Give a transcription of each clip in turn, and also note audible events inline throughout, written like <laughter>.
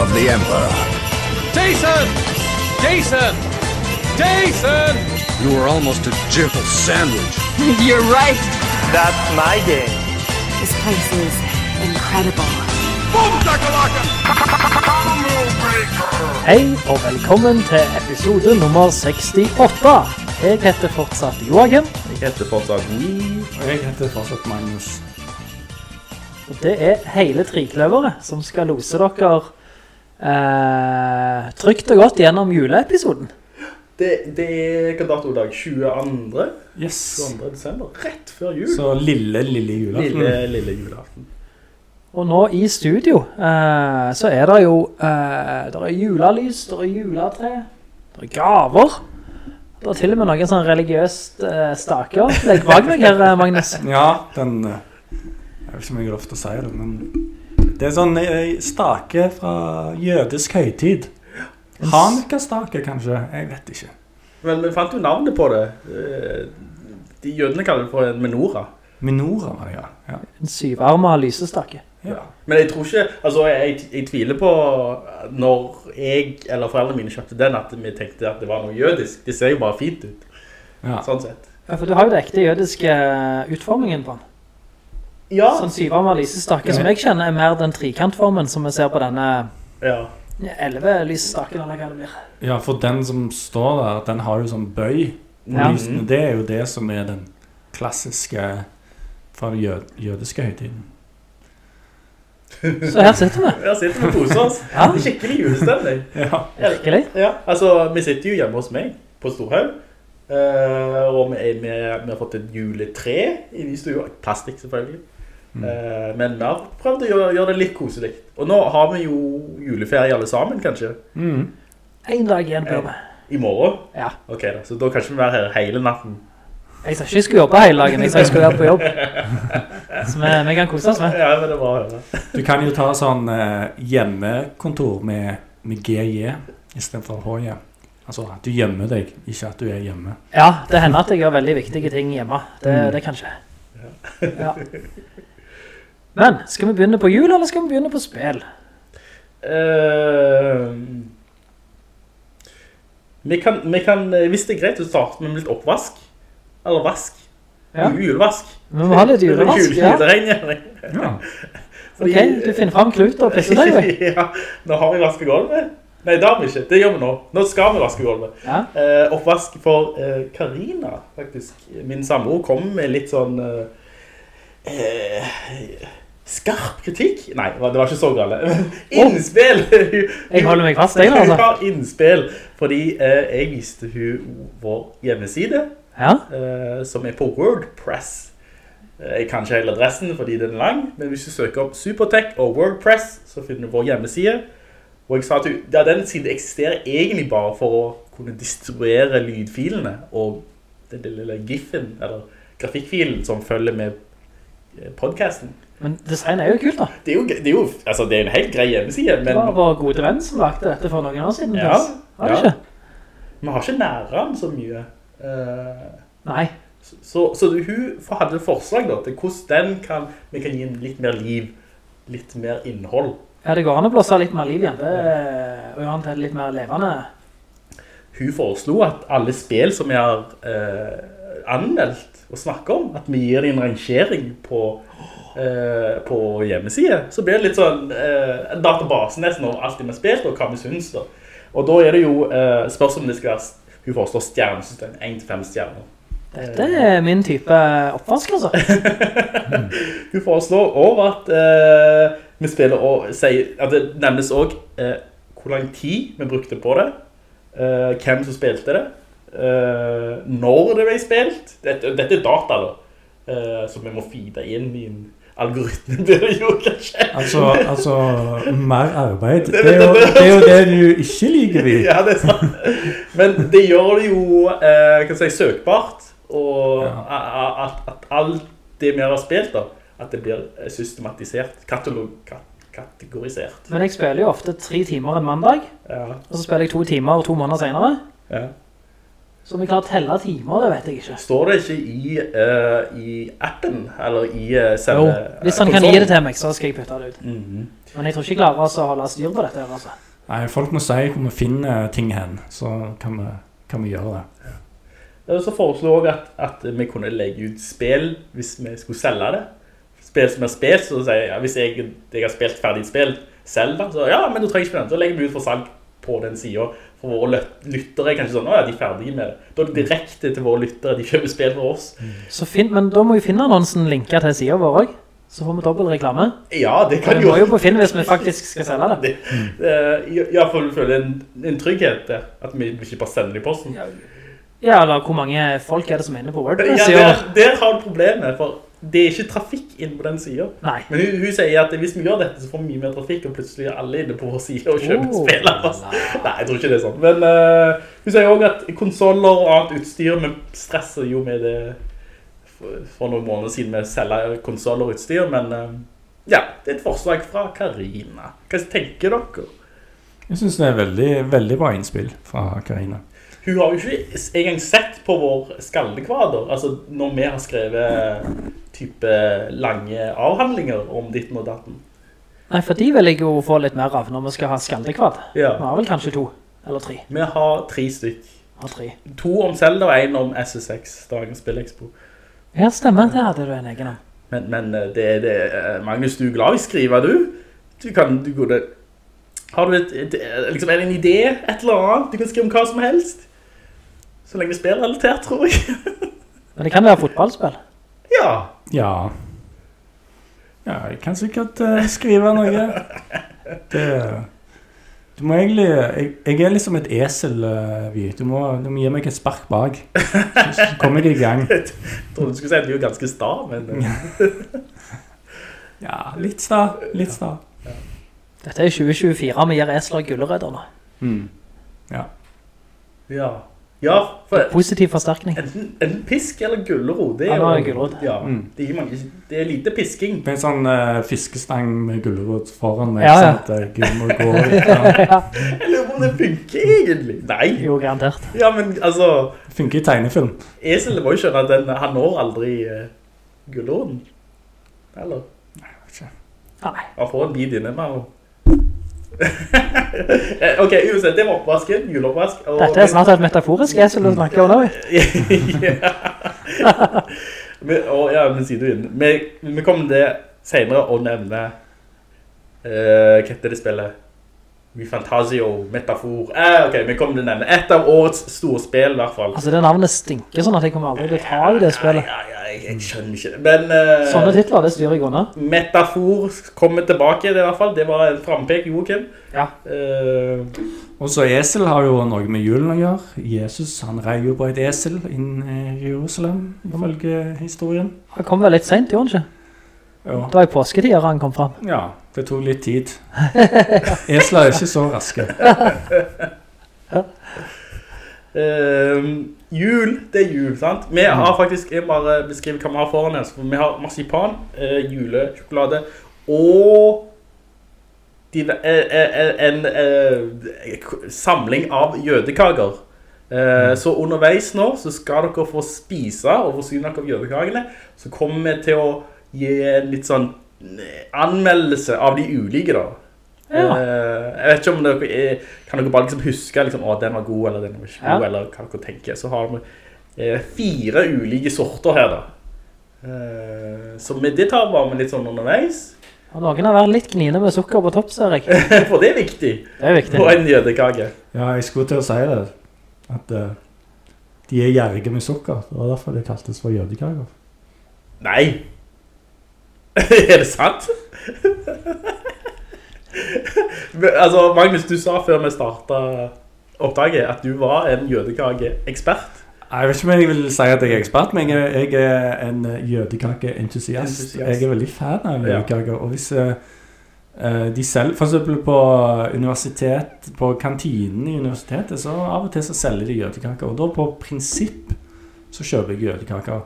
of the Emperor. Jason! Jason! Jason! You were almost a jibble sandwich. <laughs> You're right. That's my game. This place is incredible. Hei og velkommen til episode nummer 68. Jeg heter fortsatt Joakim. Jeg heter fortsatt Wii. Og jeg heter fortsatt Magnus. og det er hele trikløveret som skal lose dere eh, trygt og godt gjennom juleepisoden. Det, det er hva dato dag? 22. Yes. 22. desember. Rett før jul. Så lille, lille julaften. lille, lille julaften. Og nå i studio eh, så er det jo eh, det er julelys, det er juletre, det er gaver. Det er til og med noen sånn religiøst eh, staker. Legg bak meg her, eh, Magnus. Ja, den eh, Jeg vet ikke om jeg har lov til å si det, men det er sånn eh, stake fra jødisk høytid. Hanukka-stake, kanskje? Jeg vet ikke. Men vi fant jo navnet på det. Eh, De jødene kaller det for en menora. Minora ja. ja. En syvarma lysestake. ja. Men jeg tror ikke, altså jeg, jeg tviler på når jeg eller foreldrene mine kjøpte den, at vi tenkte at det var noe jødisk. Det ser jo bare fint ut, ja. sånn sett. Ja, for du har jo det ekte jødiske eh, utformingen på den. Ja. Sånn syvarmet lysestake som jeg kjenner er mer den trikantformen som vi ser på denne Ja. 11 lysestaken, eller hva det blir. ja, for den som står der, den har jo sånn bøy. Ja. Lysene, Det er jo det som er den klassiske fra den jø jødiske høytiden. Så her sitter vi. Her sitter vi og koser oss. Ja. Er skikkelig julestemning. Ja. Virkelig. Ja, altså, vi sitter jo hjemme hos meg på Storhaug, eh, og vi, vi, vi har fått et juletre inne i stua. Plastikk, selvfølgelig. Eh, men vi har prøvd å gjøre, gjøre det litt koselig. Og nå har vi jo juleferie alle sammen, kanskje, Mm. En dag igjen bør vi. i morgen. Ja. Ok da, så da kan vi være her hele natten. Jeg sa ikke jeg skulle jobbe hele dagen, jeg sa jeg skulle være på jobb. Så vi, vi kan kose oss med. Ja, men det er bra å høre. Du kan jo ta sånn eh, hjemmekontor med, med GJ i stedet for HJ. Altså du gjemmer deg, ikke at du er hjemme. Ja, det hender at jeg gjør veldig viktige ting hjemme. Det, det kan skje. Ja. <laughs> Men, skal vi begynne på jul, eller skal vi begynne på spill? Uh, vi kan, vi kan, eh, hvis det er greit, så starte med litt oppvask. Eller vask. Ja. Jul- Julevask. Vi må ha litt julevask, Jul- ja. Ja. <laughs> Ok, du finner frem klut og pisser deg. <laughs> ja, nå har vi vasket gulvet. Nei, det har vi ikke. Det gjør vi nå. Nå skal vi vaske gulvet. Ja. Uh, oppvask for uh, Karina, faktisk. Min samboer kom med litt sånn eh, skarp kritikk. Nei, det var ikke så gale. <laughs> Innspill! <laughs> Jeg holder meg fast, jeg, altså. <laughs> Ja, innspill. Fordi eh, jeg viste hun vår hjemmeside, Ja, eh, som er på WordPress. Eh, Jeg kan ikke hele adressen fordi den er lang, men hvis du søker opp Supertech og WordPress, så finner du vår hjemmeside. Og jeg sa at hun, ja, den siden eksisterer egentlig bare for å kunne distribuere lydfilene og den lille gif-en, eller grafikkfilen som følger med podcasten. men design er jo kult da. Det er jo, det er jo altså, det er en helt grei hjemmeside, Det var vår gode venn som lagde dette for noen år siden. Ja, har ja. ikke? vi har ikke nære så mye. Uh... Nei. Så, så hun hadde et forslag da, til hvordan den kan, vi kan gi en litt mer liv, litt mer innhold. Ja, det går an å blåse litt mer liv igjen. Det og gjøre den litt mer levende. Hun foreslo at alle spill som jeg har eh, anmeldt og snakke om, at vi gir dem en rangering på, eh, på hjemmesiden, Så blir det litt sånn eh, en database nesten over alt de har spilt og hva vi synes da. Og da er det jo eh, spørsmål om det skal være, hun forstår stjernesystem, 1-5 stjerner. Dette er min type oppvask, altså. <laughs> Hun foreslår også at eh, vi spiller og sier, at det nevnes også eh, hvor lang tid vi brukte på det, eh, hvem som spilte det, når det ble spilt. Dette, dette er data da, eh, som vi må feede inn i en algoritmen <laughs> blir det jo kanskje. Altså, altså mer arbeid. Det er, jo, det er jo det du ikke liker, vi. Ja, det er sant. Men det gjør det jo, eh, kan jeg si, søkbart. Og Ja. at, at alt det vi har spilt da, at det blir eh, systematisert, katalog, kat, kategorisert. Men jeg spiller jo ofte tre timer en mandag, Ja, og så spiller jeg to timer to måneder senere. ja. Så jeg klarer å telle timer, det vet jeg ikke. Står det ikke i, uh, i appen, eller i uh, Jo, hvis han kan gi det til meg, så skal jeg putte det ut. Mhm. Men jeg tror ikke jeg klarer altså, å holde styr på dette. Altså. Nei, folk må si hvor vi finner ting hen, så kan vi, kan vi gjøre det. Ja. så foreslo jeg at, at vi kunne legge ut spill hvis vi skulle selge det. Spill som er spilt, så sier jeg, ja, hvis jeg, jeg har spilt ferdig et spill, selv det. Så ja, men du trenger ikke den. Så legger vi ut for salg på den siden. For våre lyttere er kanskje sånn, åja, de er ferdige med det. Da er det direkte til våre lyttere, de kjøper spill for oss. Så fint, men da må vi finne annonsen linker til siden vår også. Så får vi dobbelt reklame. Ja, det kan vi må jo jo... på Finn hvis vi faktisk skal selge det. <laughs> Det, eh, ja, ja, for vi føler en, en trygghet der, at vi ikke bare sender det i posten. Ja, eller hvor mange folk er det som er inne på Ja, der, der har du problemet, for det er ikke trafikk inn på den siden. Nei. Men hun, hun sier at hvis vi gjør dette, så får vi mye mer trafikk, og plutselig er alle inne på vår side og kjøper Oh, spill. Altså. Nei, jeg tror ikke det er sånn. Men uh, hun sier også at konsoler og annet utstyr, vi stresser jo med det for, for noen måneder siden med å selge konsoler og utstyr, men uh, ja, det er et forslag fra Karina. Hva tenker dere? Jeg synes det er veldig, veldig bra innspill fra Karina. Hun har jo ikke engang sett på vår skaldekvader, altså når vi har skrevet type lange avhandlinger om ditten og datten. Nei, for de vil jeg jo få litt mer av når vi skal ha skaldekvad. Ja. Vi har vel kanskje to, eller tre. Vi har tre stykk. Har tre. To om Zelda og en om SSX, Dagens Spillekspo. Ja, stemmer, det hadde du en egen om. Men, men eh, det, det, eh, Magnus, du er glad i skriver, du? Du kan, du det... Har du et, et, liksom, er en idé, et eller annet? Du kan skrive om hva som helst. Så lenge det spiller relatert, tror jeg. <laughs> Men det kan være fotballspill. ja. Ja. Ja, jeg kan sikkert uh, skrive noe. Det, du må egentlig, jeg, jeg er liksom et esel, uh, vi. Du må, du må gi meg et spark bak. Så, så kommer jeg i gang. <laughs> Jeg trodde du skulle si at du er ganske sta, men... eh, <laughs> Ja, litt sta, litt sta. Dette er 2024, vi gir esler gullerødder nå. Mm. Ja. Ja. Ja, for Positiv forsterkning. enten, enten pisk eller gullerod. Det Ja, er er jo... det. Ja, Mm. det, er mange, det er lite pisking. Med en sånn uh, fiskestang med gullerod foran meg, Ja, ja. sånn at jeg må gå. <laughs> Jeg lurer på om det funker egentlig. Nei. Jo, garantert. Ja, men altså... Funker i tegnefilm. Esel må jo skjønne at den, han når aldri uh, gulroden. Eller? Nei. Han får en bid inne med han. <laughs> Ok, uansett, det var oppvasken, juleoppvask. og- Dette er snart et metaforisk esel du snakker om nå. <laughs> ja. og, ja, men sier du inn. Vi, vi kommer til senere å nevne uh, hva det spillet? Vi Fantasio, Metafor. Eh, ok, vi kommer til å nevne et av årets store spill, i hvert fall. Altså, det navnet stinker sånn at jeg kommer aldri til å ta i det spillet. Ja, ja, jeg, jeg skjønner ikke det. Men uh, Sånne titler, det styrer jeg unna. Metafor kommer tilbake, det i hvert fall. Det var en frampek, Joakim. Ja. Uh, Og så esel har jo noe med julen å gjøre. Jesus, han rei jo på et esel inn i Jerusalem, ifølge historien. Han kom vel litt sent, gjorde han ikke? Ja. Det var i påsketider han kom frem. ja, det tok litt tid. <laughs> Esler er ikke så raske. <laughs> eh, jul, det er jul, sant? Vi har faktisk, jeg bare beskriver hva vi har foran oss. Vi har marsipan, eh, julesjokolade og de, eh, eh, en eh, samling av jødekager. Eh, så underveis nå så skal dere få spise og forsyne dere av jødekagene. Så kommer vi til å gi en litt sånn eh, anmeldelse av de ulike da. Ja. Eh, jeg vet ikke om dere er, kan dere bare liksom huske liksom, å, den var god, eller den var ikke god, Ja. eller hva dere tenker. Så har vi eh, fire ulike sorter her da. Eh, så med det tar vi med litt sånn underveis. Og noen har vært litt gnine med sukker på topp, ser jeg. <laughs> For det er viktig Det er viktig. på en jødekage. Ja, jeg skulle til å si det. At uh, de er gjerrige med sukker. Det var derfor det kaltes for jødekager. Nei. <laughs> er det sant? <laughs> Altså, Magnus, du sa før vi startet oppdaget at du var en jødekageekspert. Jeg vet ikke om jeg vil si at jeg er ekspert, men jeg, er- en jødekake-entusiast. Jeg er veldig fan av jødekaker. Og hvis eh, eh, de selger For eksempel på universitet, på kantinen i universitetet, så av og til så selger de jødekaker. Og da på prinsipp så kjøper jeg jødekaker.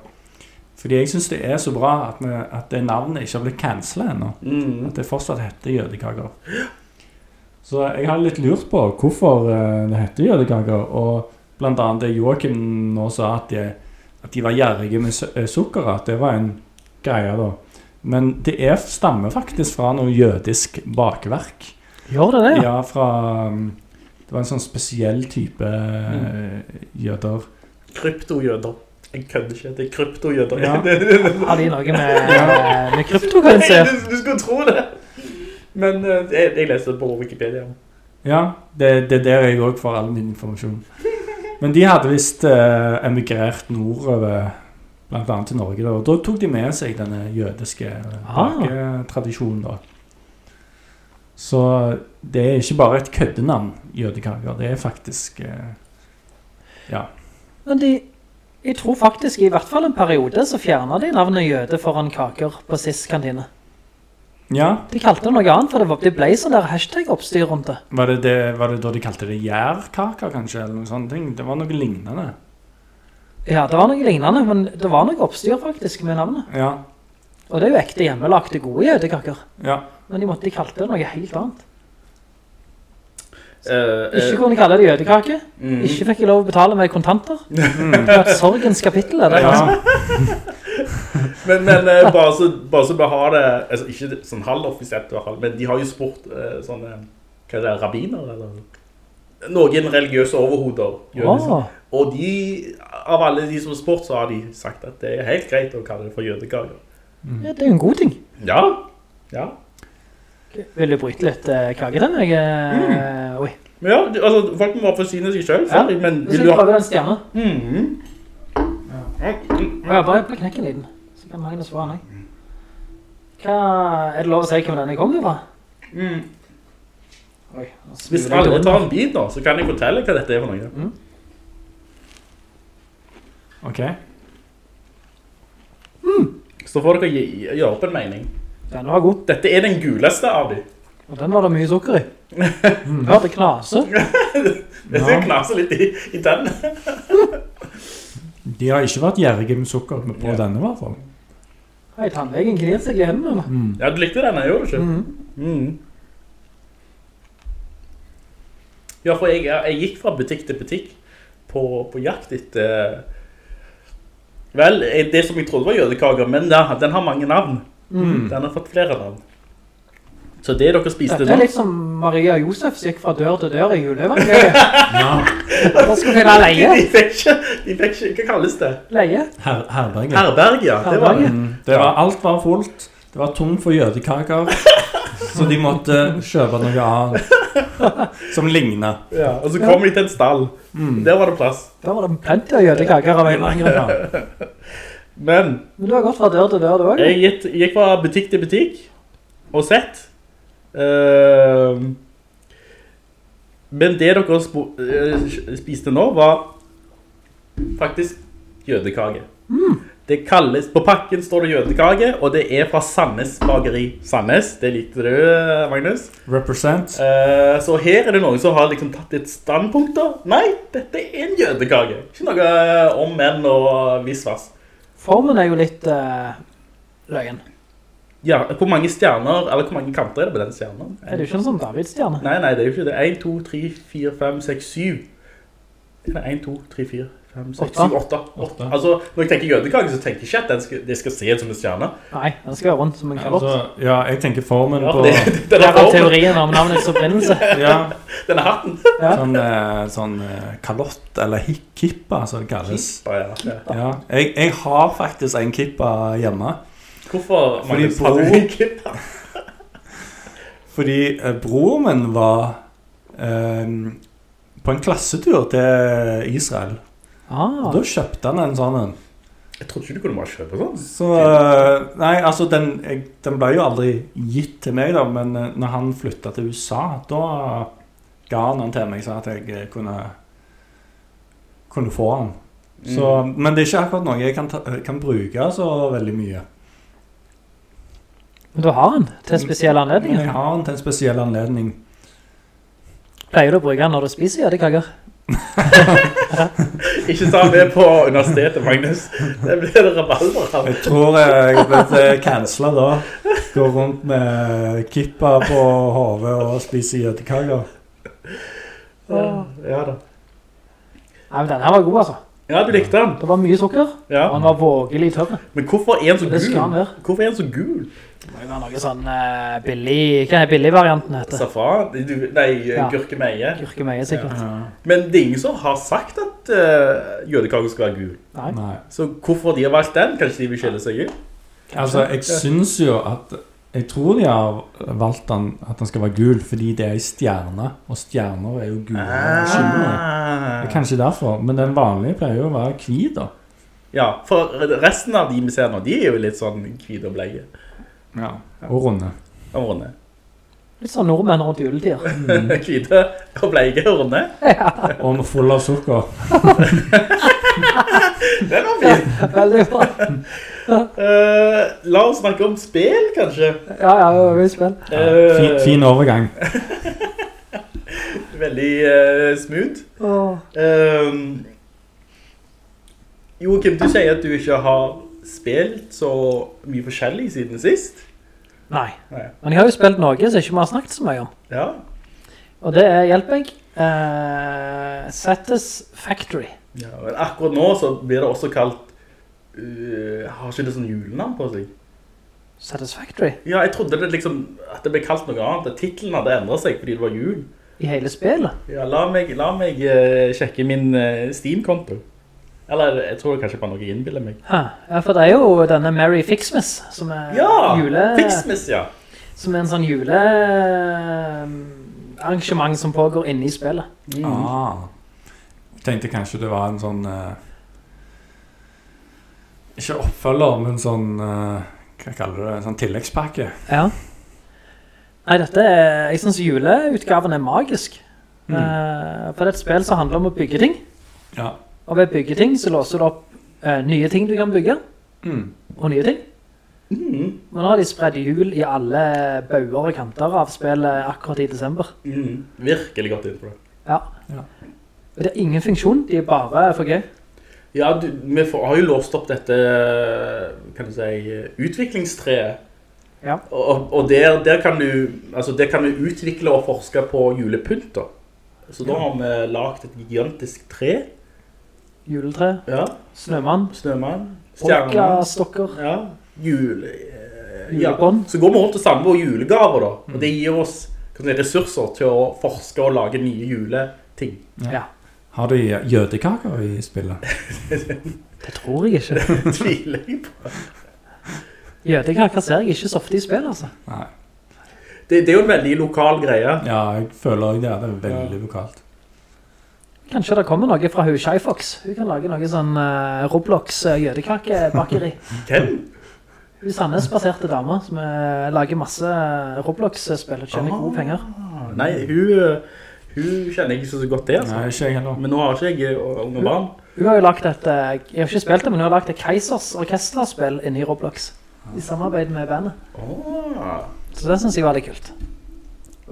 Fordi jeg syns det er så bra at, vi, at det navnet ikke har blitt cancela ennå. Mm. At det fortsatt heter jødekaker. Så jeg har litt lurt på hvorfor eh, det heter jødekaker. Og blant annet det Joakim nå sa, at de, at de var gjerrige med eh, sukker. At det var en greie, da. Men det er, stammer faktisk fra noe jødisk bakverk. Gjør det det? Ja, fra um, Det var en sånn spesiell type mm. jøder. Kryptojøder. Jeg kødder ikke. Det er kryptojøder. Ja. Har de noe med, med kryptokurrency? du, du skulle tro det. Men eh, jeg, jeg leste det på Wikipedia. Ja, det, det er der jeg også får all min informasjon. Men de hadde visst eh, emigrert nordover, blant annet til Norge. Da, og da tok de med seg denne jødiske eh, Ah. baketradisjonen. da. Så det er ikke bare et køddenavn, jødekaker. Det er faktisk eh, Ja. Men de, jeg tror faktisk i hvert fall en periode så fjernet de navnet jøde foran kaker på SIS kantine. ja. De kalte det noe annet, for det, var, det ble sånn der hashtag-oppstyr rundt det. Var det, det, var det da de kalte det gjærkaker, kanskje? Eller noe sånt? ting? Det var noe lignende. Ja, det var noe lignende, men det var noe oppstyr faktisk med navnet. Ja. Og det er jo ekte hjemmelagte gode jødekaker. ja. Men de måtte de kalte det noe helt annet. Eh, Ikke kunne kalle det jødekake. mm. Ikke fikk jeg lov å betale med kontanter. <laughs> Det var et sorgens kapittel, er det. ja. <laughs> Men, men eh, bare, så, bare så har det altså, Ikke sånn halvoffisielt, i hvert fall, men de har jo spurt eh, sånne Hva er det, rabbiner, eller? Noen religiøse overhoder. Åh, Og de, av alle de som har spurt, så har de sagt at det er helt greit å kalle det for jødekaker. ja, det er jo en god ting. Ja. Ja. Vil du bryte litt kage kake til meg? Mm. Oi. Ja, altså, folk må bare forsyne seg selv, Ja. men vil du ha... prøver den stjerne. Mm. Ja, bare på knekken liten. Så kan Magnus få den, jeg. Hva... Er det lov å si hvem denne kommer fra? Mm. Oi. Hvis alle rundt. tar en bit nå, så kan jeg fortelle hva dette er for noe. OK. Så får dere gjøre opp en mening. Den var god. Dette er den guleste av de. Og den var det mye sukker i. <laughs> Hørte knase. <laughs> Det skal knase litt i, i tennene. <laughs> De har ikke vært gjerrige med sukker på Ja. denne, i hvert fall. Hei, tannlegen knir seg i hendene. Ja, du likte denne, gjorde du ikke? Mm. Mm. Ja, for jeg, jeg gikk fra butikk til butikk på, på jakt etter Vel, eh, det som jeg trodde var jødekager, men da, den har mange navn. Mhm. Den har fått flere navn. Så det dere spiste Dette er litt som Maria Josef gikk fra dør til dør i juleevangeliet. <laughs> Da skulle finne leie. De fikk ikke, de fikk ikke, hva kalles det? Leie. Her, herberge. Herberg, ja. Det var det. Mm, det var, alt var fullt. Det var tomt for jødekaker. Så de måtte kjøpe noe annet som lignet. Ja, og så kom de til en stall. Der var det plass. Der var det plenty av jødekaker av en eller annen grunn. Men Men du har gått fra dør til dør, du også? jeg gikk, gikk fra butikk til butikk og sett. Uh, men det dere spo, eh, spiste nå var faktisk jødekake. Det kalles, på pakken står det jødekage, og det er fra Sandnes bageri. Sandnes, det likte du, Magnus. Represent. Uh, så her er det noen som har liksom tatt et standpunkt da. Nei, dette er en jødekage. Ikke noe om menn og visvas. Formen er jo litt uh, løyen. Ja, hvor mange stjerner, eller hvor mange kanter er det på den stjernen? Er det jo ikke en sånn David-stjerne? Nei, nei, det er jo ikke det. 1, 2, 3, 4, 5, 6, 7. Er det 1, 2, 3, 4, 5, 6, Åtte. 7, 8. Åtte. Altså, når jeg tenker jødekake, så tenker jeg ikke at skal, det skal se ut som en stjerne. Nei, den skal være rundt som en kalott. Altså, ja, jeg tenker formen Ja, på det, <laughs> Det den er formen, teorien om navnets opprinnelse. <laughs> ja, den er hatten. Sånn, eh, sånn eh, kalott, eller kippa, som det kalles. Ja, ja. Ja, jeg, jeg har faktisk en kippa hjemme. Hvorfor, Magnus, har du en kippa? <laughs> Fordi eh, broren min var eh, på en klassetur til Israel. Ah, da kjøpte han en sånn en. Jeg trodde ikke du kunne bare kjøpe sånn. Så eh, Nei, altså, den, jeg, den ble jo aldri gitt til meg, da, men eh, når han flytta til USA, da ga han den til meg, så at jeg eh, kunne kunne få den. Så, men det er ikke akkurat noe jeg kan, ta, kan bruke så veldig mye. Men du har den til spesielle Jeg har den til en spesiell anledning. Pleier du å bruke den når du spiser jødekaker? <laughs> Ikke ta med på universitetet, Magnus. Det blir det rabalder av. Jeg tror jeg er blitt eh, cancela da. Går rundt med kippa på hodet og spiser gjøtekaker. Ja da. Nei, men den her var god, altså. Ja, du likte den. Det var mye sukker, Ja. og den var vågelig tørre. Men hvorfor er den så Det skal den gul? Hvorfor er den så gul? Det må jo være noe sånn eh, billig, hva er billigvarianten heter? Safran? Du- Nei, Ja. gurkemeie. Gurkemeie sikkert. Men det er ingen som har sagt at uh, jødekaker skal være gul. Nei. Nei. Så hvorfor de har valgt den? Kanskje de vil skille seg ut? Altså, jeg syns jo at Jeg tror de har valgt den, at den skal være gul fordi det er ei stjerne, og stjerner er jo gule. Ah. skinnende. Det er kanskje derfor, men den vanlige pleier jo å være hvit, da. Ja, for resten av de vi ser nå, de er jo litt sånn hvite og bleie. Og runde. Og runde. Litt sånn nordmenn rundt juletider. hvite <laughs> og bleike og runde. Og full av sukker. <laughs> Den var fin. Veldig bra. uh, <laughs> la oss snakke om spill, kanskje. Ja, ja, det var mye spill. Uh, Fin, fin overgang. Veldig uh, smooth. Oh. Um, Joakim, du sier at du ikke har spilt så mye forskjellig siden sist. Nei. Nei. Men jeg har jo spilt noe som ikke vi har snakket så mye om. Ja. Og det er, hjelp meg, uh, Satisfactory. ja. Men akkurat nå så blir det også kalt uh, Har ikke det sånn julenavn på seg? Satisfactory? Ja, jeg trodde det liksom At det ble kalt noe annet. At titlene hadde endret seg fordi det var jul. I hele spillet? Ja, la meg, la meg uh, sjekke min eh, Steam-konto. Eller jeg tror det kanskje bare noe innbiller meg. Ja, for det er jo denne Merry Fixmas, som er Ja! jule... Fixmas, ja. Som er en sånn jule... arrangement som pågår inne i spillet. Mm. Ah. Tenkte kanskje det var en sånn Uh, Ikke oppfølger, men sånn Uh, Hva kaller du det? En sånn tilleggspakke. Ja. Nei, dette er... Jeg synes juleutgaven er magisk. Mm. Uh, for det er et spill som handler om å bygge ting. Ja. Og ved bygge ting så låser du opp eh, nye ting du kan bygge, Mm. og nye ting. Mm. Men nå har de spredd hjul i alle bauer og kanter av spillet akkurat i desember. Mm. Virkelig godt inn på det. Ja. Ja. Og det er ingen funksjon, de er bare for gøy. Ja, du, vi får, har jo låst opp dette, kan du si, utviklingstreet. Ja. Og, og der, der, kan du, altså der kan du utvikle og forske på julepynter. Så da har vi lagt et gigantisk tre. Juletre, Ja, snømann, snømann, polkastokker, Ja, jule... eh, Ja. Så går vi rundt og samler på julegaver da. Og det gir oss kan ressurser til å forske og lage nye juleting. Ja. Har de jødekaker i spillet? <laughs> Det tror jeg ikke. Det Tviler jeg på. Jødekaker ser jeg ikke så ofte i spill, altså. Nei. Det, det er jo en veldig lokal greie. Ja, jeg føler det. Det er veldig lokalt. Kanskje det kommer noe fra hun Shifox? Hun kan lage noe sånn uh, Roblox uh, jødekakebakeri. <laughs> Hvem? Hun er Sandnes-baserte dame som uh, lager masse Roblox-spill og tjener gode penger. Ah, Nei, hun, eh, hun kjenner ikke så godt det, altså. Nei, ikke jeg heller. Men nå har ikke jeg eh, unge barn. Hun har jo lagt et, eh, jeg har ikke spilt det, men hun har lagt et Keisers orkesterspill inne i Roblox. I samarbeid med bandet. Ah. Så det synes jeg var litt kult.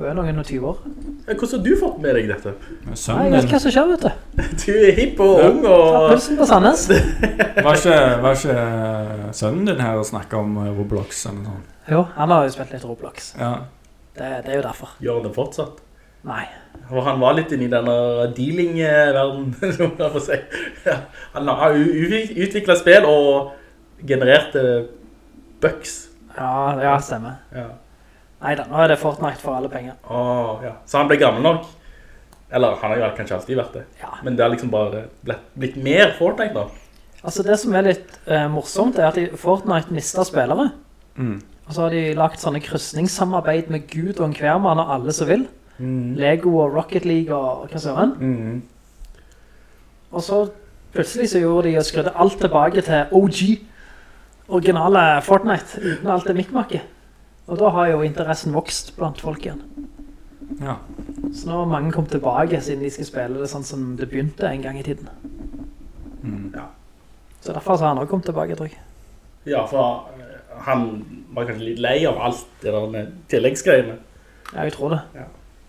Hun er noen og 20 år. Eh, Hvordan har du fått med deg dette? Nei, jeg vet hva som skjer, vet du. Du er hipp og ung Ta og... pulsen på Sandnes. <laughs> Var ikke, var ikke sønnen din her og snakket om eh, Roblox eller noe sånt? Jo, han har jo spilt litt Roblox. Ja. Det, det er jo derfor. Gjør han det fortsatt? Nei. Og han var litt inne i denne dealing-verden, som jeg får si. Han har utviklet spill og genererte bugs. Ja, ja, stemmer. Ja. Neida, nå er det Fortnite for alle penger. Åh, ja. Så han ble gammel nok. Eller han har jo kanskje alltid vært det. Ja. Men det har liksom bare blitt, blitt mer Fortnite da. Altså det som er litt eh, morsomt er at Fortnite mistet spillere. Mm. Og så har de lagt sånne kryssningssamarbeid med Gud og en hvermann og alle som vil. Lego og Rocket League og hva søren. Mm. Og så plutselig så gjorde de og skrudde alt tilbake til OG. Originale Fortnite, uten alt det mikkmakket. Og da har jo interessen vokst blant folk igjen. ja. Så nå har mange kommet tilbake siden de skal spille det sånn som det begynte en gang i tiden. Ja, Så derfor så har han også kommet tilbake, tror jeg. Ja, for han var kanskje litt lei av alt det der med tilleggsgreiene. Ja, jeg tror det.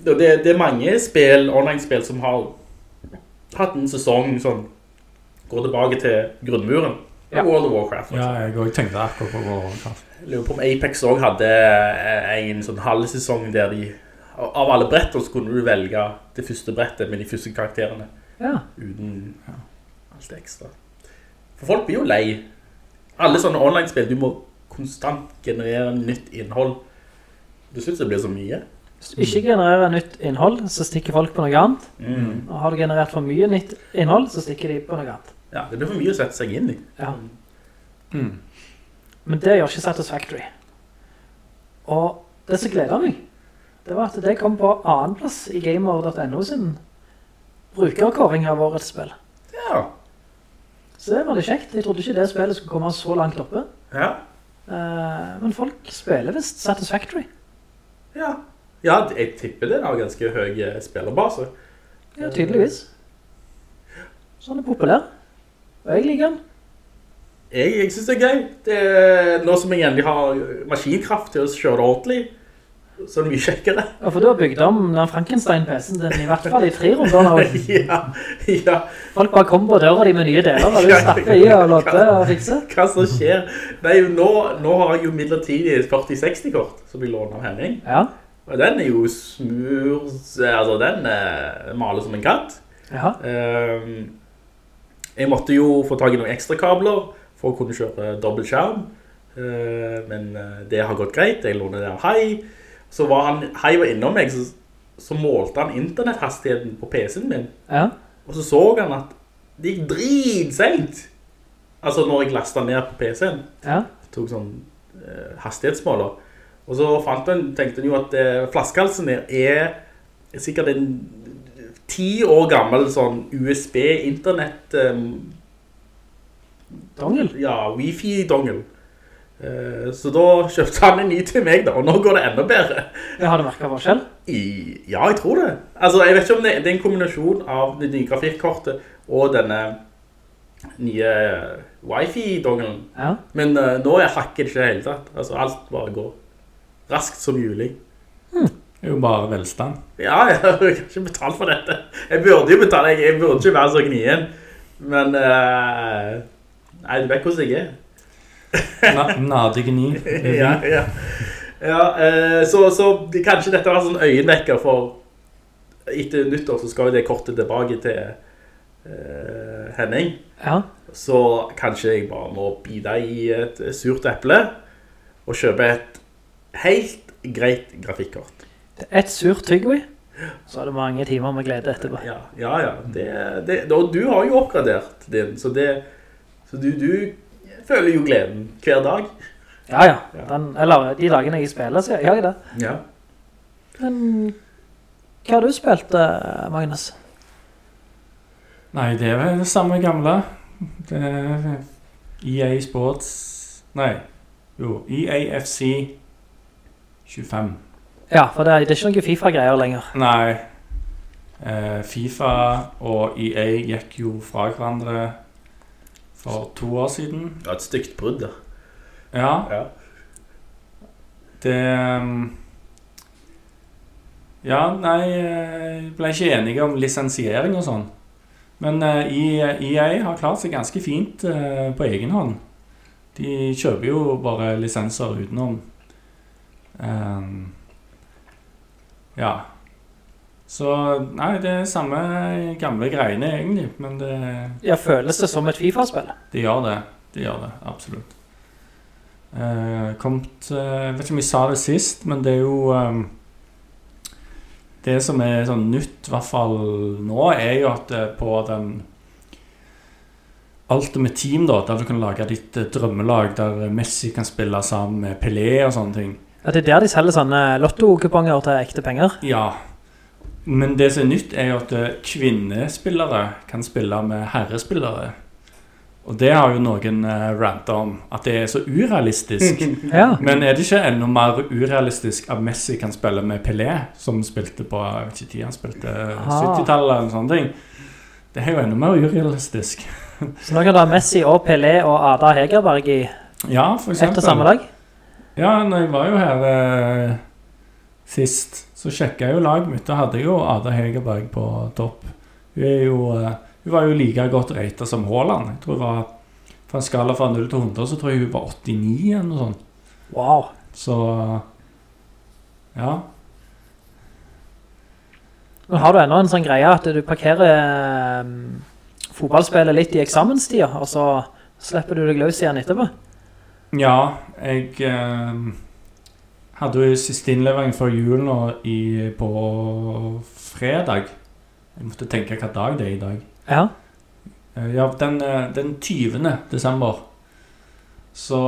Det, det, det er mange spill, online-spill som har hatt en sesong som går tilbake til grunnmuren. Ja. World of Warcraft. for Ja, jeg tenkte akkurat på World of Warcraft. Lurer på om Apex også hadde eh, en sånn halv sesong der de, av alle bretter så kunne du velge det første brettet med de første karakterene, Ja. uten alt det ekstra. For folk blir jo lei. Alle sånne online-spill, du må konstant generere nytt innhold. Du synes det blir så mye. Hvis du ikke genererer nytt innhold, så stikker folk på noe annet. Mm. Og har du generert for mye nytt innhold, så stikker de på noe annet. Ja, det blir for mye å sette seg inn i. Ja. Mm. Men det gjør ikke Satisfactory. Og det som gleder meg, det var at det kom på annen plass i gamer.no sin brukerkåring av årets spill. Ja. Så det var litt kjekt. Jeg trodde ikke det spillet skulle komme så langt oppe. Ja. Eh, men folk spiller vist Satisfactory. Ja. Ja, jeg tipper det har ganske høy eh, spillerbase. Ja, tydeligvis. Så han er populær. Og jeg liker han. Jeg, jeg synes det er gøy. Det er, nå som jeg endelig har maskinkraft til å kjøre det ordentlig, så er det mye kjekkere. Ja, for du har bygd om den Frankenstein-PC-en din, i hvert fall i tre runder nå. <laughs> ja, ja. Folk bare kommer på døra de med nye deler, og du snakker i og låter og fikser. Hva som skjer? Nei, nå, nå har jeg jo midlertidig 4060-kort som vi låner av Henning. Ja, Og den er jo smur, altså den er maler som en katt. ja. Um, jeg måtte jo få tag i noen ekstra kabler for å kunne kjøre dobbelt skjerm. Eh, men eh, det har gått greit. Jeg låner det av Hai. Så var han, Hai var innom meg, så, så målte han internetthastigheten på PC-en min. ja. Og så så han at det gikk dritsent. Altså når jeg lastet ned på PC-en. ja. Tok sånn eh, hastighetsmåler. Og så fant han, tenkte han jo at eh, flaskehalsen er, er sikkert en ti år gammel sånn USB-internett eh, Dongel. Ja, wifi-dongel. Eh, så da kjøpte han en ny til meg da, og nå går det enda bedre. Jeg har det merket forskjell? I, ja, jeg tror det. Altså, jeg vet ikke om det, det er en kombinasjon av det nye grafikkortet og denne nye wifi-dongelen. Ja. Men uh, nå er hakket ikke helt tatt. Altså, alt bare går raskt som mulig. Det er jo bare velstand. Ja, <laughs> jeg har ikke betalt for dette. Jeg burde jo betale, jeg, burde ikke være så gnien. Men, eh, nei, du vet hvordan jeg er. Na <laughs> ja, ja. ja eh, så, så kanskje dette var en sånn øyenvekker for etter nyttår så skal jo det kortet tilbake til eh, Henning. Ja. Så kanskje jeg bare må bide i et surt eple og kjøpe et helt greit grafikkort. Et surt tyggvi, så er det mange timer med glede etterpå. Ja, ja, ja. Det, det, og du har jo oppgradert din, så, det, så du, du føler jo gleden hver dag. Ja, ja. Den, eller de dagene jeg spiller, så gjør jeg det. Ja. Men hva har du spilt, eh, Magnus? Nei, det er vel det samme gamle. Det er EA Sports Nei, jo, EAFC 25. Ja, for det er, det er ikke noen FIFA-greier lenger. Nei. Eh, Fifa og EA gikk jo fra hverandre for to år siden. Ja, et stygt brudd da. Ja, Ja. det um, Ja, nei, jeg ble ikke enige om lisensiering og sånn. Men eh, EA har klart seg ganske fint eh, på egen hånd. De kjøper jo bare lisenser utenom. Ehm, ja. Så nei, det er samme gamle greiene egentlig, men det, Ja, føles det som et FIFA-spill? det gjør det. Det gjør det, absolutt. Uh, kommet eh, jeg vet ikke om jeg sa det sist, men det er jo ehm, Det som er sånn nytt, i hvert fall nå, er jo at eh, på den Ultimate Team, da, der du kan lage ditt eh, drømmelag, der Messi kan spille sammen med Pelé og sånne ting. Ja, det er der de selger sånne lotto-kuponger til ekte penger. Ja. Men det som er nytt, er jo at eh, kvinnespillere kan spille med herrespillere. Og det har jo noen uh, ranta om, at det er så urealistisk. <laughs> Ja. Men er det ikke enda mer urealistisk at Messi kan spille med Pelé, som spilte på jeg vet ikke tid han spilte Ah. 70-tallet eller sånne ting? Det er jo enda mer urealistisk. Så nå kan du ha Messi og Pelé og Ada Hegerberg i Ja, for ett og samme dag? Ja, når jeg var jo her eh, sist, så sjekka jeg jo laget mitt. Da hadde jeg jo Ada Hegerberg på topp. Hun, jo, eh, hun var jo like godt rata som Haaland. Jeg tror hun var Fra en skala fra 0 til 100 så tror jeg hun var 89 eller noe sånt. Wow. Så ja. Nå har du ennå en sånn greie at du parkerer eh, fotballspillet litt i eksamenstida, og så slipper du deg løs igjen etterpå? Ja, jeg eh, hadde jo siste innlevering før jul nå i, på fredag. Jeg måtte tenke hva dag det er i dag. Ja. Eh, Ja, den, eh, den 20. desember. Så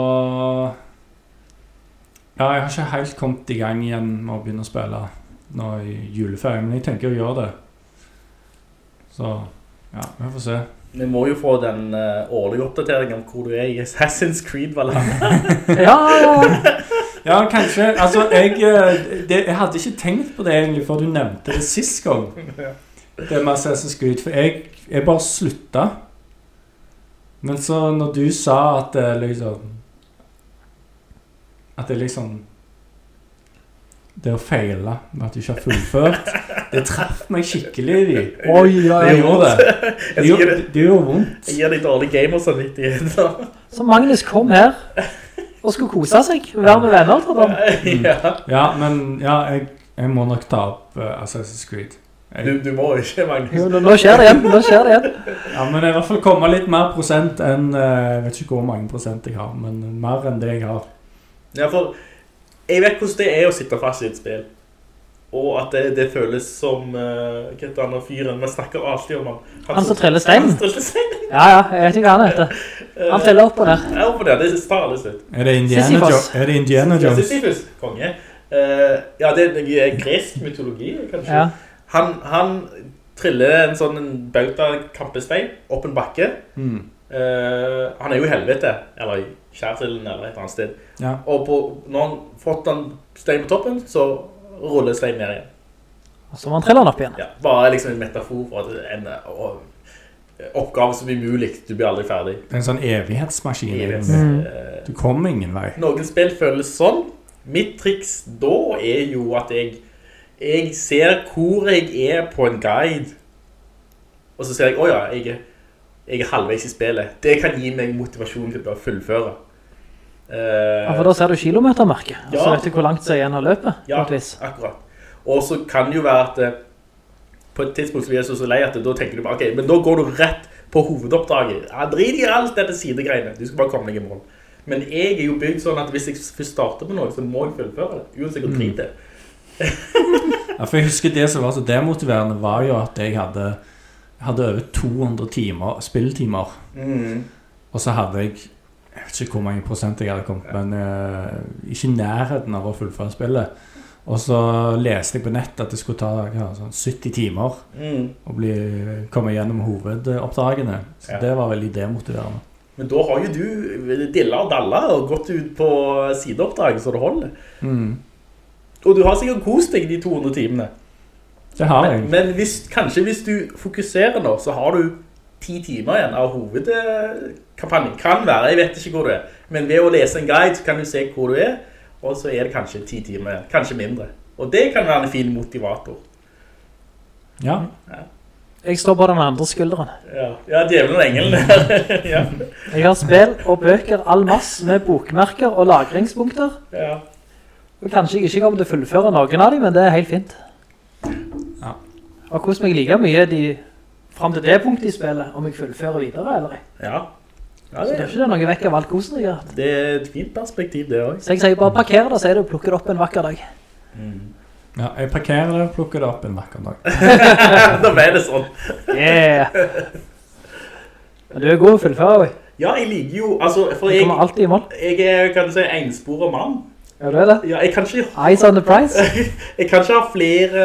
Ja, jeg har ikke helt kommet i gang igjen med å begynne å spille nå i juleferien, men jeg tenker å gjøre det. Så ja, vi får se. Vi må jo få den eh, årlige oppdateringen om hvor du er i Assassin's Creed Valhalla. Ja, <laughs> ja. Kanskje. Altså, jeg, eh, det, jeg hadde ikke tenkt på det egentlig før du nevnte det sist gang. Det med Assassin's Creed, for jeg, jeg bare slutta. Men så når du sa at det liksom At det liksom Det å feile med at du ikke har fullført, det traff meg skikkelig. De. Oi, ja, Det gjorde det. Det Jeg gjorde, det. det gjorde vondt. Jeg gir deg dårlig gamersamvittighet. Så Magnus kom her og skulle kose seg, være med venner, tror jeg. <laughs> ja. Ja, men ja, jeg, jeg må nok ta opp uh, Assassin's Creed. Du, Jeg, du må ikke, Magnus. Jo, nå- nå skjer det igjen, nå skjer det igjen. ja, men i hvert fall komme litt mer prosent enn eh, Jeg vet ikke hvor mange prosent jeg har, men mer enn det jeg har. Ja, for jeg vet hvordan det er å sitte fast i et spill. Og at det, det føles som uh, Hva heter han fyren? Vi snakker alltid om han. Han som triller steinen. Han som triller steinen. Ja, ja, jeg vet ikke hva han heter. Han treller opp og ned. Er oppe der, det tar litt slutt. Er det Indiana, jo er det Indiana Jones? Sisyphus, konge. Uh, ja, det er gresk mytologi, kanskje. Ja. Han, han triller en sånn en bauta-kampestein opp en bakke. Mm. Uh, han er jo i helvete, eller i skjærsilden, eller et annet sted. Ja. Og på, når han fått den steinen på toppen, så ruller steinen ned igjen. Og så må han trille den opp igjen. Ja, bare liksom en metafor for at en oppgave som er mulig. Du blir aldri ferdig. Det er en sånn evighetsmaskin. Evighets- eh, Du kommer ingen vei. Noen spill føles sånn. Mitt triks da er jo at jeg, jeg ser hvor jeg er på en guide. Og så ser jeg, åja, jeg, jeg er halvveis i spillet. Det kan gi meg motivasjon til å fullføre. Eh, Ja, for da ser du kilometermerket, ja, så vet du hvor langt det er igjen har løpet, Ja, akkurat. Og så kan det jo være at eh, på et tidspunkt så blir jeg så, så lei at da tenker du bare, ok, men da går du rett på hovedoppdraget. Ja, drit i alt dette sidegreiene. Du skal bare komme deg i mål. Men jeg er jo bygd sånn at hvis jeg først starter med noe, så må jeg fullføre det. Uansett hvor drit det er. <laughs> Ja, for jeg husker det som var så demotiverende, var jo at jeg hadde, hadde over 200 timer, spilletimer. Mm. Og så hadde jeg Jeg vet ikke hvor mange prosent jeg hadde kommet, men uh, ikke i nærheten av å fullføre spillet. Og så leste jeg på nett at det skulle ta ja, sånn 70 timer Mm. å bli, komme gjennom hovedoppdragene. Så Ja. det var veldig demotiverende. Men da har jo du dilla og dalla og gått ut på sideoppdrag så det holder. Mm. Og du har sikkert kost deg de 200 timene. Det har Men, jeg. men hvis, kanskje hvis du fokuserer nå, så har du 10 timer igjen av hovedkampanjen. Kan være, jeg vet ikke hvor du er. Men ved å lese en guide kan du se hvor du er, og så er det kanskje 10 timer igjen. Kanskje mindre. Og det kan være en fin motivator. Ja. Jeg står på den andre skulderen. Ja, ja djevelen og engelen <laughs> <laughs> ja. Jeg har spill og bøker all mass med bokmerker og lagringspunkter. ja. Og kanskje jeg ikke kommer til å fullføre noen av dem, men det er helt fint. Ja. Og hvordan jeg liker mye de, frem til det punktet i spillet, om jeg fullfører videre eller Ja. Ja. det, Så det, er ikke det noe vekk av alt kosen jeg har hatt. det er et fint perspektiv, det også. Så jeg sier bare parker det, så er det å plukke det opp en vakker dag. ja. Jeg parkerer det og plukker det opp en vakker dag. <laughs> da ble det sånn. Yeah! Men du er god å fullføre, vi. Ja, jeg liker jo, altså, for jeg... Du kommer alltid i mål. jeg er, kan du si, ensporet mann. Ja, du er det. Ja, jeg kan ikke Eyes on the prize. <laughs> Jeg kan ikke ha flere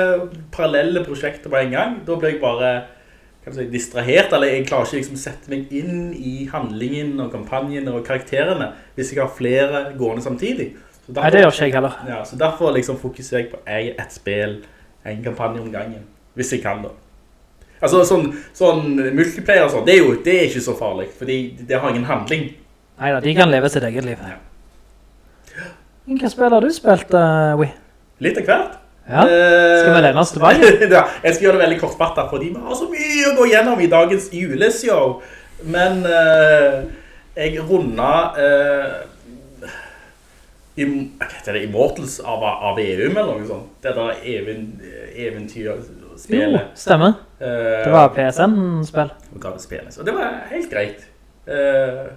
parallelle prosjekter på en gang. Da blir jeg bare du si, distrahert, eller jeg klarer ikke liksom sette meg inn i handlingen og kampanjen og karakterene hvis jeg har flere gående samtidig. Så Nei, det gjør ikke jeg heller. Ja, så derfor liksom fokuserer jeg på ett spill, en kampanje om gangen. Hvis jeg kan da. Altså sånn, sånn multiplayer og sånn, det er jo det er ikke så farlig, fordi det har ingen handling. Neida, de kan leve sitt eget liv. Ja. Hvilke spill har du spilt, uh, Wii? Litt av hvert. Ja, Eh, skal vi lene oss tilbake? <laughs> ja, jeg skal gjøre det veldig kortfattet, fordi vi har så mye å gå gjennom i dagens juleshow. Men eh, jeg rundet uh, im, heter det, Immortals av, av EUM eller noe sånt. Det der even, Jo, stemmer. Eh, Det var PSN-spill. og det var helt greit. Eh,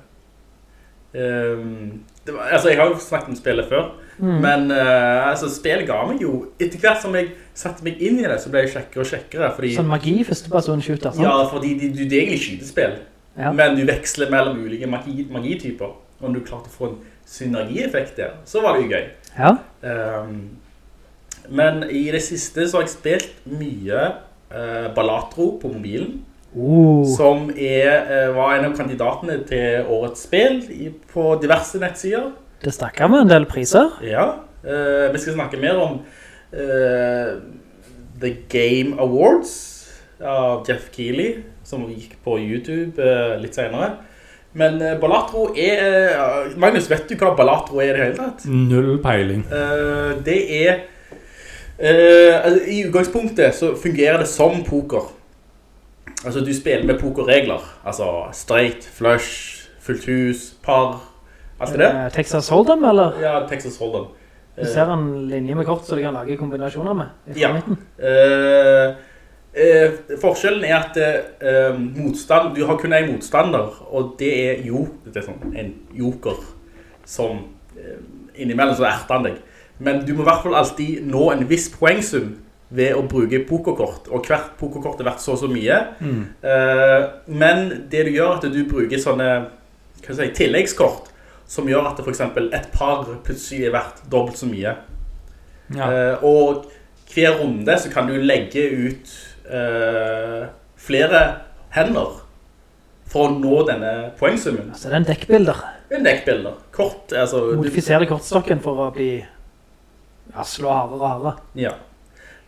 ehm, det var, altså, jeg har jo snakket om spillet før, men uh, altså, spillet ga meg jo, etter hvert som jeg satte meg inn i det, så ble jeg kjekkere og kjekkere, fordi, Sånn magi, førsteperson-shooter, sant? ja, fordi det, det er egentlig skytespill, Ja. men du veksler mellom ulike magi, magityper, og når du klarte å få en synergieffekt der, så var det jo gøy. Ja. Um, men i det siste så har jeg spilt mye uh, Balatro på mobilen, Uh, som er, eh, var en av kandidatene til årets spill i, på diverse nettsider. Det snakker med en del priser. Ja, eh, vi skal snakke mer om eh, The Game Awards av Jeff Keighley, som gikk på YouTube eh, litt senere. Men eh, Balatro er... eh, Magnus, vet du hva Balatro er i det hele tatt? Null peiling. Eh, det er... eh, altså, I utgangspunktet så fungerer det som poker. Altså, du spiller med pokerregler. Altså, straight, flush, fullt hus, par, alt det. Eh, Texas Hold'em, eller? Ja, Texas Hold'em. Du ser en linje med kort så du kan lage kombinasjoner med. Ja. Eh, eh, forskjellen er at motstand, du har kun en motstander, og det er jo det er sånn, en joker som innimellom så erter han deg. Men du må i hvert fall alltid nå en viss poengsum ved å bruke pokerkort, og hvert pokerkort er verdt så og så mye. Eh, men det du gjør er at du bruker sånne si, tilleggskort, som gjør at det for eksempel et par plutselig er verdt dobbelt så mye. Ja. Eh, og hver runde så kan du legge ut eh, flere hender for å nå denne poengsummen. Altså det er en dekkbilder. En dekkbilder. Kort, altså... Modifisere kortstokken for å bli... Ja, slå hardere og hardere. Ja.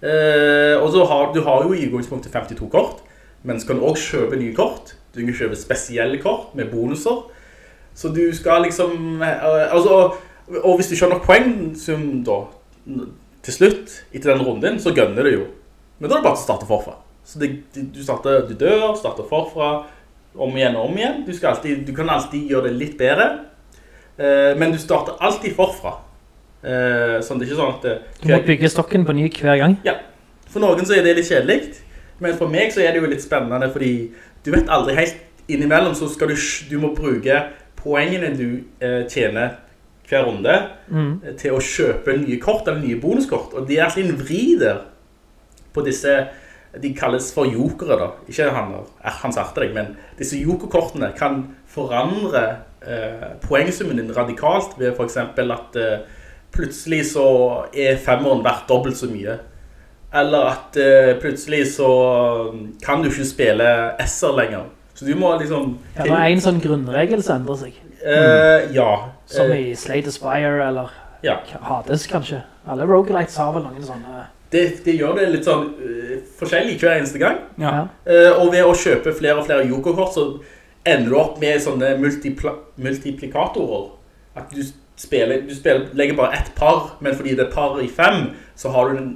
Eh, og så har du har jo i utgangspunktet 52 kort, men så kan du også kjøpe nye kort. Du kan kjøpe spesielle kort med bonuser. Så du skal liksom... eh, altså, og hvis du ikke har nok poengsum da, til slutt, etter den runden, så gønner du jo. Men da er det bare å starte forfra. Så det, du, starter, du dør, starter forfra, om igjen og om igjen. Du, alltid, du kan alltid gjøre det litt bedre. Eh, men du starter alltid forfra. Eh, sånn det er ikke sånn at... Du må bygge stokken på ny hver gang. ja, for noen så er det litt kjedelig, men for meg så er det jo litt spennende, fordi du vet aldri helt innimellom, så skal du, du må bruke poengene du eh, tjener hver runde mm. til å kjøpe nye kort, eller nye bonuskort, og det er alltid en vri der på disse, de kalles for jokere da, ikke han, han sarte deg, men disse jokerkortene kan forandre eh, poengsummen din radikalt ved for eksempel at eh, plutselig så er femmeren verdt dobbelt så mye. Eller at eh, plutselig så mm, kan du ikke spille S-er lenger. Så du må liksom... Er det en sånn grunnregel som endrer seg. Uh, ja. Som Eh, i Slay the Spire, eller ja. Hades kanskje. Alle roguelites har vel noen sånne... Det, det gjør det litt sånn uh, forskjellig hver eneste gang. Ja. Eh, og ved å kjøpe flere og flere jokerkort, så ender du opp med sånne multiplikatorer. At du, spiller, du spiller, legger bare ett par, men fordi det er par i fem, så har du en,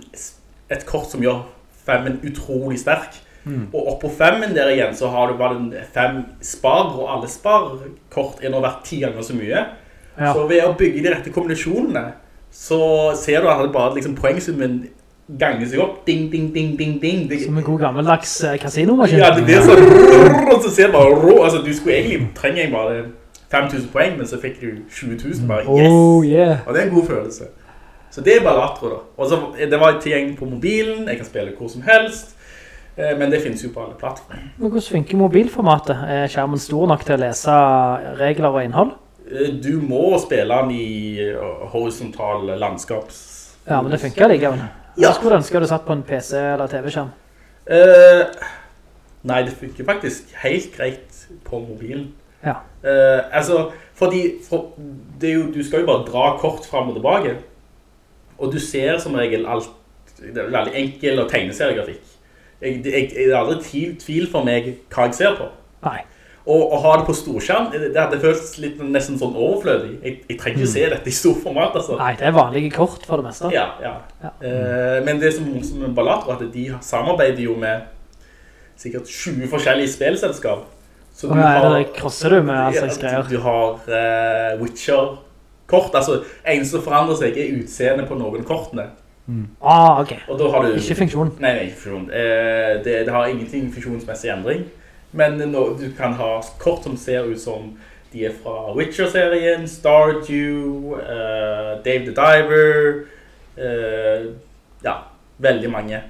et kort som gjør femmen utrolig sterk. Og oppå femmen der igjen, så har du bare fem spar, og alle sparkort er nå verdt ti ganger så mye. Ja. Så ved å bygge de rette kombinasjonene, så ser du at det bare liksom poengsummen ganger seg opp. Ding, ding, ding, ding, ding. Som en god gammeldags eh, kasinomaskin. ja, det blir sånn, og så ser du bare rå, altså du skulle egentlig, trenger bare 5000 poeng, men så fikk du 20 000, bare yes! Oh, yeah. Og det er en god følelse. Så det er Balatro da. Og så, det var tilgjengelig på mobilen, jeg kan spille hvor som helst, men det finnes jo på alle plattformer. Hvordan funker mobilformatet? Er skjermen stor nok til å lese regler og innhold? Eh, Du må spille den i eh, horisontal landskaps... Ja, men det funker likevel. Ja. Hvordan skal ønske du satt på en PC eller TV-skjerm. Eh, nei, det funker faktisk helt greit på mobilen. Ja. Eh, altså, fordi for, det jo, du skal jo bare dra kort frem og tilbake, og du ser som regel alt, det er veldig enkel og tegneseriegrafikk. Jeg, jeg, det er aldri tvil, tvil for meg hva jeg ser på. Nei. Og å ha det på storskjerm, det hadde føltes litt nesten sånn overflødig. Jeg, jeg trenger ikke se dette i stor format, altså. Nei, det er vanlige kort for det meste. Ja, ja. Ja. Eh, men det som er som Balatro, at de samarbeider jo med sikkert 20 forskjellige spilselskap. Så du Nei, har, det krosser du med all slags greier? Du har uh, Witcher-kort, altså en som forandrer seg er utseende på noen kortene. Ah, ok. Du... Ikke funksjon. Nei, nei, ikke funksjon. Eh, det, det har ingenting funksjonsmessig endring. Men nå, du kan ha kort som ser ut som de er fra Witcher-serien, Stardew, eh, Dave the Diver, eh, ja, veldig mange.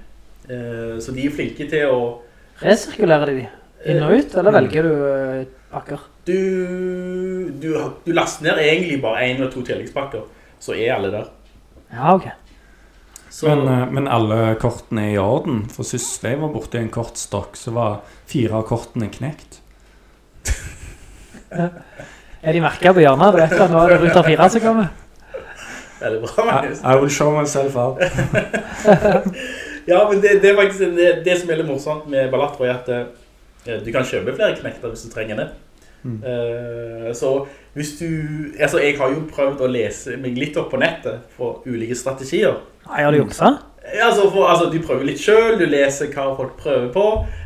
Eh, så de er flinke til å... Resirkulerer de de? Inn og ut, eller velger du eh, pakker? Du, du, du laster ned egentlig bare en eller to tilleggspakker, så er alle der. Ja, ok. Så, Men, eh, men alle kortene er i orden. For sist jeg var borte i en kortstokk, så var fire av kortene knekt. <laughs> Er de merket på hjørnet? Du vet at nå er det Ruter fire som kommer. veldig bra, I, Magnus. I will show myself out. <laughs> Ja, men det, det er faktisk det, det som er litt morsomt med Balatro er at uh, du kan kjøpe flere knekter hvis du trenger det. Eh, så hvis du, altså jeg har jo prøvd å lese meg litt opp på nettet for ulike strategier. Nei, har du juksa? Ja, altså, for, altså, du prøver litt selv, du leser hva folk prøver på.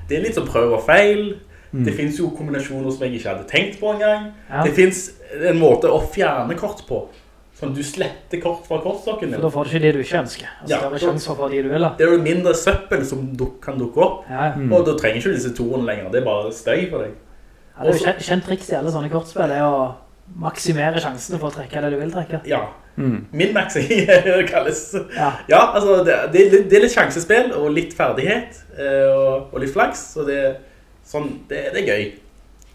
Det er litt som prøver feil. Det finnes jo kombinasjoner som jeg ikke hadde tenkt på engang. Ja. Det finnes en måte å fjerne kort på. Sånn du sletter kort fra kortstokken din. Så da får du ikke de du ikke ønsker. Altså, Ja. det er vel sjanse for de du vil. Det er jo mindre søppel som duk kan dukke opp. Ja, ja. Og da trenger ikke disse toene lenger. Det er bare støy for deg. Ja, det er jo kjent, kjent triks i alle sånne kortspill er å maksimere sjansene for å trekke det du vil trekke. Ja. Min-maxing <laughs> kalles. Ja. Ja, altså det, det, er det er litt sjansespill og litt ferdighet eh, og, og litt flaks. Så det, sånn, det, det er gøy.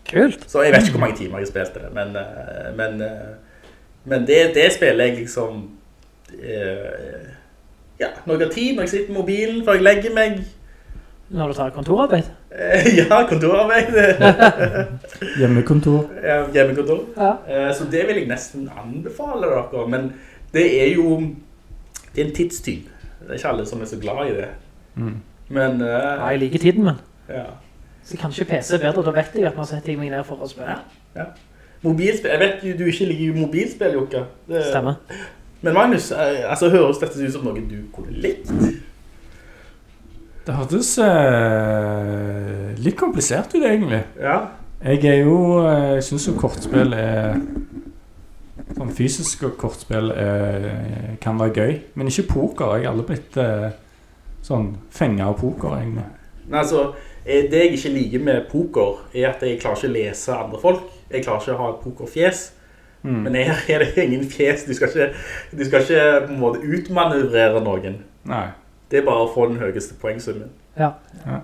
Kult. Så jeg vet ikke hvor mange timer jeg spilte det, men, eh, men, eh, men det, det spiller jeg liksom eh, ja, noe tid når jeg sitter på mobilen før jeg legger meg. Når du tar kontorarbeid. Eh, ja, kontorarbeid. <laughs> Hjemmekontor. Ja, Hjemmekontor. Ja. Eh, Så det vil jeg nesten anbefale dere, men det er jo det er en tidstyv. Det er ikke alle som er så glad i det. Men, uh, Ja, jeg liker tiden, men. ja. Så kanskje PC er bedre, da vet jeg at man setter meg ned for å spille. Mobilspill, jeg vet jo du ikke liker mobilspill, Jokka. Det- Stemmer. Men Magnus, altså høres dette ut som noe du kunne likt? Det hørtes eh, litt komplisert ut, egentlig. Ja. Jeg er jo eh, Jeg syns jo kortspill er Sånn fysisk kortspill er, kan være gøy. Men ikke poker. Jeg har aldri blitt eh, sånn fenga av poker, egentlig. Nei, altså, eh, det jeg ikke liker med poker, er at jeg klarer ikke å lese andre folk. Jeg klarer ikke å ha et pokerfjes. Men her er det ingen fjes. Du skal ikke, du skal ikke på en måte utmanøvrere noen. Nei. Det er bare å få den høyeste poengsummen. Ja. ja.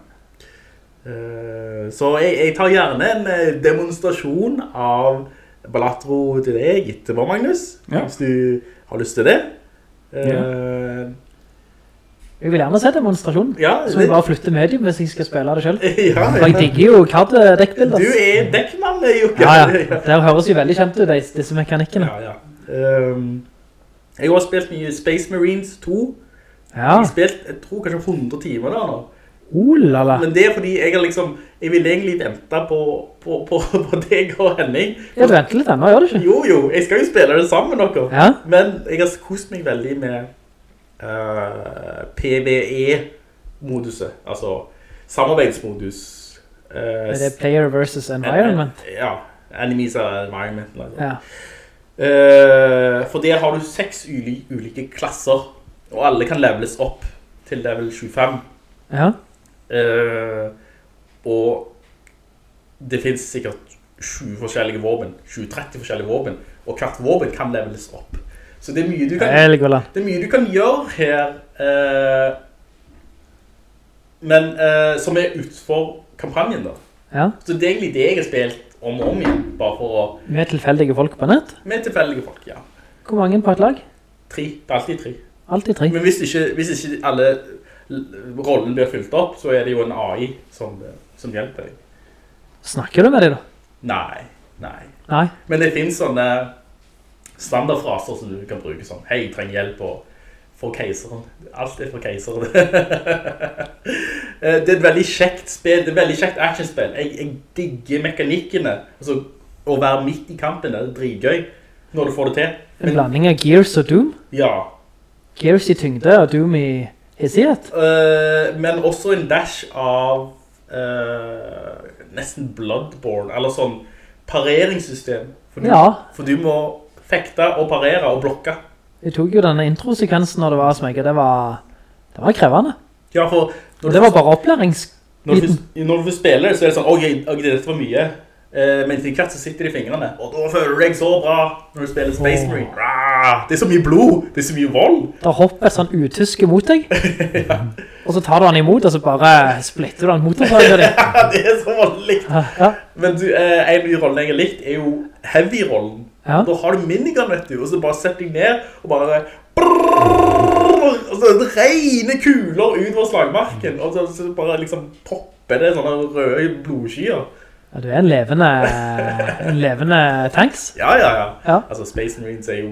Så jeg, jeg tar gjerne en eh, demonstrasjon av Balatro til deg etterpå, Magnus. Ja. Hvis du har lyst til det. Ja. Jeg vil gjerne se demonstrasjonen. Ja, Så vi bare flytter medium hvis jeg skal spille det selv. <laughs> ja, For jeg digger jo CAD-dekkbilder. Du er dekkmann, Jukka. Ja, ja. <laughs> Det høres jo veldig kjent ut, disse mekanikkene. Ja, ja. Um, jeg har også spilt mye Space Marines 2. Ja. Jeg har spilt, jeg tror kanskje 100 timer der nå. Oh. Men det er fordi jeg liksom, jeg vil egentlig vente på, på, på, på deg og Henning. Ja, du venter litt ennå, gjør du ikke? Jo, jo, jeg skal jo spille det sammen med dere. Ja. Men jeg har kost meg veldig med uh, PvE-moduset, altså samarbeidsmodus. Uh, Er det player versus environment? Ja, enemies of environment. Liksom. Ja. Uh, for der har du seks uli ulike klasser, og alle kan leveles opp til level 25. Ja. Uh, og det finnes sikkert 20 forskjellige våpen, 20-30 forskjellige våpen, og hvert våpen kan leveles opp. Så det er mye du kan, er mye du kan gjøre her, uh, men uh, som er utenfor kampanjen da. Ja. Så det er egentlig det jeg har spilt om og om igjen, bare for å, Med tilfeldige folk på nett. med tilfeldige folk, ja. Hvor mange på et lag? Tre, det er alltid tre. Alltid tre. Men hvis ikke, hvis ikke alle rollene rollen blir fylt opp, så er det jo en AI som, som hjelper deg. Snakker du med dem da? Nei, nei. Nei. Men det finnes sånne standardfraser som du kan bruke sånn, hei, jeg trenger hjelp og for keiseren. Alt er for keiseren. <laughs> Eh, Det er et veldig kjekt spill, det er et veldig kjekt actionspill. Jeg, jeg digger mekanikkene. Altså, å være midt i kampen, det er dritgøy når du får det til. En blanding av Gears og Doom. Ja, Gears i tyngde og Doom i hissighet. Uh, men også en dash av uh, nesten Bloodborne, eller sånn pareringssystem. For du, Ja. for du må fekte og parere og blokke. Jeg tok jo denne introsekvensen når det var som det var, det var krevende. Ja, for Og det var bare opplæringsbiten. når du, når du spiller så er det sånn, ok, okay dette var mye. Eh, men til hvert så sitter det i fingrene, og da føler du deg så bra når du spiller Space. Marine. Rah! Det er så mye blod, det er så mye vold. <laughs> Da hopper et sånn utyske mot deg, og så tar du han imot, og så bare splitter du han mot deg. <laughs> ja, det er så voldelig. Ja, Men du, eh, en av de rollene jeg har likt er jo heavy-rollen. Ja. Da har du minigun, vet du, og så bare setter deg ned og bare brrrr, og så regner kuler utover slagmarken, og så, så bare liksom popper det sånne røde blodskyer. Ja, du er en levende, en levende tanks. Ja, ja, ja. Ja. Altså, Space Marines er jo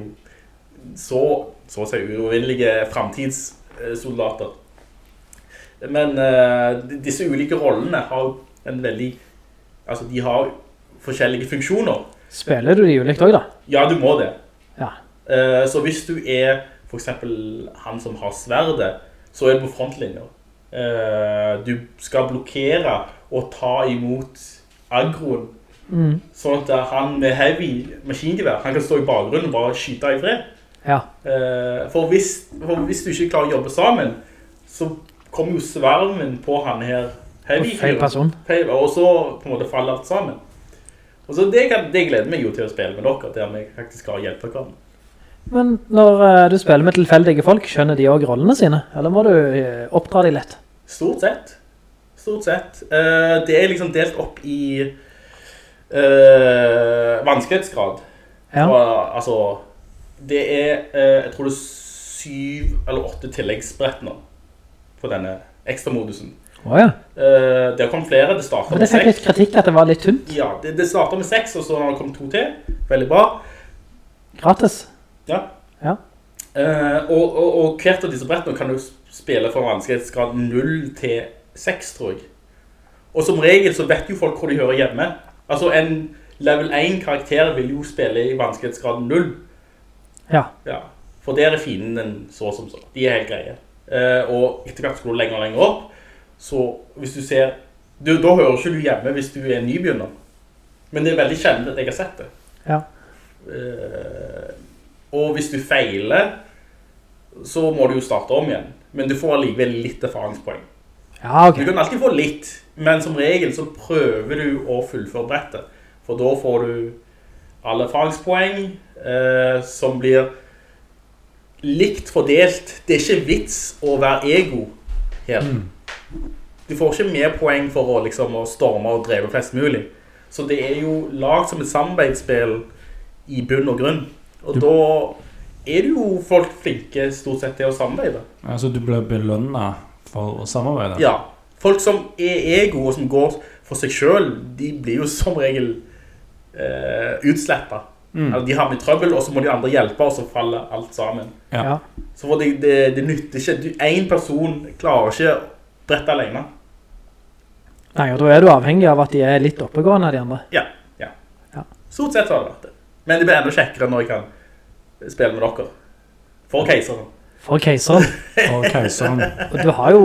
så, så å si uovervinnelige fremtidssoldater. Men eh, disse ulike rollene har en veldig, altså de har forskjellige funksjoner. Spiller du de ulikt også da? Ja, du må det. Ja. Eh, så hvis du er for eksempel han som har sverdet, så er du på frontlinjer. Eh, du skal blokkere og ta imot agroen. Mm. Sånn at han med heavy maskingevær, han kan stå i bakgrunnen og bare skyte i fred. Ja. Eh, for, hvis, for hvis du ikke klarer å jobbe sammen, så kommer jo svermen på han her heavy feil person. Feil, og så på en måte faller alt sammen. Og så det, kan, det gleder meg jo til å spille med dere, der vi faktisk har hjelp hverandre. Men når eh, du spiller med tilfeldige folk, skjønner de også rollene sine? Eller må du eh, oppdra dem lett? Stort sett. Stort sett. Det er liksom delt opp i uh, vanskelighetsgrad. Ja. Og, altså, det er, eh, jeg tror det er syv eller åtte tilleggsbrett nå på denne ekstramodusen. Oh, Åja. Eh, det har kommet flere, det startet med seks. det fikk litt kritikk at det var litt tunt. Ja, det, det startet med seks, og så har det kommet to til. Veldig bra. Gratis. Ja. Ja. Eh, og, og, og hvert av disse brettene kan du spille fra vanskelighetsgrad 0 til 6, tror jeg. Og som regel så vet jo folk hvor de hører hjemme. Altså en level 1 karakter vil jo spille i vanskelighetsgrad 0. Ja. Ja. For der er fienden så som så. De er helt greie. Eh, og etter hvert skal du lenger og lenger opp. Så hvis du ser... Du, da hører ikke du hjemme hvis du er nybegynner. Men det er veldig sjelden at jeg har sett det. Ja. Eh, og hvis du feiler, så må du jo starte om igjen. Men du får allikevel litt erfaringspoeng. Ja, ok. Du kan alltid få litt, men som regel så prøver du å fullføre brettet. For da får du alle fagspoeng, eh, som blir likt fordelt. Det er ikke vits å være ego her. Du får ikke mer poeng for å, liksom, å storme og dreve flest mulig. Så det er jo lagt som et samarbeidsspill i bunn og grunn. Og da er det jo folk flinke stort sett til å samarbeide. Altså, du blir belønnet for å samarbeide. Ja, folk som er ego og som går for seg selv, de blir jo som regel eh, utslettet. Altså, de har med trøbbel, og så må de andre hjelpe, og så faller alt sammen. Ja. Så det, det, det nytter ikke. Du, en person klarer ikke brette alene. Nei, og da er du avhengig av at de er litt oppegående, de andre. Ja, ja. Ja. Stort sett har det vært det. Men det blir enda kjekkere når jeg kan spille med dere. For keiseren. For keiseren. For keiseren. Og du har jo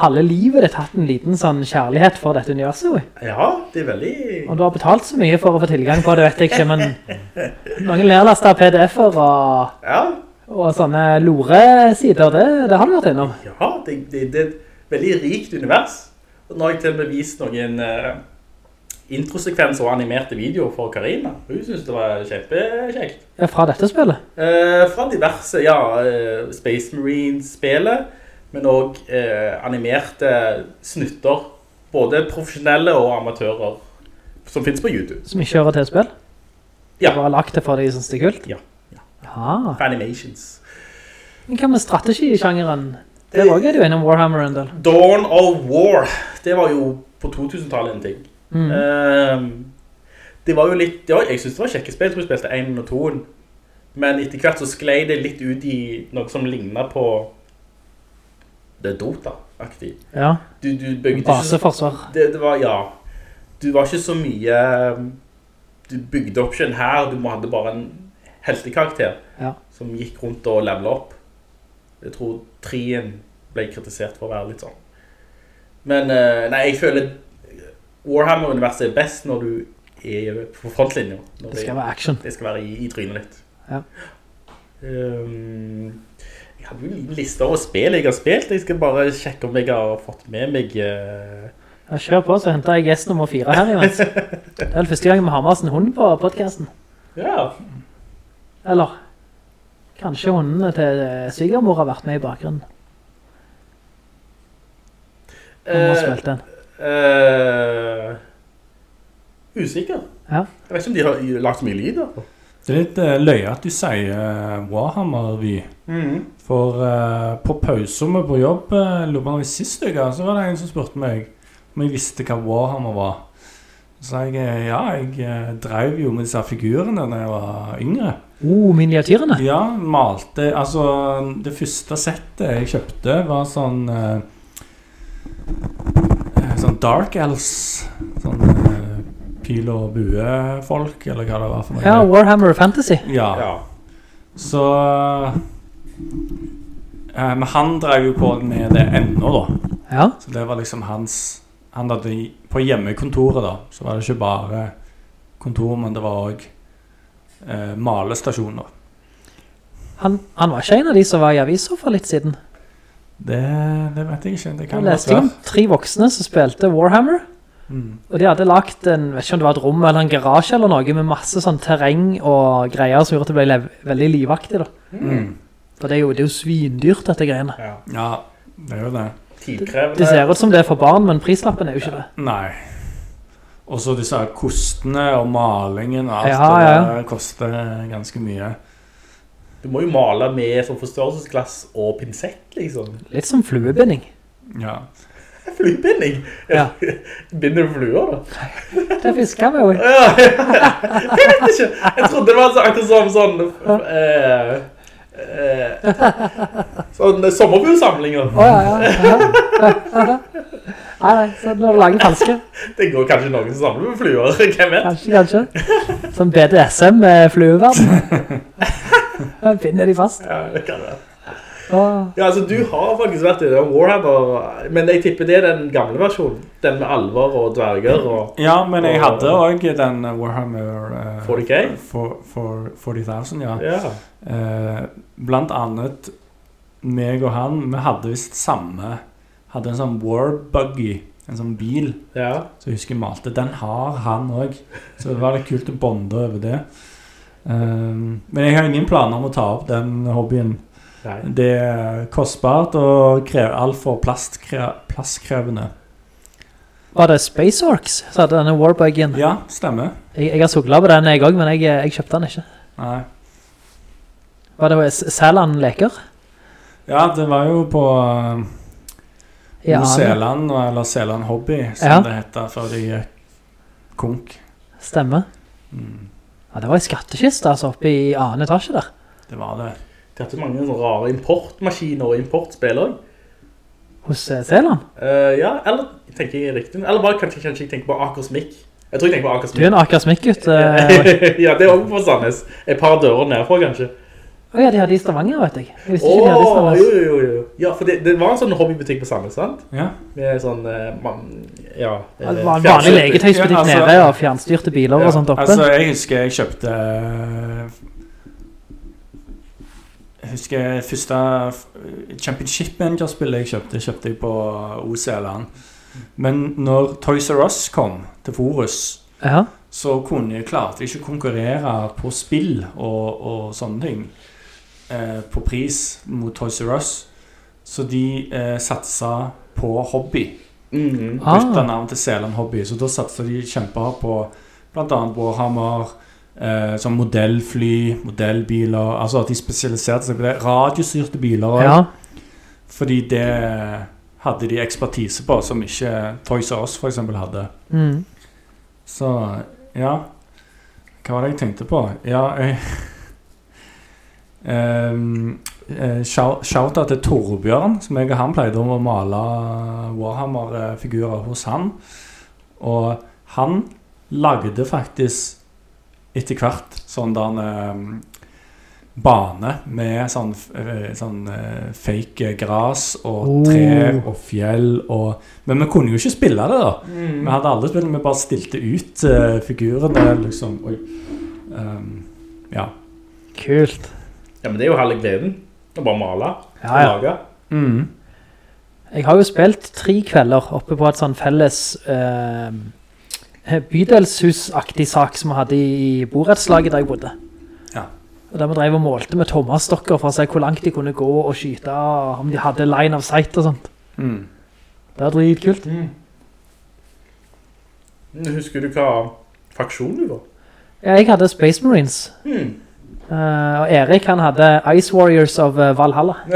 halve livet ditt hatt en liten sånn kjærlighet for dette universet. Ja, det er veldig... Og du har betalt så mye for å få tilgang på det, vet jeg ikke, men noen nærlastet PDF-er og, Ja, og sånne lore-sider, det, det har du vært innom. ja det, det, det er et veldig rikt univers. Og nå har jeg til og med vist noen uh, introsekvenser og animerte videoer for Karina. Hun synes det var kjempekjekt. Ja, fra dette spillet. Uh, fra diverse, ja, uh, Space Marine-spillet, men også eh, animerte snutter, både profesjonelle og amatører, som finnes på YouTube. Som ikke hører til spill. Ja. Bare lagt det for de som det er kult. Ja, ja. For animations. Men hva med strategi i sjangeren? Det var jo innom Warhammer en del. Dawn of War, det var jo på 2000-tallet en ting. Mm. Eh, det var jo litt, ja, jeg synes det var kjekke spill, jeg tror jeg spilte 1 og 2 men etter hvert så sklei det litt ut i noe som lignet på det er Dota. Warhammer-aktig. Ja, Du, du bygde baseforsvar. det, det var, ja, du var ikke så mye, du bygde opp ikke en her, du hadde bare en heltekarakter Ja. som gikk rundt og levelet opp. Jeg tror trien ble kritisert for å være litt sånn. Men, eh, nei, jeg føler Warhammer-universet er best når du er på frontlinjen. Det skal være action. det skal være i, i trynet ditt. Ja. Um, hadde jo en liste over spill jeg har spilt. Jeg skal bare sjekke om jeg har fått med meg eh, Ja, kjør på, så henter jeg gjest nummer fire her imens. <laughs> Det er vel første gang vi har med oss en hund på podcasten. Ja, Eller, kanskje hundene til eh, svigermor har vært med i bakgrunnen. Hvem har Eh, spilt den. eh, usikker. Ja. Jeg vet ikke om de har lagt så mye lyd. da. Det er litt løy løye at du sier eh, Warhammer, Vy. For uh, på pauserommet på jobb, uh, sist uke, så var det en som spurte meg om jeg visste hva Warhammer var. Så sa jeg eh, ja, jeg eh, drev jo med disse figurene da jeg var yngre. Oh, miniatyrene. Ja, malte Altså, det første settet jeg kjøpte, var sånn eh, eh, Sånn Dark Elves. Sånn eh, pil og bue-folk, eller hva det var for noe. Ja, Warhammer Fantasy. Ja. Ja. Så eh, Men han drev jo på med det ennå, da. Ja, Så det var liksom hans Han hadde i- På hjemmekontoret, da, så var det ikke bare kontor, men det var òg eh, malestasjoner. han, han var ikke en av de som var i avisa for litt siden. Det, det vet jeg ikke. Det kan jeg leste om tre voksne som spilte Warhammer. Mm. Og de hadde lagt en, vet ikke om det var et rom eller en garasje eller noe, med masse sånn terreng og greier som gjorde at det ble lev veldig livaktig da. Mm. For det er jo, det er jo svindyrt dette greiene. Ja. Ja, det er jo det. Det ser ut som det er for barn, men prislappen er jo ikke det. Nei. Og så disse her kostene og malingen og alt Ja, det ja. der koster ganske mye. Du må jo male med sånn forstørrelsesglass og pinsett, liksom. Litt som fluebinding. Ja. Fluebinding. Ja. <laughs> Binder du fluer, da? <laughs> Det fisker vi jo i. Ja, <laughs> jeg vet ikke. Jeg trodde det var akkurat som sånn eh, eh, Sånn sommerfuglsamlinger. Å ja, ja. Nei, nei, så når du lager falske, Det går kanskje noen som samler med fluer. Hvem vet? kanskje, kanskje. Som BDSM med flueverden. Da binder de fast. Ja, det kan det være. Ja, altså du har faktisk vært i det Warhammer, men jeg tipper det er den gamle versjonen. Den med alver og dverger og... ja, men jeg hadde også den Warhammer Uh, 40K? For, for 40.000, ja. Ja. Uh, blant annet meg og han, vi hadde vist samme Hadde en sånn warbuggy, en sånn bil, Ja. så jeg husker jeg malte. Den har han også, så det var litt kult å bonde over det. Uh, men jeg har ingen planer om å ta opp den hobbyen. Nei. Det er kostbart og krever altfor plasskrevende. Var det Space Orcs som hadde denne Warbuggen? Ja, stemmer. Jeg, jeg har suglet på den jeg òg, men jeg, jeg kjøpte den ikke. Nei. Var det Sæland leker? Ja, det var jo på Ja, New eller Seland Hobby, som Ja. det heter før de gikk konk. Stemmer. Mm, Ja, det var ei skattkiste, altså, oppe i annen etasje der. det var det. De hadde mange sånne rare importmaskiner og importspill også. Hos eh, Sæland. Eh, ja, eller tenker jeg riktig. Eller bare kanskje, kanskje jeg tenker på Akersmik. Jeg tror jeg tenker på Du er en Aker Smith-gutt. eh. <laughs> ja, det er også på Sandnes. Et par dører nedfra, kanskje. Å ja, de hadde i Stavanger, vet jeg. Jeg visste Åh, ikke de hadde i Stavanger. jo, jo, jo. Ja, for det, det var en sånn hobbybutikk på Sandnes, sant? Ja. Med sånn, man, ja... Det var en vanlig legetøysbutikk Ja, altså- nede, og fjernstyrte biler Ja, og sånt oppe. Altså, jeg husker jeg kjøpte Jeg husker første Championship Manager-spillet jeg kjøpte, kjøpte jeg på OCLan. Men når Toys R Us kom til Forus, Ja. så kunne jeg klarte jeg ikke å konkurrere på spill og, og sånne ting eh, på pris mot Toys R Us. Så de eh, satsa på hobby. Mhm. Ah. Navn til Seland Hobby. Så da satsa de kjempehardt på bl.a. Warhammer, eh, som modellfly, modellbiler Altså at de spesialiserte seg på det. Radiostyrte biler òg. ja. Fordi det hadde de ekspertise på, som ikke Toys R Us f.eks. hadde. Mm. Så ja Hva var det jeg tenkte på? Ja, jeg <laughs> Um, Shoutout til Torbjørn, som jeg og han pleide om å male Warhammer-figurer hos han. Og han lagde faktisk etter hvert sånn der en bane med sånn, eh, sånn eh, fake gras og Oh. tre og fjell og Men vi kunne jo ikke spille det, da. Vi hadde aldri spilt, vi bare stilte ut uh, figurene, liksom. Oi. Um, ja. Kult. Ja, men det er jo halve gleden. Å bare male. Ja, ja. og lage. Mm. Jeg har jo spilt tre kvelder oppe på et sånn felles eh, bydelshusaktig sak som vi hadde i borettslaget der jeg bodde. Ja. Og der vi drev og målte med Thomas-stokker for å se hvor langt de kunne gå og skyte, og om de hadde line of sight og sånt. Mm. Det er dritkult. Mm. Husker du hva faksjonen du var? Ja, jeg hadde Space Marines. Mm. Uh, og Erik han hadde Ice Warriors of eh, Valhalla. <laughs>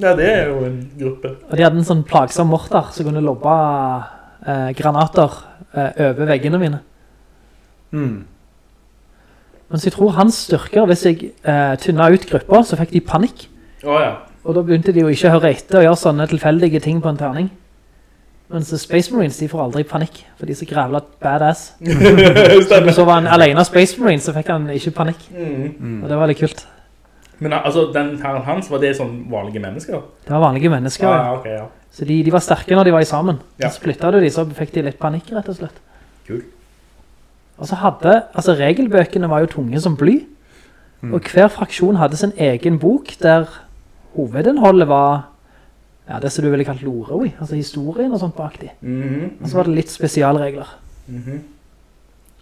ja, det er jo en gruppe. Og de hadde en sånn plagsom mortar som kunne lobbe eh, granater eh, over veggene mine. Mm. Men så jeg tror hans styrker, hvis jeg eh, tynna ut grupper, så fikk de panikk. Ja. Og da begynte de jo ikke å høre etter og gjøre sånne tilfeldige ting på en terning. Mens Space Marines, de får aldri panikk, for de er så grævla badass. <laughs> Så så var han alene Space Marines, så fikk han ikke panikk. Mm. Og det var veldig kult. Men altså, den herren hans, var det sånn vanlige mennesker? Det var vanlige mennesker. Ja, Ah, ja, ok, ja. Så de, de var sterke når de var i sammen. Ja. Så splittet du de, så fikk de litt panikk, rett og slett. Kul. Og så hadde, altså regelbøkene var jo tunge som bly, og hver fraksjon hadde sin egen bok, der hovedinnholdet var, ja, det som du ville kalt lore, i, altså historien og sånt bak de. Mhm, Og så var det litt spesialregler. mhm.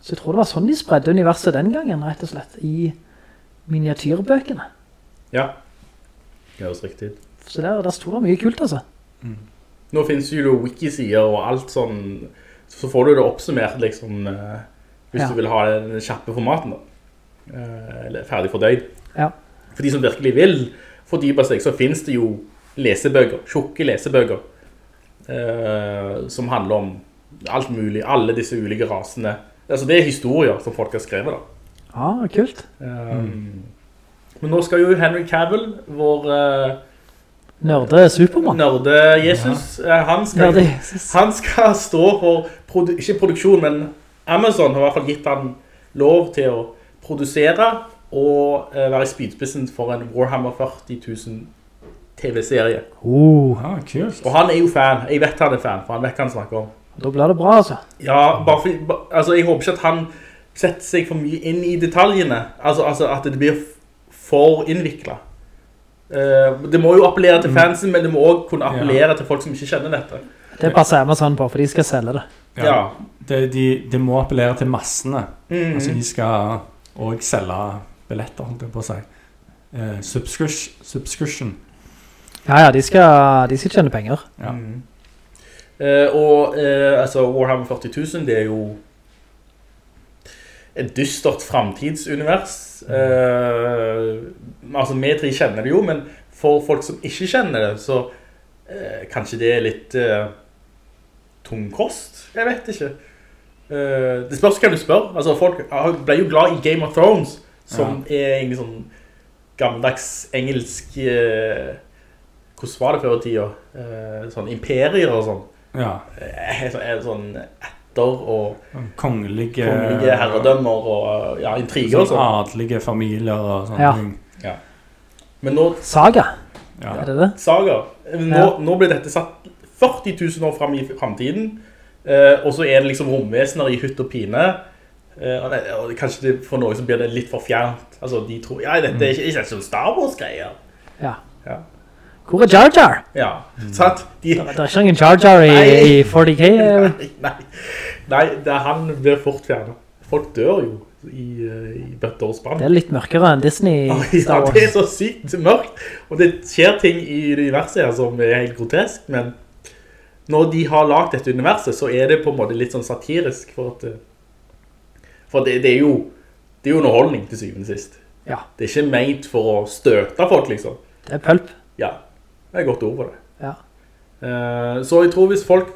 Så jeg tror det var sånn de spredde universet den gangen, rett og slett, i miniatyrbøkene. Ja. Det høres riktig. Så der, der stod det mye kult, altså. Nå finnes jo wikisider og alt sånn, så får du det oppsummert liksom, eh, hvis Ja. du vil ha den kjappe formaten da. Eh, eller ferdig fordøyd. Ja. For de som virkelig vil fordype seg, så finnes det jo lesebøker, tjukke lesebøker, eh, som handler om alt mulig, alle disse ulike rasene. Altså det er historier som folk har skrevet da. Ja, kult. Um, Men nå skal jo Henry Cavill, vår eh, Nørde Superman. nørde Jesus, Ja. han, skal, Nørde Jesus. han skal stå for, produ ikke produksjon, men Amazon har i hvert fall gitt han lov til å produsere og eh, være i spydspissen for en Warhammer 40 000 TV-serie. Oh, Ja, kult. Og han er jo fan, jeg vet han er fan, for han vet hva han snakker om. da blir det bra, altså. Ja, bare for, altså jeg håper ikke at han setter seg for mye inn i detaljene. Altså, altså at det blir for innviklet. Eh, det må jo appellere til fansen, men det må også kunne appellere til folk som ikke kjenner dette. Det passer Amazon på, for de skal selge det. Ja. Det, de, de må appellere til massene. Mm. Altså, de skal også selge billetter, holdt jeg på å si. Eh, subscription. subscription. Ja, ja, de skal, de skal tjene penger. Ja. Mm. Eh, og eh, altså Warhammer 40 000, det er jo et dystert fremtidsunivers. Uh, altså, vi tre kjenner det jo, men for folk som ikke kjenner det, så uh, kanskje det er litt uh, tung kost. Jeg vet ikke. Uh, det spørs hva du spør. Altså, folk ble jo glad i Game of Thrones, som er egentlig sånn gammeldags engelsk Hvordan var det før i tida? Sånn imperier og sånn. Ja. Sånn, sånn og Kongelige, kongelige herredømmer og ja, intriger og sånn sånn. adelige familier og sånne Ja. ting. Men nå, Saga, Ja. er det det? Saga, nå, Ja. nå blir dette satt 40 000 år frem i fremtiden, eh, og så er det liksom romvesener i hytt og pine, eh, og, det, og kanskje det, for noen så blir det litt for fjernt. Altså, de tror, ja, dette er ikke, ikke sånn Star Wars-greier. Ja. Ja. Hvor er Jar Jar? Ja, sant? De, Det er ikke noen Jar Jar i, i 40K. eh. <laughs> Nei, nei, nei det, han blir fort fjernet. Folk dør jo i, eh, i bøtter og spann. Det er litt mørkere enn Disney <laughs> Ja, Star Wars. det er så sykt mørkt. Og det skjer ting i universet her som er helt grotesk, men når de har lagt dette universet, så er det på en måte litt sånn satirisk, for at det- For det, det er jo det er jo underholdning til syvende sist. Ja. Det er ikke ment for å støte folk, liksom. Det er pulp. Ja, det er et godt ord for det. Ja. Eh, så jeg tror hvis folk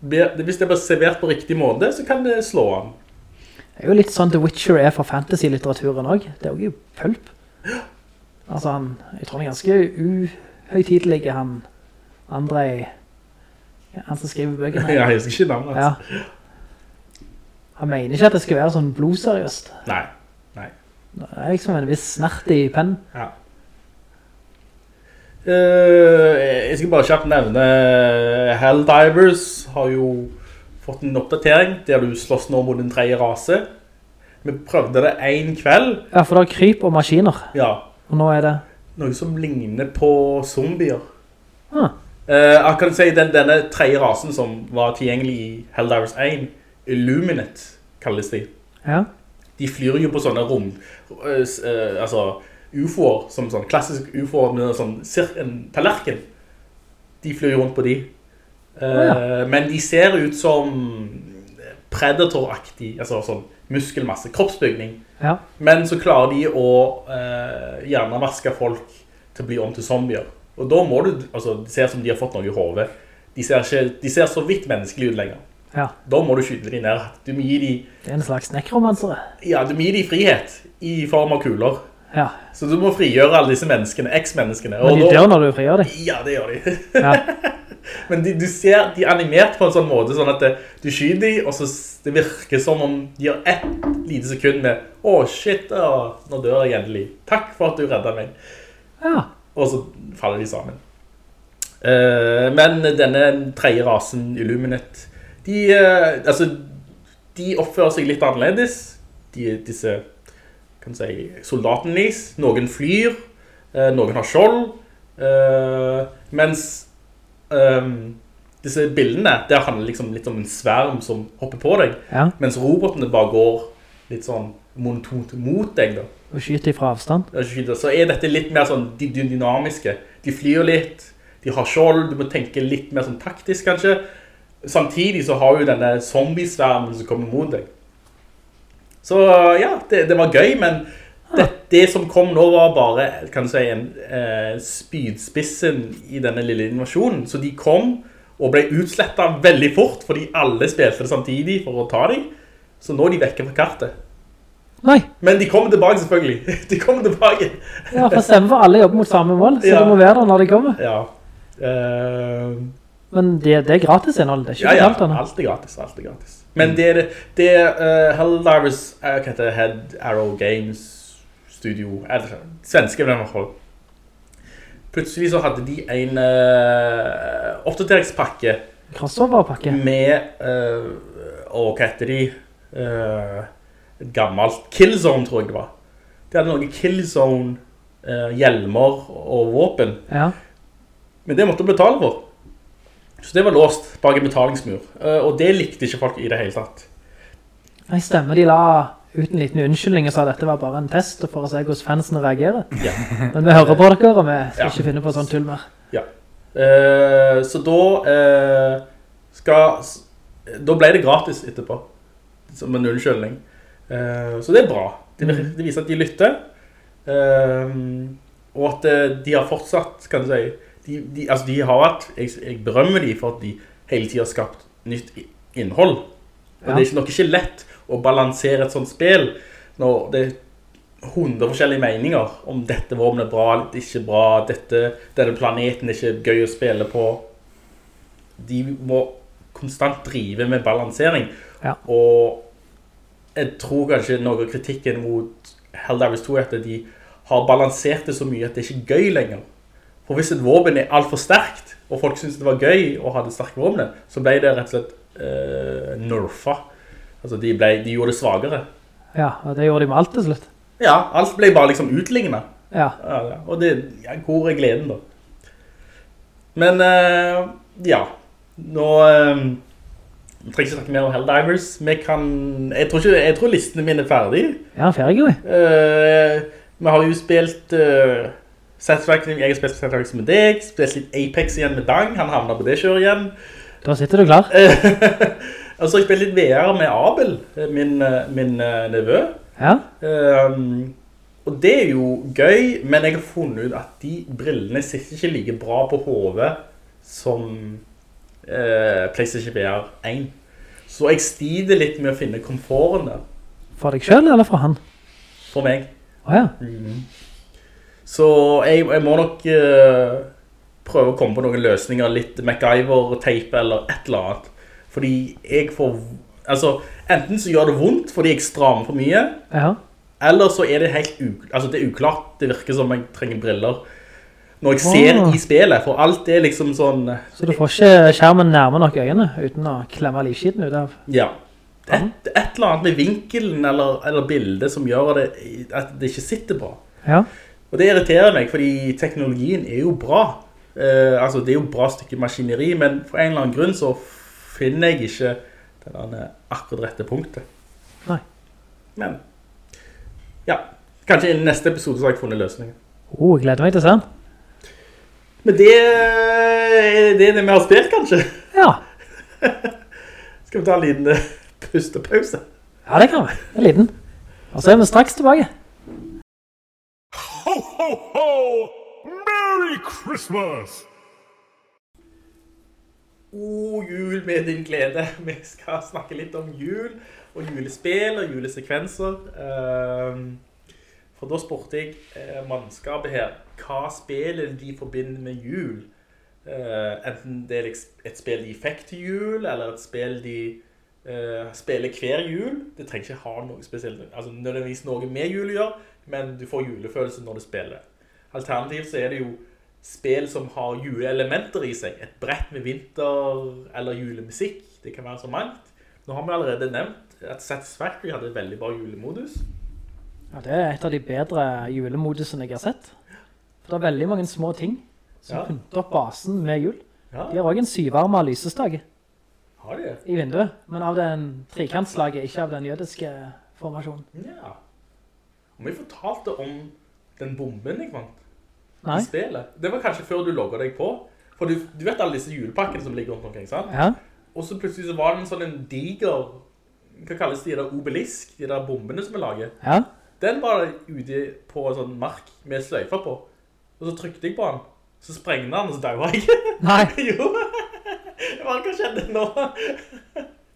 hvis det blir servert på riktig måte, så kan det slå an. Det er jo litt sånn The Witcher er for fantasy-litteraturen også. Det er jo pulp. Altså han, jeg tror han er ganske uhøytidelig, han Andrei, han som skriver bøkene. <laughs> Ja, jeg husker ikke navnet. Ja. Han mener ikke at det skal være sånn blodseriøst. Nei, nei. Det er liksom en viss snert i pennen. Ja. Eh, jeg skal bare kjapt nevne Helldivers har jo fått en oppdatering der du slåss nå mot en tredje rase. Vi prøvde det en kveld. Ja, for det er kryp og maskiner. Ja, Og nå er det... noe som ligner på zombier. Ah, Eh, kan si den, denne tredje rasen som var tilgjengelig i Helldivers 1, Illuminate kalles de. ja. De flyr jo på sånne rom, eh, s- eh, altså UFOer, som sånn klassisk UFOer med sånn en tallerken. De flyr rundt på de. Oh, ja. Men de ser ut som Predator-aktig, altså sånn muskelmasse, kroppsbygning. Ja. Men så klarer de å uh, gjerne vaske folk til å bli om til zombier. Og da må du, altså, det ser som de har fått noe i hovedet. De ser, ikke, de ser så vidt menneskelig ut lenger. Ja. Da må du skyte dem ned. Du må gi dem... Det er en slags nekromansere. ja, du må gi dem frihet i form av kuler. Ja. Så du må frigjøre alle disse menneskene, eks-menneskene. Men de dør når du frigjør dem. Ja, det gjør de. Ja. <laughs> Men de, du ser, de er animert på en sånn måte, sånn at det, du skyder dem, og så det virker som om de har ett lite sekund med, å shit, å, nå dør jeg endelig. Takk for at du reddet meg. Ja. Og så faller de sammen. Uh, men denne tredje rasen, Illuminate, de, uh, altså, de oppfører seg litt annerledes. De, disse, si, soldaten deres. Noen flyr, eh, noen har skjold, eh, mens ehm, disse bildene, der handler liksom litt om en sverm som hopper på deg, Ja. mens robotene bare går litt sånn monotont mot deg da. Og skyter fra avstand. Så er dette litt mer sånn dy- dynamiske. De flyr litt, de har skjold, du må tenke litt mer sånn taktisk kanskje. Samtidig så har du denne zombiesvermen som kommer mot deg. Så ja, det, det var gøy, men det, det som kom nå var bare, kan du si, en eh, spydspissen i denne lille invasjonen. Så de kom og ble utslettet veldig fort, fordi alle spilte det samtidig for å ta dem. Så nå er de vekke fra kartet. Nei, Men de kommer tilbake selvfølgelig. <laughs> De kommer tilbake. ja, for stemmer for alle jobber mot samme mål, så Ja. det må være der når de kommer. Ja. Eh, Men det, det er gratis innhold, det er ikke ja, ja. betalt ennå. Alt er gratis. Alt er gratis. Men det er det, er uh, Helldivers, uh, hva heter det, Head Arrow Games Studio, eller? Svenske i hvert fall. Plutselig så hadde de en uh, oppdateringspakke Crossover-pakke. med, uh, og hva heter de, uh, gammelt Killzone tror jeg det var. De hadde noen Killzone uh, hjelmer og våpen. Ja. Men det måtte du betale for. Så det var låst bak en betalingsmur. Eh, Og det likte ikke folk i det hele tatt. Nei, stemmer de la ut en liten unnskyldning og sa at dette var bare en test for å se hvordan fansene reagerer. Ja. Men vi hører på dere, og vi skal Ja. ikke finne på sånn tull mer. Eh, så da eh, skal Da ble det gratis etterpå. Som en unnskyldning. Eh, så det er bra. Det, det viser at de lytter. Eh, og at eh, de har fortsatt, kan du si de, de, altså de har vært, jeg, jeg berømmer de for at de hele tiden har skapt nytt innhold. Og Ja. det er ikke nok ikke lett å balansere et sånt spill når det er 100 forskjellige meninger om dette våpenet er bra, ikke bra, dette, denne planeten er ikke gøy å spille på. De må konstant drive med balansering. Ja. Og jeg tror kanskje noe av kritikken mot Helldivers 2 er at de har balansert det så mye at det ikke er gøy lenger. For hvis et våpen er alt for sterkt, og folk synes det var gøy å ha det sterke våpenet, så ble det rett og slett eh, nerfa. Altså de, ble, de gjorde det svagere. Ja, og det gjorde de med alt til slutt. Ja, alt ble bare liksom utlignet. Ja, Ja, ja. Og det, ja, hvor er gleden da? Men, eh, ja. Nå eh, jeg trenger ikke snakke mer om Helldivers. Vi kan, jeg tror, ikke, jeg tror listene mine er ferdige. ja ferdig jo. Uh, vi har jo spilt uh, Satisfaction, jeg har spesielt Satisfaction med deg, spesielt Apex igjen med Dang, han havner på det kjøret igjen. Da sitter du klar. <laughs> Og så har jeg spilt litt VR med Abel, min, eh, min eh, nevø. Ja, Um, og det er jo gøy, men jeg har funnet ut at de brillene sitter ikke like bra på hovedet som eh, PlayStation VR 1. Så jeg stider litt med å finne komforten der, for deg selv eller for han? for meg. Åja, Så jeg, jeg må nok uh, prøve å komme på noen løsninger, litt MacGyver-tape eller et eller annet. Fordi jeg får, altså, enten så gjør det vondt fordi jeg strammer for mye, Ja. eller så er det helt altså, det er uklart. Det virker som jeg trenger briller. Når jeg ser Åh. i spillet, for alt er liksom sånn, Så du får ikke skjermen nærme nok øynene uten å klemme livskiten ut av. ja. Et, et eller annet med vinkelen eller, eller bildet som gjør det, at det ikke sitter bra. Ja. Og det irriterer meg, fordi teknologien er jo bra. Eh, altså, det er jo et bra stykke maskineri, men for en eller annen grunn så finner jeg ikke denne akkurat rette punktet. Nei. Men, ja, kanskje i neste episode så har jeg funnet løsningen. Oh, jeg gleder meg til å se den. Men det er det vi har spilt, kanskje. Ja. <laughs> Skal vi ta en liten eh, pustepause? Ja, det kan vi. En liten. Og så er vi straks tilbake. Ho, ho, ho! Merry Christmas! O jul med din glede. Vi skal snakke litt om jul og julespill og julesekvenser. Ehm, For da spurte jeg eh, mannskapet her, hva spiller de forbinder med jul? Eh, enten det er liksom et spill de fikk til jul, eller et spill de eh, spiller hver jul. Det trenger ikke ha noe spesielt, altså nødvendigvis noe med jul å gjøre, men du får julefølelse når du spiller. Alternativt så er det jo spill som har juleelementer i seg. Et brett med vinter eller julemusikk. Det kan være så mangt. Nå har vi allerede nevnt at Satisfactory hadde et veldig bra julemodus. Ja, det er et av de bedre julemodusene jeg har sett. For det er veldig mange små ting som Ja. pynter opp basen med jul. Ja, De har også en syvarme lysestag har de det? i vinduet, men av den trikantslaget, ikke av den jødiske formasjonen. Ja. Og vi fortalte om den bomben jeg fant Nei? i spillet. Det var kanskje før du logget deg på. For du, du vet alle disse julepakkene som ligger rundt omkring, sant? Ja. Og så plutselig så var det en sånn en diger, hva kalles de der obelisk, de der bombene som vi lager. Ja. Den var ute på en sånn mark med sløyfer på. Og så trykte jeg på den. Så sprengte den, og så døde jeg. Nei, <laughs> jo. Hva skjedde nå?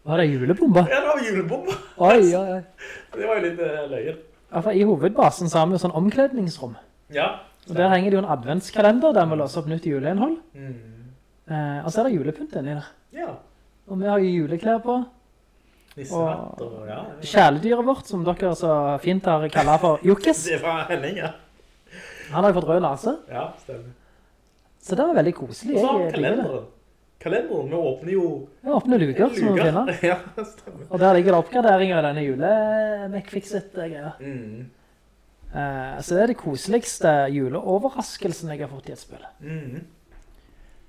var det julebomba? Ja, det var julebomber. Oi, oi, oi. Det var jo litt uh, løyen. Ja, I hovedbasen så har vi jo sånn omkledningsrom. Ja. Og der henger det jo en adventskalender der vi låser opp nytt juleinnhold. Mm. Eh, og så er det julepynt inni der. Ja. Og vi har jo juleklær på. Nissehatt og, ja. Kjæledyret vårt, som dere så fint har kallet for Jukkes. <laughs> Det var Henning, ja. han har jo fått rød nase. Ja, stemmer. Så det var veldig koselig. Og så har vi kalenderen. Kalenderen, vi åpner jo Vi åpner luker, som vi finner. <laughs> Ja, stemmer. Og der ligger det oppgraderinger i denne jule-McFixit-greia. Mm. Uh, så det er det koseligste juleoverraskelsen jeg har fått i et spill. Mm.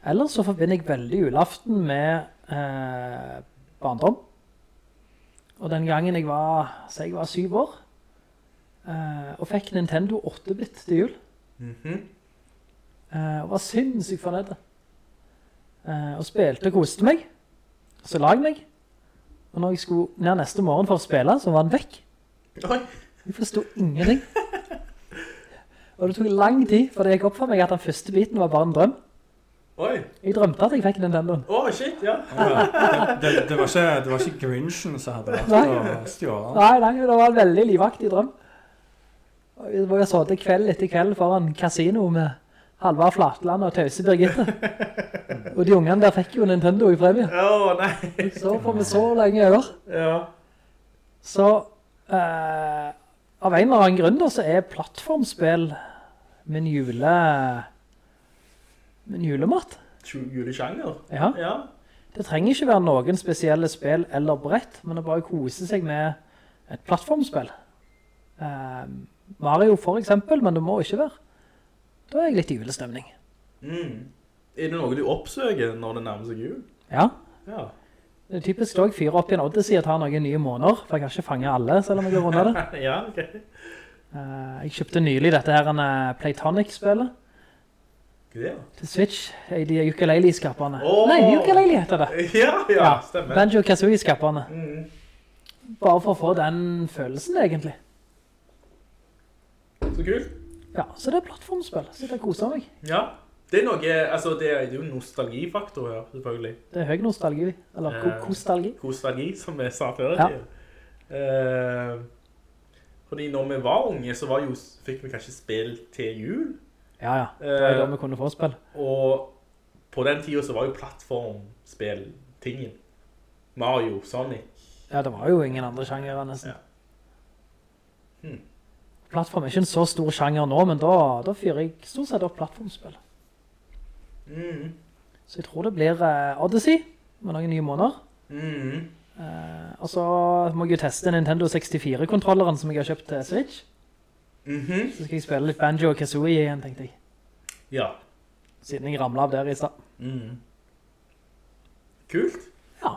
Ellers så forbinder jeg veldig julaften med uh, barndom. Og den gangen jeg var, så jeg var syv år, uh, og fikk Nintendo 8-bit til jul, Mhm. eh, og var sinnssykt fornøyd. Eh, og spilte og koste meg, så lag meg. Og når jeg skulle ned neste morgen for å spille, så var den vekk. Jeg forstod ingenting. Og det tok lang tid, for det gikk opp for meg at den første biten var bare en drøm. Oi. Jeg drømte at jeg fikk Nintendoen. Å, shit, ja. Det, det, det, var ikke, det var ikke Grinchen som hadde vært å stjåle. Nei, nei, det var en veldig livaktig drøm. Og jeg så det kveld etter kveld foran kasino med Halvard Flatland og Tause Birgitte. Og de ungene der fikk jo Nintendo i premie. Å, nei. Så får vi så lenge over. Ja. Så eh, av en eller annen grunn da, så er plattformspill min jule... Min julemat. Julesjanger. Ja. Ja. Det trenger ikke være noen spesielle spill eller brett, men det bare kose seg med et plattformspill. Eh, Mario for eksempel, men det må ikke være. Da er jeg litt i julestemning. Mm. Er det noe du oppsøker når det nærmer seg jul? Ja, Ja. det er typisk da jeg fyrer opp i en Odyssey og tar noen nye måneder, for jeg kan ikke fange alle, selv om jeg har rundet det. <laughs> ja, ok. Eh, jeg kjøpte nylig dette her en eh, Playtonic-spillet er til Switch, i de ukulele-skaperne. Oh! Nei, ukulele heter det. <laughs> Ja, ja, stemmer. Banjo-Kazooie-skaperne. Mm. Bare for å få den følelsen, egentlig. Så kult. Ja, så det er plattformspill, så det koser meg. Ja. Det er noe, altså det er jo nostalgifaktor her, selvfølgelig. Det er høy nostalgi, eller Eh, kostalgi. Kostalgi, som vi sa før. Ja. Eh, Fordi når vi var unge, så var jo, fikk vi kanskje spill til jul. Ja, ja. Det var da vi kunne få spill. Og på den tiden så var jo plattformspill tingen. Mario, Sonic. Ja, det var jo ingen andre sjanger nesten. Ja. Hmm. Plattform er ikke en så stor sjanger nå, men da, da fyrer jeg stort sett opp plattformspill. Mm. Så jeg tror det blir uh, Odyssey, med noen nye måneder. Mm. Uh, og så må jeg jo teste Nintendo 64-kontrolleren som jeg har kjøpt til Switch. Mhm. Så skal jeg spille litt Banjo og Kazooie igjen, tenkte jeg. Ja. Siden jeg ramlet av der i sted. Mm. Kult. Ja.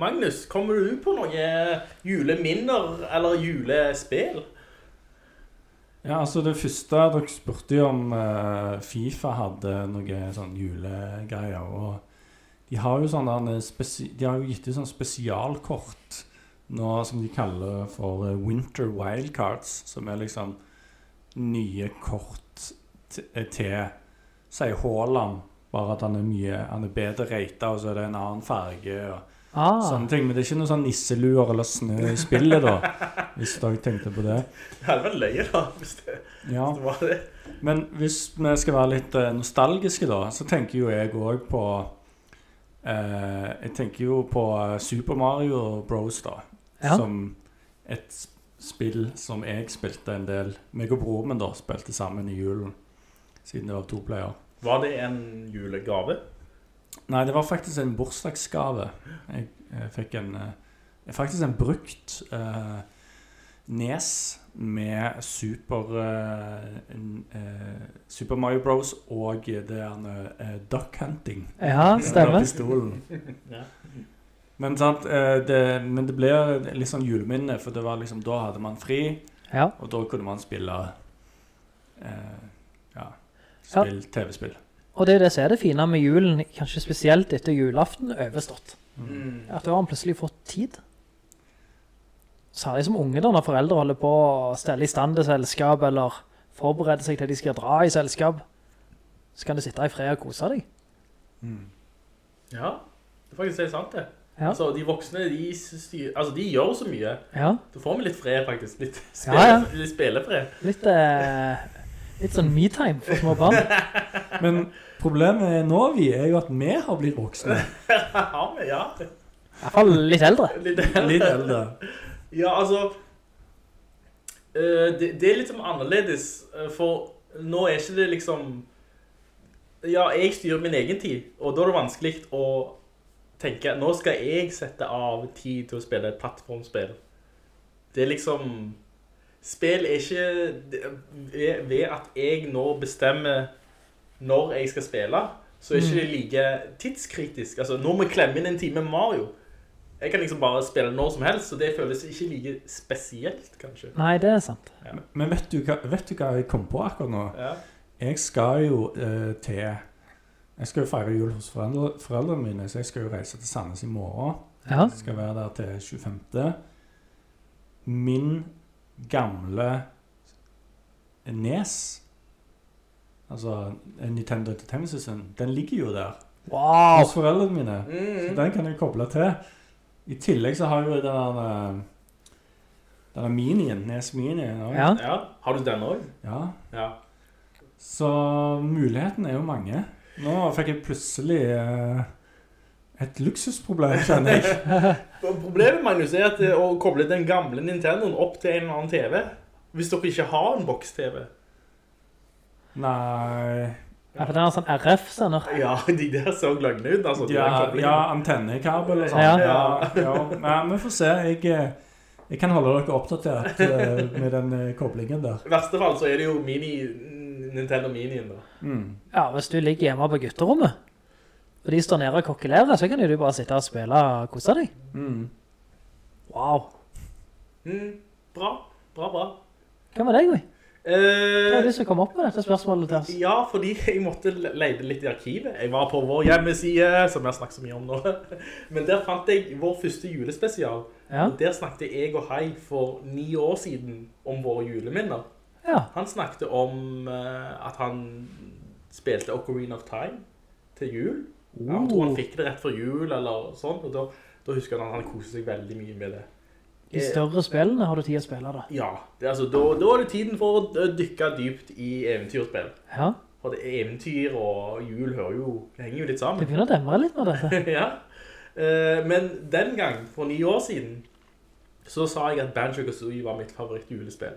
Magnus, kommer du på noen juleminner eller julespill? Ja, altså det første dere spurte jo om uh, FIFA hadde noe sånn julegreier, og de har jo sånn der de har jo gitt ut sånn spesialkort nå som de kaller for eh, Winter Wildcards, som er liksom nye kort eh, til, sier Haaland, bare at han er mye, han er bedre rata, og så er det en annen farge, og Ah, sånne ting, men det er ikke noe sånn nisseluer eller snø i spillet da, <laughs> hvis dere tenkte på det. Det hadde vært løye da, hvis det, Ja. hvis det var det. Men hvis vi skal være litt eh, nostalgiske da, så tenker jo jeg også på eh, Jeg tenker jo på eh, Super Mario Bros da, Ja. som et spill som jeg spilte en del. Meg og broren min da spilte sammen i julen, siden det var to player. Var det en julegave? Nei, det var faktisk en bursdagsgave. Jeg, jeg fikk en eh, Faktisk en brukt eh, Nes med Super eh, en, eh, Super Mario Bros. og det eh, Duck Hunting. ja, <laughs> stemmer. <laughs> Ja. Men, sant, eh, det, men det ble litt sånn juleminne, for det var liksom, da hadde man fri, Ja. og da kunne man spille eh, ja, Ja. TV-spill. Og det er det som er det fine med julen, kanskje spesielt etter julaften overstått. Mm. At da har man plutselig fått tid. Særlig som unge da, når foreldre holder på å stelle i stand til selskap, eller forberede seg til de skal dra i selskap. Så kan du sitte i fred og kose deg. Ja, det er faktisk helt sant det. Ja. Altså, de voksne, de, styr, altså, de gjør så mye. Ja, Da får vi litt fred faktisk. Litt, Ja, ja. litt spillefred. litt, eh, litt sånn me-time for små barn. <laughs> Men problemet nå, vi, er jo at vi har blitt voksne. <laughs> ja, vi, ja. I hvert fall litt eldre. <laughs> Litt, Litt eldre. Ja, altså eh, det, det er litt som annerledes, eh, for nå er ikke det liksom Ja, jeg styrer min egen tid, og da er det vanskelig å tenke Nå skal jeg sette av tid til å spille et plattformspill. Det er liksom Spill er ikke ved, ved at jeg nå bestemmer når jeg skal spille, så er ikke det like tidskritisk. Altså, nå må jeg klemme inn en time med Mario. Jeg kan liksom bare spille når som helst, så det føles ikke like spesielt, kanskje. Nei, det er sant. Men vet du, hva, vet du hva jeg kom på akkurat nå? Ja. Jeg skal jo uh, til Jeg skal jo feire jul hos foreldre, foreldrene mine, så jeg skal jo reise til Sandnes i morgen. Ja. Jeg skal være der til 25. Min gamle Nes, altså Nintendo Entertainment System, den ligger jo der Wow! hos foreldrene mine. Mm. Så den kan jeg koble til. I tillegg så har jeg jo den der eh, den der minien, Nes Minien. også. Ja. ja. Har du den også? ja. Ja. Så mulighetene er jo mange. Nå fikk jeg plutselig eh, et luksusproblem, kjenner jeg. <laughs> Problemet, Magnus, er at det å koble den gamle Nintendoen opp til en eller annen TV, hvis dere ikke har en boks-TV. Nei Ja, for den har sånn RF-sender. Ja, <laughs> de der så løgne ut, altså. de Ja, ja antennekabel og sånn. Ja. Ja. Ja, ja. vi får se. Jeg, eh, jeg kan holde dere oppdatert eh, med den eh, koblingen der. I verste fall så er det jo mini, Nintendo Minien da. Mm. Ja, hvis du ligger hjemme på gutterommet, og de står nede og kokkelerer, så kan du bare sitte og spille og kose deg. Mm. Wow. Mm, bra, bra, bra. Hva var deg, Gui? Uh, Hva er det som kom opp med dette spørsmålet til oss? Ja, fordi jeg måtte leide litt i arkivet. Jeg var på vår hjemmeside, som jeg har snakket så mye om nå. <laughs> Men der fant jeg vår første julespesial. Ja, Og der snakket jeg og Hei for ni år siden om våre juleminner. ja. Han snakket om eh, at han spilte Ocarina of Time til jul. Ja, jeg tror han fikk det rett før jul eller sånn, og da, da husker han at han koset seg veldig mye med det. I større spillene har du tid å spille da. Ja, det, altså, da, da er det tiden for å dykke dypt i eventyrspill. Ja, For det, eventyr og jul jo, henger jo litt sammen. det begynner å demre litt med dette. <laughs> ja. Eh, men den gang, for ni år siden, så sa jeg at Banjo-Kazooie var mitt favoritt-julespill.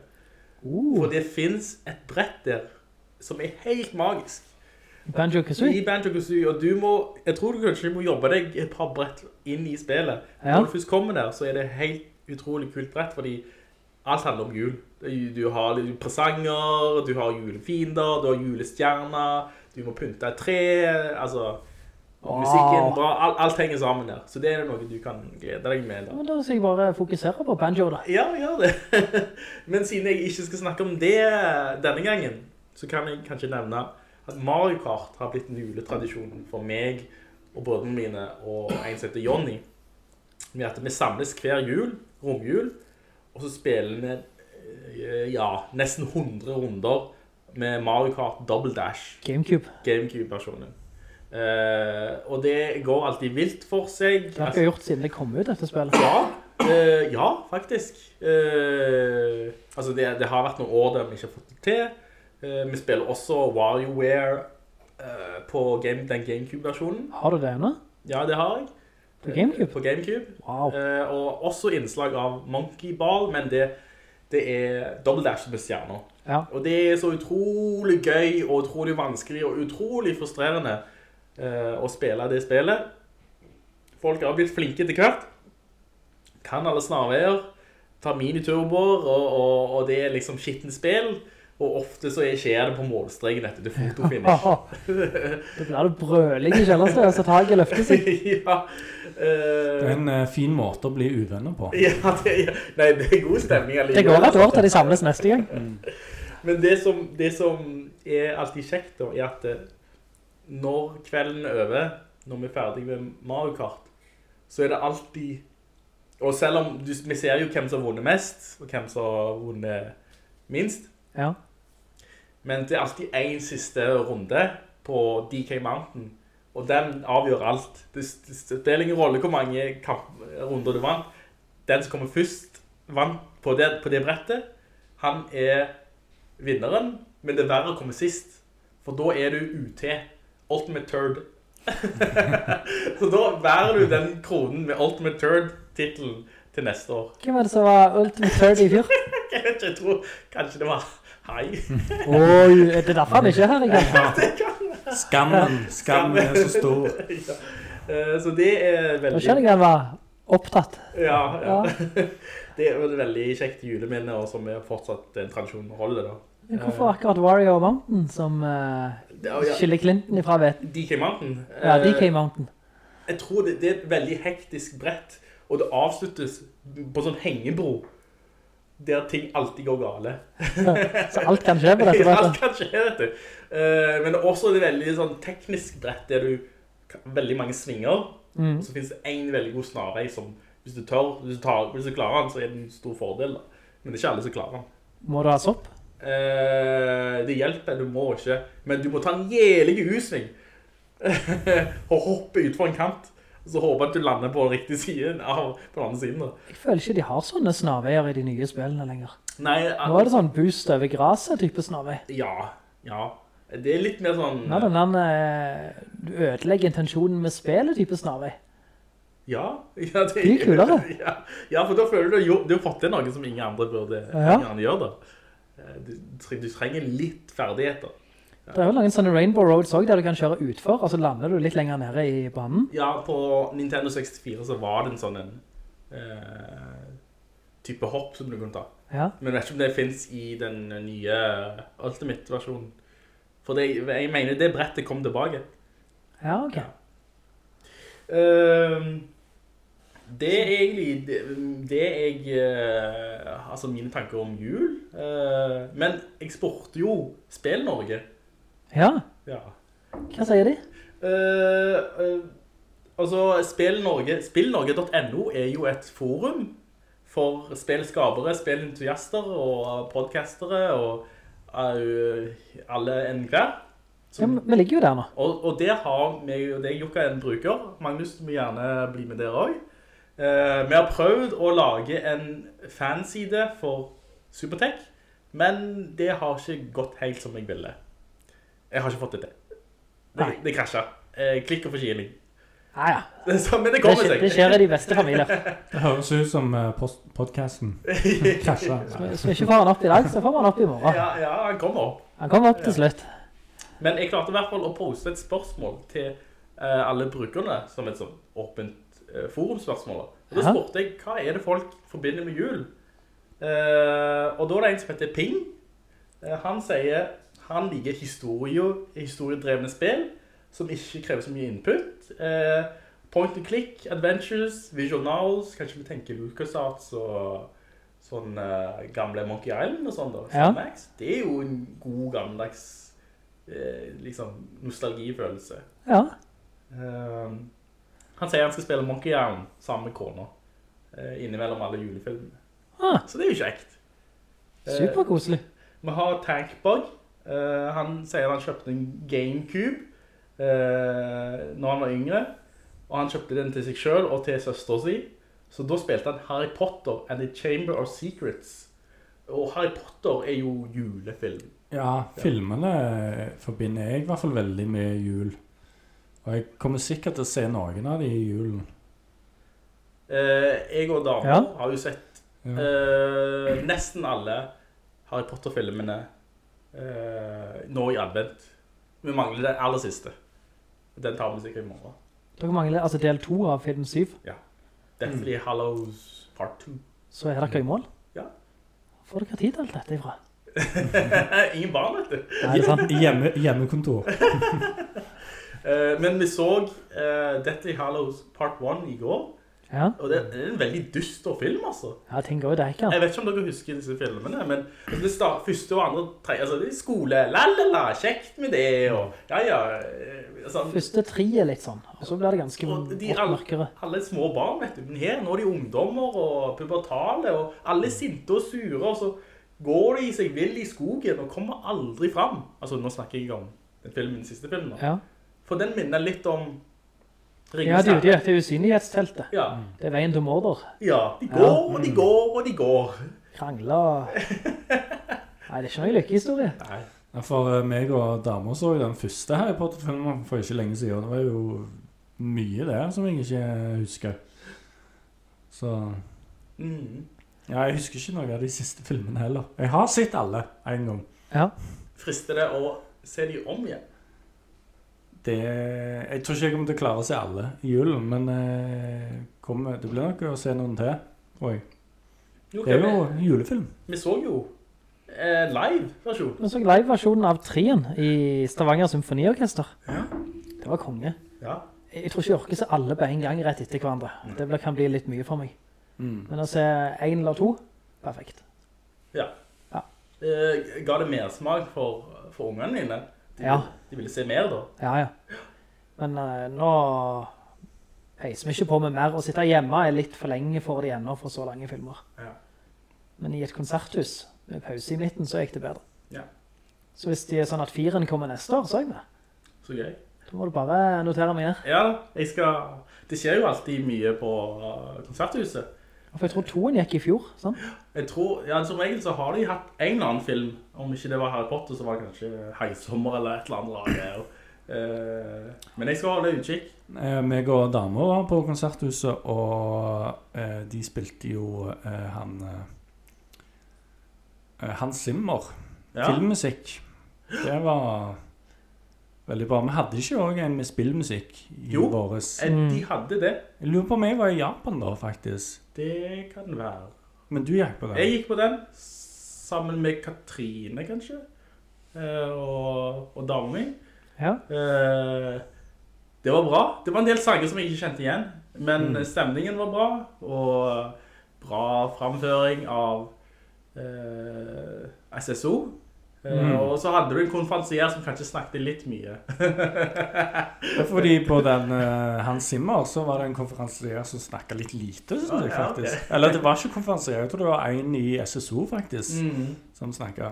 Uh, For det finnes et brett der som er helt magisk. Banjo-Kazooie? I Banjo-Kazooie, og du må, jeg tror du kanskje må jobbe deg et par brett inn i spillet. Ja. Når du først kommer der, så er det helt utrolig kult brett, fordi alt handler om jul. Du har presanger, du har julefiender, du har julestjerner, du må pynte et tre, altså, Wow. musikken, bra, alt, alt henger sammen der. Så det er noe du kan glede deg med. Da. Men da skal jeg bare fokusere på Banjo da. Ja, gjør det. <laughs> Men siden jeg ikke skal snakke om det denne gangen, så kan jeg kanskje nevne at Mario Kart har blitt en juletradisjon for meg og brødrene mine og en som heter Jonny. Med at vi samles hver jul, romjul, og så spiller vi eh, ja, nesten 100 runder med Mario Kart Double Dash. Gamecube. Gamecube-versjonen. Uh, og det går alltid vilt for seg. Det har jeg gjort siden det kom ut, dette spillet. Ja, uh, ja faktisk. Uh, altså, det, det har vært noen år der vi ikke har fått det til. Eh, vi spiller også WarioWare eh, på game, den Gamecube-versjonen. Har du det ennå? Ja, det har jeg. På Gamecube? På Gamecube. Wow. Eh, og også innslag av Monkey Ball, men det, det er Double Dash med stjerner. Ja. Og det er så utrolig gøy og utrolig vanskelig og utrolig frustrerende å spille det spillet. Folk har blitt flinke til hvert. Kan alle snarveier, tar miniturboer, og, og, og det er liksom skittende spill. Og ofte så er- skjer det på målstreken etter det fotofinish. <laughs> Da blir det brøling i kjellerstedet, så taget løfter seg. <laughs> ja. Uh, Det er en uh, fin måte å bli uvenner på. ja, det, ja. Nei, det er god stemning allikevel. Det går et år til de samles neste gang. Men det som, det som er alltid kjekt da, er at eh, når kvelden er over, når vi er ferdig med Mario Kart, så er det alltid, og selv om du, vi ser jo hvem som har vunnet mest, og hvem som har vunnet minst, Ja. Men det er alltid en siste runde på DK Mountain, og den avgjør alt. Det, det spiller ingen rolle hvor mange kamp, runder du vant. Den som kommer først vant på det, på det brettet, han er vinneren, men det er verre å komme sist. For da er du UT, Ultimate Turd. <laughs> Så da bærer du den kronen med Ultimate turd-titlen til neste år. Hvem var det som var Ultimate Third i fjor? <laughs> Jeg tror kanskje det var Hei. <laughs> Oi, er det derfor han ikke er her igjen? <laughs> <laughs> Skammen, skammen er så stor. ja. Eh, Så det er Da Nå kjenner jeg han var opptatt. Ja, ja. Det er et veldig kjekt juleminne, og som er fortsatt en tradisjon å holde da. Men Hvorfor akkurat Warrior Mountain som uh, Ja, ja. skiller Clinton ifra vet? DK Mountain. Ja, eh, DK Mountain. Jeg tror det, det er et veldig hektisk brett, og det avsluttes på sånn hengebro, der ting alltid går gale. Så alt kan skje på dette Alt kan skje, vet du. Eh, Men også det veldig sånn teknisk brett, der du har veldig mange svinger, Mm. så finnes det en veldig god snarvei som, hvis du tør, hvis du, tar, hvis du klarer den, så er det en stor fordel. Men det er ikke alle som klarer den. Må du ha sopp? Eh, det hjelper, du må ikke. Men du må ta en jævlig usving. <laughs> og hoppe ut fra en kant. Så håper at du lander på den riktige siden av på den andre siden. Da. Jeg føler ikke de har sånne snarveier i de nye spillene lenger. Nei, Nå er det sånn boost over graset type snarvei. Ja, ja. Det er litt mer sånn... Nå er den den, eh, du ødelegger intensjonen med spillet type snarvei. Ja, <laughs> ja det De er kulere. <laughs> Ja, ja, for da føler du jo, du har fått til noe som ingen andre burde Ja. ingen andre gjør da. Eh, Du, du trenger litt ferdigheter. Det er jo noen sånne Rainbow Roads også der du kan kjøre utfor, og så lander du litt lenger nede i banen. Ja, på Nintendo 64 så var det en sånn en eh, type hopp som du kunne ta. Ja. Men jeg vet ikke om det finnes i den nye Ultimate-versjonen. For det, jeg mener det brettet kom tilbake. Ja, ok. Ehm, det er egentlig det, det jeg uh, Altså mine tanker om jul. Uh, men jeg spurte jo Spill Norge. Ja, Ja. hva sier de? Uh, uh, altså Spill Spillnorge.no er jo et forum for spillskapere, spillentusiaster og podcastere og uh, alle enn hver. Ja, vi ligger jo der nå. Og, og der har vi og det er Jokka en bruker. Magnus du må gjerne bli med der også. Eh, vi har prøvd å lage en fanside for Supertech, men det har ikke gått helt som jeg ville. Jeg har ikke fått det til. Det, Nei. det krasja. Eh, klikk og forkilling. Ah, ja. <laughs> Så, men det Det, kommer skjer- seg. det skjer i de beste familier. <laughs> Det høres ut som uh, podcasten <laughs> krasja. Skal ikke få han opp i dag, så får han opp i morgen. Ja, ja, han kommer opp. Han kommer opp til slutt. Men jeg klarte i hvert fall å poste et spørsmål til uh, alle brukerne, som et sånn åpent uh, forumspørsmål. Og da spurte jeg, hva er det folk forbinder med jul? Uh, og da er det en som heter Ping. Eh, han sier, han liker historie, historiedrevne spill, som ikke krever så mye input. Eh, point and click, adventures, visual novels, kanskje vi tenker LucasArts og sånn eh, gamle Monkey Island og sånn da. Ja. Det er jo en god gammeldags eh, liksom nostalgifølelse. Ja. Eh, han sier han skal spille Monkey Island sammen med kona eh, innimellom alle julefilmene. Ah, Så det er jo kjekt. Eh, superkoselig. vi har Tankbug. Eh, han sier han kjøpte en Gamecube uh, når han var yngre. Og han kjøpte den til seg selv og til søster si. Så da spilte han Harry Potter and the Chamber of Secrets. Og Harry Potter er jo julefilm. Ja, filmene forbinder jeg i hvert fall veldig med jul. Og jeg kommer sikkert til å se noen av de i julen. Uh, jeg og damer Ja. har jo sett Ja. eh, nesten alle Harry Potter-filmene nå i advent. Vi mangler den aller siste. Den tar vi sikkert i morgen. Dere mangler altså del 2 av film 7. Ja. Deathly Hallows Part 2. Så er dere i mål. Ja. Får dere tid til alt dette ifra? <laughs> Ingen barn, vet du. Nei, det er sant. Hjemme, hjemmekontor. <laughs> Eh, men vi så eh, Deathly Hallows Part 1 i går. Ja, Og det, er en veldig dyster film, altså. ja ting det ikke, ja. Jeg vet ikke om dere husker disse filmene, men det start, første og andre, tre, altså det er skole, la-la-la, kjekt med det, og ja, ja. eh, Sånn. Første tre er litt sånn, og så blir det ganske Og de alle, alle små barn, vet du. Men her, nå er de ungdommer og pubertale, og alle er sinte og sure, og så går de seg vill i skogen og kommer aldri fram. Altså, nå snakker jeg ikke om den filmen, den siste filmen. Ja, For den minner litt om ja det er jo det, det er usynlighetsteltet. Ja, Det er veien til morder. ja, de går, og de går, og de går. Krangler. Nei, det er ikke noe lykkehistorie. Nei. Ja, For eh, meg og damer så jo den første Harry Potter-filmen for ikke lenge siden. Det var jo mye der som jeg ikke husker. Så Mm. Ja, jeg husker ikke noe av de siste filmene heller. Jeg har sett alle en gang. Ja, Frister det å se de om igjen? Det, jeg tror ikke jeg kommer til å klare å se alle i julen, men eh, kommer, det blir nok å se noen til. Oi. Okay, Det er jo vi, julefilm. vi så jo eh, live-versjon. vi så live-versjonen av Trien i Stavanger Symfoniorkester. Det var konge. Ja. Jeg tror ikke jeg orker se alle på en gang rett etter hverandre. Det blir- kan bli litt mye for meg. Mm. Men å se en eller to, perfekt. ja. Ja. Eh, ga det mersmak for, for ungene dine? De, Ja. de ville se mer da? Ja, ja. Men uh, nå heiser vi ikke på med mer. Å sitte hjemme er litt for lenge for de ennå for så lange filmer. Ja. Men i et konserthus med pause i midten, så gikk det bedre. Ja. Så hvis det er sånn at firen kommer neste år, så er jeg med. Så gøy. Da må du bare notere meg ned. Ja, jeg skal... Det skjer jo alltid mye på uh, konserthuset. For jeg tror toen gikk i fjor, sant? Jeg tror, ja, som regel så har de hatt en eller annen film. Om ikke det var Harry Potter, så var det kanskje Heisommer eller et eller annet lager. Eh, men jeg skal holde utkikk. Eh, meg og damer var på konserthuset, og eh, de spilte jo han eh, Hans Zimmer. Ja. Filmmusikk. Det var veldig bra. Vi hadde ikke også en med spillmusikk i Jo. våres. Jo, De hadde det. Jeg lurer på om jeg var i Japan da, faktisk. Det kan være. Men du gikk på den. Jeg gikk på den sammen med Katrine, kanskje. Eh, og, og damen min. Ja. Eh, det var bra. Det var en del sanger som jeg ikke kjente igjen. Men Mm. stemningen var bra. Og bra framføring av eh, SSO. Eh, Mm. Og så hadde du en konferansier som kanskje snakket litt mye. Fordi på den uh, Hans Zimmer så var det en konferansier som snakket litt lite, synes Ja, jeg ja, okay. Eller det var ikke konferansier, jeg tror det var en i SSO faktisk, Mm. som snakket.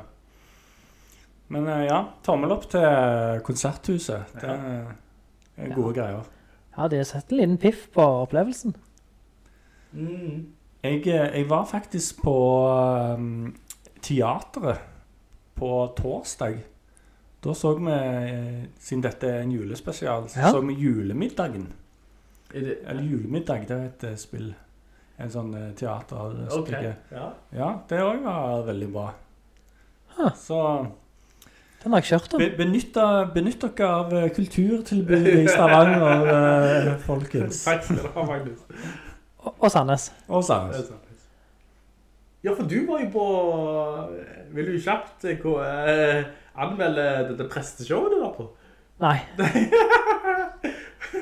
Men uh, ja, tommel opp til konserthuset. Det er gode greier. Ja, det setter en liten piff på opplevelsen. Mm. Jeg, jeg var faktisk på um, teateret på torsdag. Da så vi, eh, siden dette er en julespesial, så Ja. så vi julemiddagen. Er det, Eller julemiddag, det er et eh, spill. En sånn eh, teaterstykke. ok, ja. Ja, det òg var veldig bra. Huh. Så Den har jeg kjørt om. be, benytt, dere av kulturtilbudet i Stavanger, <laughs> eh, folkens. Takk skal du ha, Magnus. Og, og Sandnes. Og Sandnes. Ja, for du var jo på... Vil du kjapt eh, eh, anmelde dette presteshowet du var på? Nei, <laughs>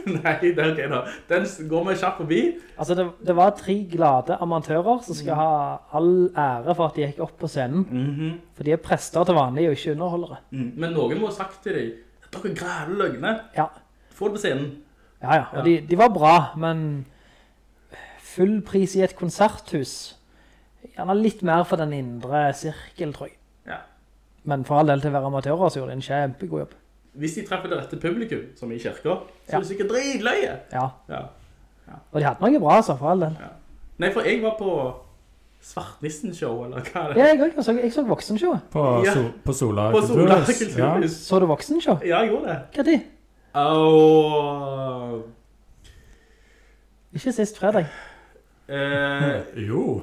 Nei, det er ok da. Den går vi kjapt forbi. altså det, det var tre glade amatører som skal ha all ære for at de gikk opp på scenen. For de er prester til vanlig og ikke underholdere. Mm. Men noen må ha sagt til dem, dere græler løgne. Ja, Få det på scenen. ja, ja. Og de, de var bra, men full pris i et konserthus. Gjerne litt mer for den indre sirkel, tror jeg. Ja. Men for all del til å være amatører så gjorde de en kjempegod jobb. Hvis de treffer det rette publikum, som i kirka, så er det sikkert dritløye. Ja, Ja. og de hadde noe bra, så for all del. Nei, for jeg var på Svartnissen-show, eller hva er det? Ja, jeg, så, jeg så voksenshow. På, Ja. so, på Sola Kulturhus. Ja. Så du voksenshow? Ja, jeg gjorde det. Hva er de? Og... Ikke sist fredag. Eh, <laughs> Jo.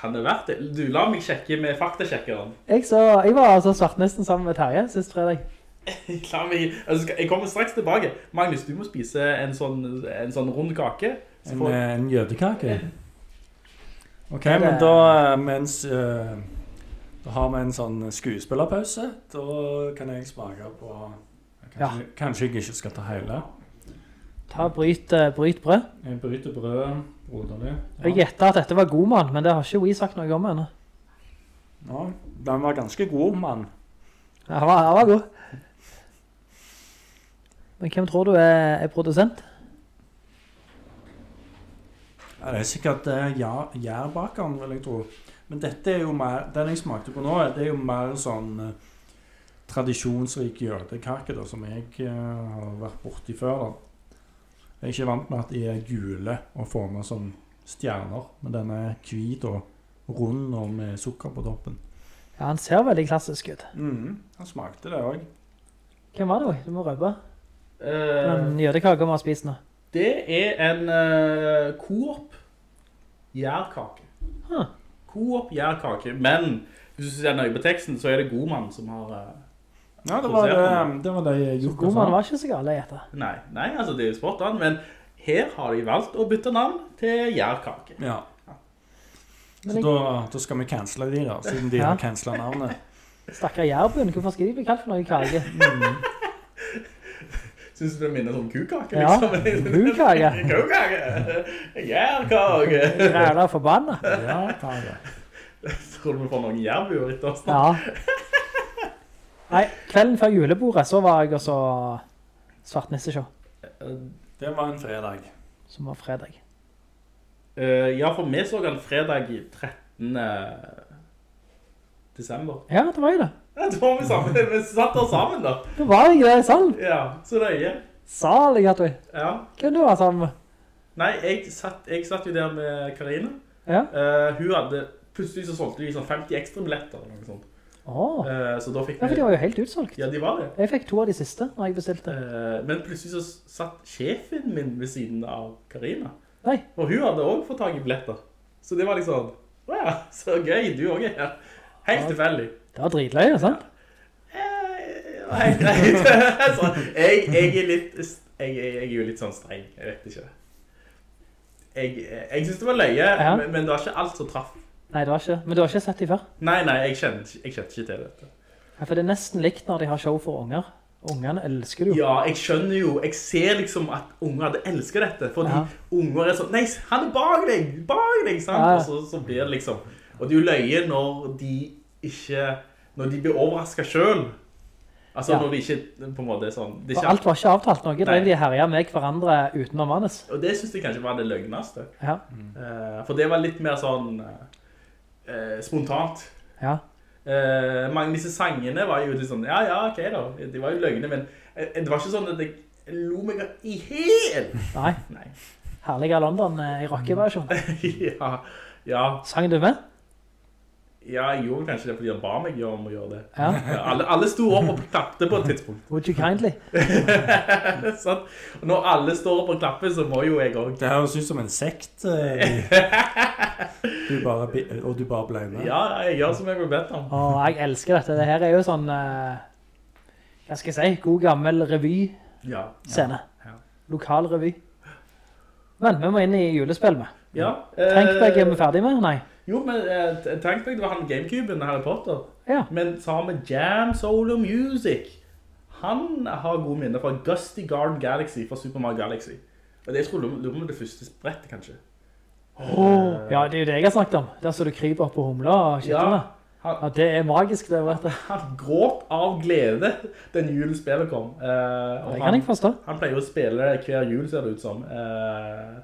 Kan det være det? Du la meg sjekke med faktasjekkeren. Jeg, så, jeg var altså svartnesten sammen med Terje sist fredag. <laughs> La meg, altså, jeg kommer straks tilbake. Magnus, du må spise en sånn, en sånn rund kake. Så En, får- eh, en jødekake. Ok, det- men da, eh, mens Uh, Da har vi en sånn skuespillerpause. Da kan jeg smake på Kanskje, kanskje jeg ikke skal ta hele. Ta bryt, bryt brød. Jeg bryter brødet Ja. Jeg gjetter at dette var god mann, men det har ikke vi sagt noe om henne. Ja, den var ganske god, mann. Ja, Han var, han var god. Men hvem tror du er, er produsent? Ja, det er sikkert uh, gjærbakeren, vil jeg tro. Men dette er jo mer, den jeg smakte på nå, det er jo mer sånn uh, tradisjonsrik jødekake da, som jeg uh, har vært borti før. da. Jeg er ikke vant med at de er gule og får som stjerner, men den er hvit og rund og med sukker på toppen. Ja, han ser veldig klassisk ut. Mm, han smakte det også. Hvem var det? Du må røpe. Uh, Den jødekaka vi har spist nå. det er en uh, Coop gjærkake. Huh. Coop gjærkake, men hvis du ser nøye på teksten, så er det Godmann som har... eh, Ja, det var det, det, var det Så Jokka god var ikke så gale å gjette. nei, nei, altså det er jo sporten, men her har de valgt å bytte navn til gjærkake. Ja. Så jeg- da, da skal vi cancele de da, siden de Ja. har cancelet navnet. Stakker jærbund, hvorfor skal de bli kalt for noe kake? <laughs> Synes du det minner om kukake? Ja, liksom? kukake. <laughs> Kukake! Gjærkake! <laughs> Ræla forbanna. Ja, ta. Tror du vi får noen gjærbuer etter oss? da? Ja. Nei, kvelden før julebordet så var jeg også svartnisseshow, Det var en fredag. som var fredag. Uh, ja, for vi så den fredag 13. desember. Ja, det var jo det. Ja, det var vi sammen. Vi satt der sammen da. Det var jeg der i salen. Ja, så løye. Salig at vi. Ja. Hvem du var sammen med? Nei, jeg satt, jeg satt jo der med Karina. Ja. Uh, hun hadde, plutselig så solgte de sånn 50 ekstra billetter eller noe sånt. Åh. Eh, så da fikk Ja, for de var jo helt utsolgt. Ja, de var det. Jeg fikk to av de siste når jeg bestilte. Eh, men plutselig så satt sjefen min ved siden av Karina. Nei. Og hun hadde også fått tag i billetter. Så det var liksom, wow, så gøy, du også er her. Helt tilfeldig. Det var dritløye, sant? Nei, Nei, <laughs> altså, jeg, jeg er litt, jeg, jeg er jo litt sånn streng, jeg vet ikke. Jeg, jeg synes det var løye, Ja. men, men det var ikke alt som traff. Nei, det var ikke. Men du har ikke sett dem før? Nei, nei, jeg kjente, jeg kjente ikke til dette. Ja, for det er nesten likt når de har show for unger. Ungene elsker det jo. Ja, jeg skjønner jo, jeg ser liksom at unger hadde elsket dette, fordi Ja. unger er sånn, nei, han er bak deg, bak deg, sant? Ja. Og så, så blir det liksom, og det er jo løye når de ikke, når de blir overrasket selv. Altså Ja. når de ikke, på en måte, sånn, det For ikke alt var ikke avtalt. Noe drev de herja med hverandre utenom mannes. Og det synes jeg kanskje var det løgneste. Ja. Mm. for det var litt mer sånn eh, spontant. Ja. Eh, mange av disse sangene var jo litt sånn, ja, ja, ok da. De var jo løgne, men eh, det var ikke sånn at jeg lo meg i hel. Nei. Nei. av London eh, i rockeversjon. <laughs> ja, ja, Sang du med? Ja, jeg gjorde kanskje det fordi han ba meg om å gjøre det. Ja. Alle, alle sto opp og klappte på et tidspunkt. Would you kindly? <laughs> sånn. Når alle står opp og klapper, så må jo jeg også. Det høres ut som en sekt. eh, du bare, og du bare ble med. Ja, jeg gjør som jeg blir bedt om. Åh, jeg elsker dette. Dette er jo sånn, eh, hva skal jeg si, god gammel revy-scene. Ja. Ja. Lokal revy. Men vi må inn i julespill med. Ja. Tankbag er vi eh, ferdig med? Nei. Jo, men eh, Tankbag, det var han Gamecuben, Harry Potter. Ja. Men sammen med Jam Solo Music, han har gode minner fra Gusty Garden Galaxy fra Super Mario Galaxy. Og det jeg jeg lurer på det første brettet, kanskje. Ja, det er jo det jeg har snakket om. Der så du kryper opp på humla og skittene. han, Ja, det er magisk, det, vet du. <laughs> han gråt av glede den julen spillet kom. Eh, det Det han, kan jeg forstå. han pleier å spille hver jul, ser det ut som. Eh,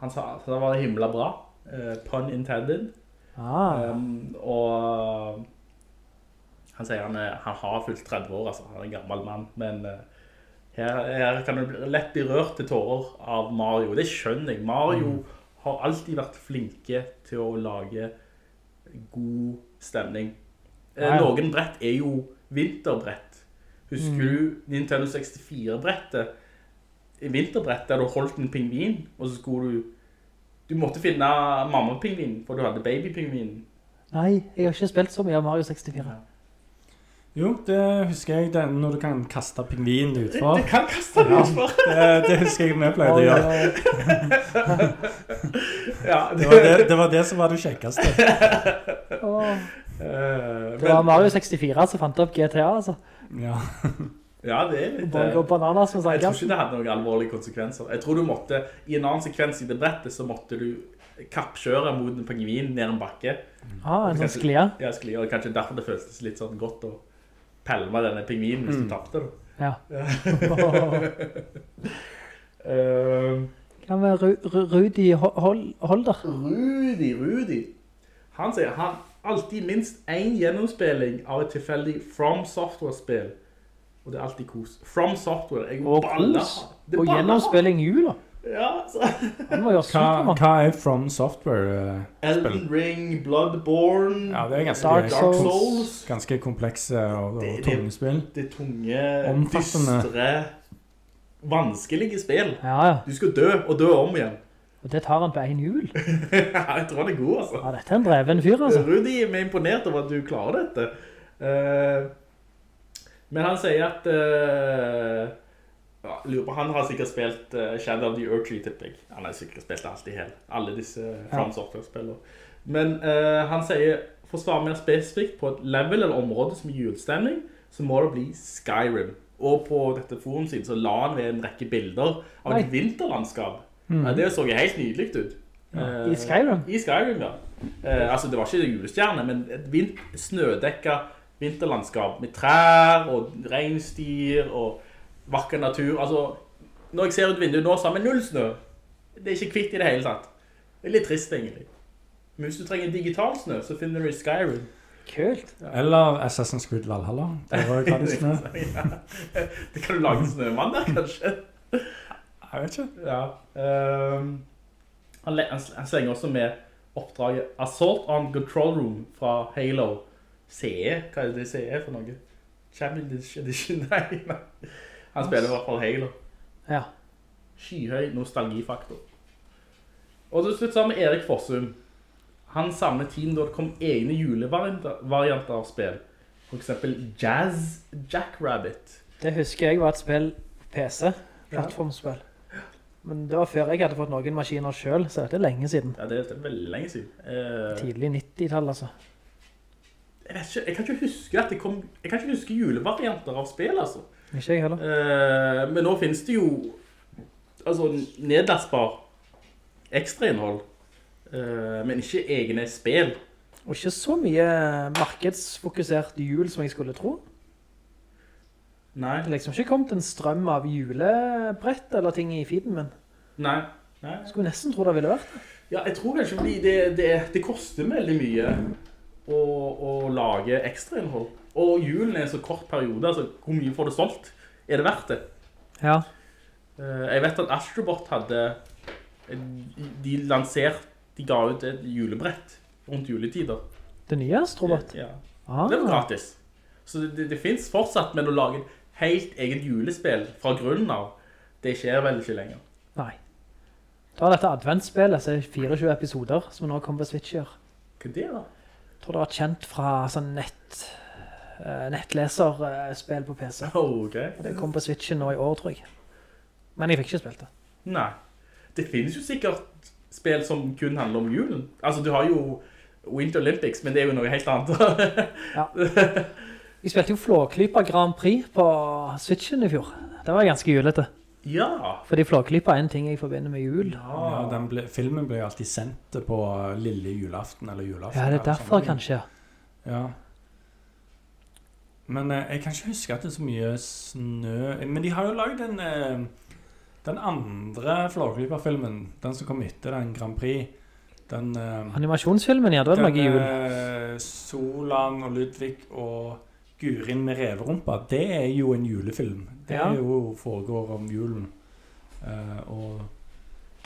han sa at det var himla bra. Eh, pun intended. Ah, Um, og han sier han, er- han har fullt 30 år, altså. Han er en gammel mann. Men uh, her, her kan du lett bli rørt til tårer av Mario. Det skjønner jeg. Mario har alltid vært flinke til å lage god stemning. Eh, Ja, ja. Noen brett er jo vinterbrett. Husker du Nintendo 64-brettet? I vinterbrett der du holdt en pingvin, og så skulle du du måtte finne mammapingvin, for du hadde babypingvin. nei, jeg har ikke spilt så mye av Mario 64. Jo, det husker jeg den, når du kan kaste pingvinen utfor. Det kan kaste den utfor. Det, det husker jeg vi pleide å gjøre. <laughs> Ja, Det var det, det var det som var det kjekkeste. oi. <laughs> Eh, Det var Mario 64 som fant opp GTA, altså. Ja. <laughs> ja, det er litt... Bare eh, bananer, som sagt. Jeg tror ikke det hadde noen alvorlige konsekvenser. Jeg tror du måtte, i en annen sekvens i det brettet, så måtte du kappkjøre mot en pingvin ned en bakke. Ah, en sånn sklia. Ja, sklia, og kanskje derfor det føltes litt sånn godt å pælme denne pengvinen hvis du tappte den. Ja. <laughs> Eh, Hva med Ru Ru Rudi Hol- Hol- Holder? Rudi, Rudi. Han sier han alltid minst en gjennomspilling av et tilfeldig From Software-spill. Og det er alltid kos. From Software. Jeg Og baller. kos. Det Og gjennomspilling i jula. Ja, så. Hva, hva er From Software-spill? Elden Ring, Bloodborne, Ja, det er ganske, Dark Dark Souls. ganske komplekse og, og Det- det- tunge spill. Det er tunge, Omfattende. dystre, vanskelige spill. Ja, ja. Du skal dø, og dø om igjen. <laughs> Og det tar han på en jul. jeg tror han er god, altså. Ja, dette er en dreven fyr, altså. Rudi er imponert over at du klarer dette. Eh, men han sier at uh, ja, lurer på, Han har sikkert spilt uh, Shadow of the Earth-Tree, tipper jeg. Han har sikkert spilt alt i hel. Alle disse From Software-spillene. Men uh, han sier for å svare mer spesifikt på et level eller område som er julestemning, så må det bli Skyrim. Og på dette forumsiden så la han ved en rekke bilder av et vinterlandskap. Ja, det så jo helt nydelig ut. Ja. I Skyrim? I Skyrim, ja. Eh, altså, det var ikke julestjerne, men et vint snødekka vinterlandskap med trær og regnstyr og vakker natur. Altså, når jeg ser ut vinduet nå, så har vi null snø. Det er ikke kvitt i det hele tatt. Det er litt trist, egentlig. Men hvis du trenger digital snø, så finner du i Skyrim. Kult. Eller Assassin's Creed Valhalla. Det var jo gratis snø. <laughs> ja. Det kan du lage en snømann der, kanskje. Jeg vet ikke. Ja. Um, han, han han slenger også med oppdraget Assault on Control Room fra Halo. CE? Hva er det CE for noe? Champions Edition? <laughs> Nei, nei. Han spiller i hvert fall Halo. Ja. Skyhøy nostalgifaktor. Og til slutt sammen Erik Fossum. Han samlet tiden da det kom egne julevarianter av spill. For eksempel Jazz Jackrabbit. Det husker jeg var et spill på PC. Plattformspill. Men det var før jeg hadde fått noen maskiner selv, så det er lenge siden. Ja, det er det er veldig lenge siden. Eh, Tidlig 90-tall, altså. Jeg, vet ikke, jeg kan ikke huske at det kom Jeg kan ikke huske julevarianter av spill, altså. Ikke jeg heller. Eh, men nå finnes det jo altså nedlastbar ekstrainnhold, eh, men ikke egne spill. Og ikke så mye markedsfokusert jul som jeg skulle tro. Nei, Det er liksom ikke kommet en strøm av julebrett eller ting i feeden min. nei, nei. Skulle nesten tro det ville vært det. Ja, jeg tror kanskje fordi det, det, det koster veldig mye å, å lage ekstrainnhold. Og julen er en så kort periode, altså hvor mye får du solgt? Er det verdt det? Ja. Eh, jeg vet at Astrobot hadde, de lanserte, de ga ut et julebrett rundt juletider. Det nye Astrobot. Ja. Ah. Det var gratis. Så det, det, finnes fortsatt, men å lage et helt eget julespill fra grunnen av, det skjer vel ikke lenger. Nei. Da er dette adventsspillet, så det 24 episoder, som nå kommer på Switch i. Hva er det da? Tror det var kjent fra sånn nett, uh, nettleserspill på PC. <laughs> Ok. Det kom på Switchen nå i år, tror jeg. Men jeg fikk ikke spilt det. Nei. Det finnes jo sikkert spill som kun handler om julen. Altså, du har jo Winter Olympics, men det er jo noe helt annet. <laughs> Ja. Vi spilte jo Flåklypa Grand Prix på Switchen i fjor. Det var ganske julete. Ja. Fordi Flåklypa er en ting jeg forbinder med jul. Ja, den ble, filmen ble jo alltid sendt på lille julaften eller julaften. Ja, det er derfor kanskje. Ja. Men eh, jeg kan ikke huske at det er så mye snø. Men de har jo laget den, eh, den andre Flåklypa-filmen, den som kom etter den Grand Prix. Den, eh, Animasjonsfilmen, ja, det var den noe jul. eh, Solan og Ludvig og Gurin med reverumpa, det er jo en julefilm. Det Ja. jo foregår om julen. Eh, og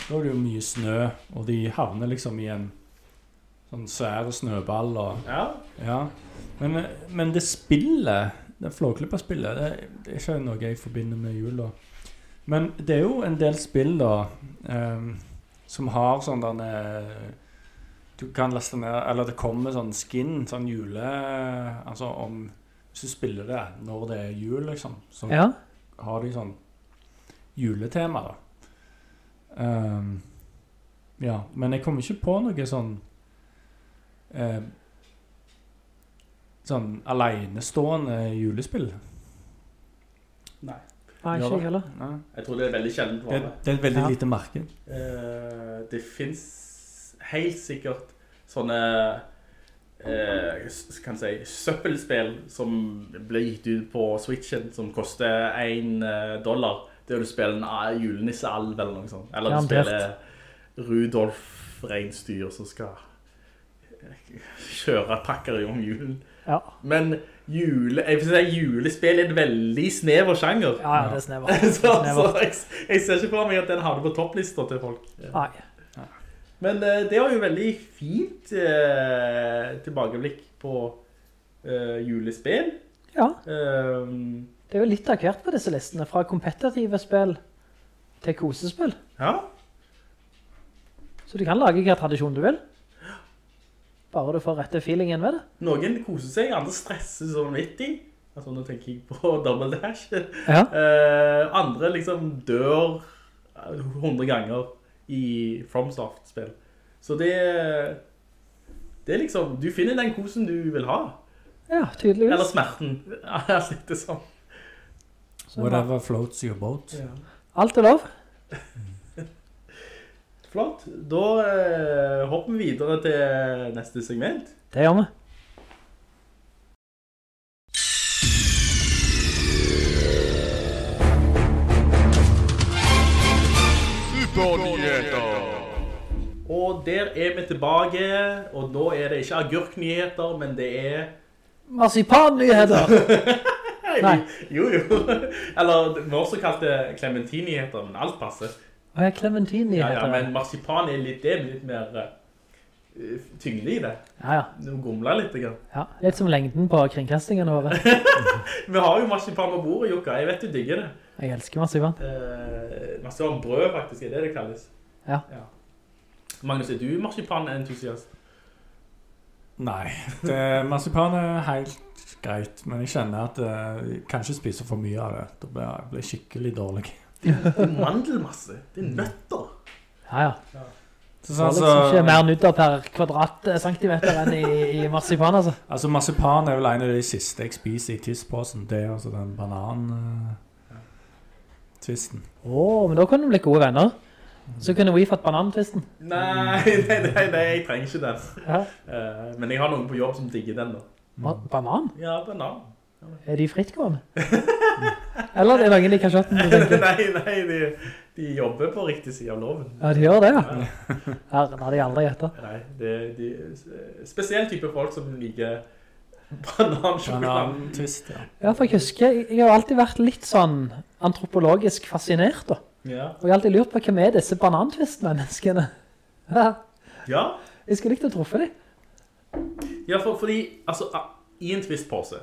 da er det jo mye snø, og de havner liksom i en sånn svær snøball og Ja. ja. Men, eh, men det spillet, det Flåklypa-spillet, det, det er ikke noe jeg forbinder med jul da. Men det er jo en del spill da, eh, som har sånn denne, du kan laste ned, eller det kommer sånn skin, sånn jule, altså om, hvis du spiller det når det er jul liksom, så Ja, har de sånn juletema da. Um, ja, men jeg kommer ikke på noe sånn eh, sånn aleinestående julespill. Nei. Nei, ikke jeg heller. Nei. Jeg tror det er veldig sjeldent Det, vare. det er et veldig Ja. lite marked. Uh, det finnes helt sikkert sånne eh, kan si, søppelspill som ble gitt ut på Switchen, som koster en eh, dollar. Det er du spiller en ah, julenissealv eller noe sånt. Eller du spiller Rudolf Reinstyr som skal kjøre pakker om julen. Ja, Men jule, si, julespill er en veldig snever sjanger. ja, ja det er snever. <laughs> så, så jeg, jeg ser ikke for meg at den har det på topplista til folk. Nei. Men eh, det var jo veldig fint eh, tilbakeblikk på eh, julespill. Ja, Um, det er jo litt av hvert på disse listene, fra kompetitive spill til kosespill. ja, Så du kan lage hvilken tradisjon du vil. Bare du får rette feelingen ved det. noen koser seg, andre stresser så i, Altså, nå tenker jeg på <laughs> Double Dash. Ja. Uh, andre liksom dør eh, 100 ganger i FromSoft-spill. Så det, det er liksom, du finner den kosen du vil ha. Ja, tydeligvis. Eller smerten. Alt etter sånn. Whatever floats your boat. Alt er lov. <laughs> Flott. Da eh, hopper vi videre til neste segment. Det gjør vi. Er vi tilbake, og nå er det ikke agurknyheter, men det er... Marsipannyheter! <laughs> Nei. Jo, jo. Eller, vi også kalt det clementin-nyheter, men alt passer. Å jeg er Ja, ja, men marsipan er litt, det er litt mer uh, tyngde i det. Ja, ja. Nå gomler litt. ikke? ja. Litt som lengden på kringkastingen våre. <laughs> Vi har jo marsipan på bordet, Jokka. Jeg vet du digger det. Jeg elsker marsipan. Uh, marsipan brød, faktisk, er det det kalles. Ja. Ja. Magnus, er du marsipan-entusiast? Nei, det, marsipan er helt greit, men jeg kjenner at eh, jeg kan ikke spise for mye av det. Da blir jeg blir skikkelig dårlig. Det er mandelmasse. Det er nøtter. Ja, ja. Så, Det var sånn, liksom ikke mer nudder per kvadratcentimeter enn i, i marsipan, altså. altså marsipan er vel en av de siste jeg spiser i tissposen. Det er altså den banan... Tvisten. twisten. Åh, men da kan du bli gode venner. Så kunne vi fått banantvisten. Nei, <laughs> nei, nei, nei, jeg trenger ikke den. Ja. Eh, men jeg har noen på jobb som digger den da. Ba- Banan? Ja, banan. Er de frittgående? Eller er det noen de kan den? <laughs> nei, nei, de, de jobber på riktig side av loven. Ja, de gjør det, ja. Her har de aldri gjettet. Nei, det de, spesiell type folk som liker banansjokolade. Banan-twist, ja. Ja, for jeg husker, jeg har alltid vært litt sånn antropologisk fascinert da. Ja. Og jeg har alltid lurt på hvem er disse banantvist-menneskene. Ja, Ja, jeg skulle likt å truffe dem. ja for, fordi, altså, i en tvistpose,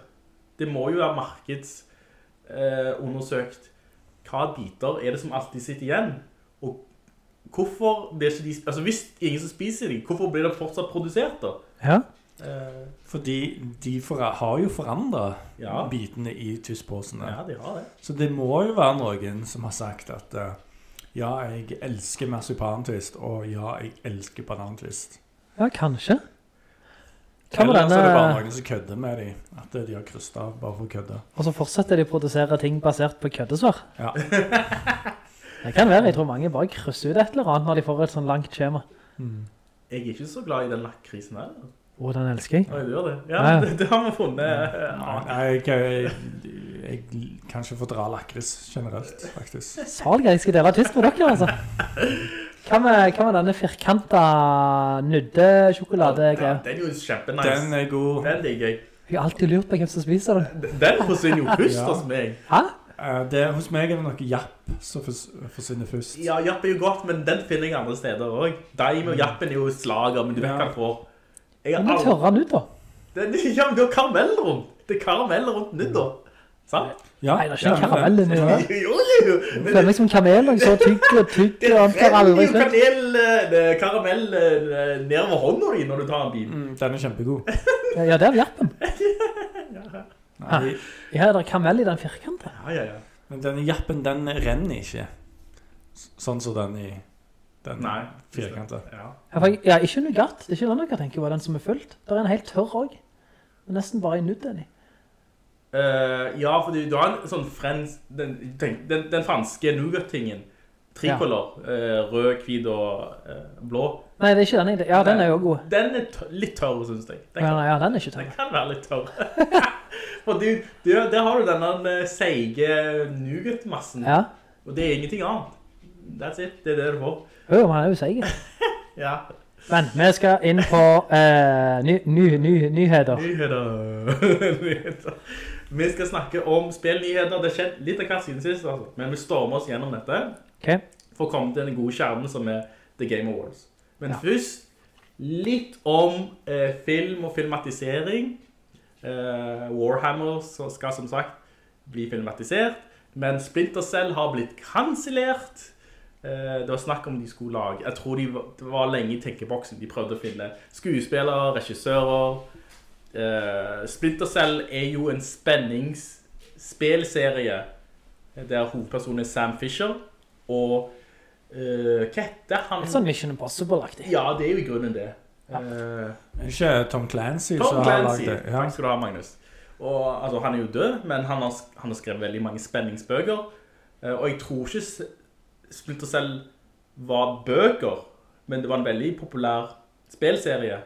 det må jo være markedsundersøkt eh, hva biter er det som alltid sitter igjen, og hvorfor blir ikke de, altså hvis ingen som spiser dem, hvorfor blir det fortsatt produsert da? Ja. Eh, Fordi de for, har jo forandret Ja. bitene i tyskposene. ja, de har det. Så det må jo være noen som har sagt at eh, ja, jeg elsker marsipantvist, og ja, jeg elsker banantvist. ja, kanskje. Kan Eller Eller så er det bare noen som kødder med dem. At de har krysta av bare for å kødde. Og så fortsetter de å produsere ting basert på køddesvar. Ja. <laughs> Det kan være, jeg tror mange bare krysser ut et eller annet når de får et sånn langt skjema. Jeg er ikke så glad i den lakkrisen her. Å, den elsker jeg. Oi, du gjør det? Ja, Ja. det, det har vi funnet. Ja. nei, jeg, jeg, jeg kan ikke fordra lakris generelt, faktisk. Salg, jeg skal dele tyst med dere, altså. Hva med, denne firkanta nuddesjokolade-greia? Den er jo kjempenice. Den er god. Den liker jeg. Jeg har alltid lurt på hvem som spiser den. <laughs> Den forsvinner jo først hos meg. Hæ? Eh, Det, hos meg er det noe japp som fors- forsvinner først. Ja, japp er jo godt, men den finner jeg andre steder også. Daim og jappen er jo slager, men du vet Ja. hva jeg får. Jeg har den aldri... tørre nudd, da. Den, <laughs> ja, men det er karamell rundt. Det er karamell rundt nudda. Sant? Ja, Nei, det er ikke ja, karamell inni Jo, det. jo, jo. Det er liksom kamel, og så tygger og Det tar renner aldri jo slutt. kanel, eh, det er karamell eh, nedover hånda di når du tar en bit. Mm, den er kjempegod. <laughs> Ja, ja, det er jappen. Nei, Ja, det er karamell i den firkanten. Ja, ja, ja. men denne hjerpen, den renner ikke. Sånn som den i den Nei. firkantet. Ja. Ja, ja, ikke nougat. Det er ikke noe dere tenker på, den som er fullt. Det er en helt tørr også. Men Nesten bare i nudd den i. Uh, ja, fordi du har en sånn frens, den, tenk, den, den franske nougat-tingen. Tricolor, Uh, rød, hvit og uh, blå. Nei, det er ikke den. jeg- Ja, den er jo god. Den er tør, litt tørr, synes jeg. Den Ja, kan, nei, ja, den er ikke den kan være litt tørr. <laughs> For du, du, der har du denne eh, seige nougat-massen. Ja. Og det er ingenting annet. That's it, det er det du får. Men han er jo seig. Ja. Men vi skal inn på eh, ny, ny, ny, nyheter. Nyheter. <laughs> Nyheter. Vi skal snakke om spillnyheter. Det har skjedd litt av hva siden sist, altså. men vi stormer oss gjennom dette Ok. for å komme til den gode kjernen som er The Game Awards. Men Ja. først litt om eh, film og filmatisering. Eh, Warhammer skal som sagt bli filmatisert, men Splinter Cell har blitt kansellert. Eh, det var snakk om de skulle lage Jeg tror de var, det var lenge i tenkeboksen. De prøvde å finne skuespillere, regissører. Eh, Splinter Cell er jo en spenningsspelserie der hovedpersonen er Sam Fisher. Og eh, hva heter han? Litt sånn Mission Impossible-aktig. Ja, det er jo i grunnen det. Ja. Ikke Tom Clancy Tom som har lagd Clancy. det? Ja. Takk skal du ha, Magnus. Og, altså, han er jo død, men han har, han har skrevet veldig mange spenningsbøker. Eh, og jeg tror ikke Splinter Cell var bøker, men det var en veldig populær spilserie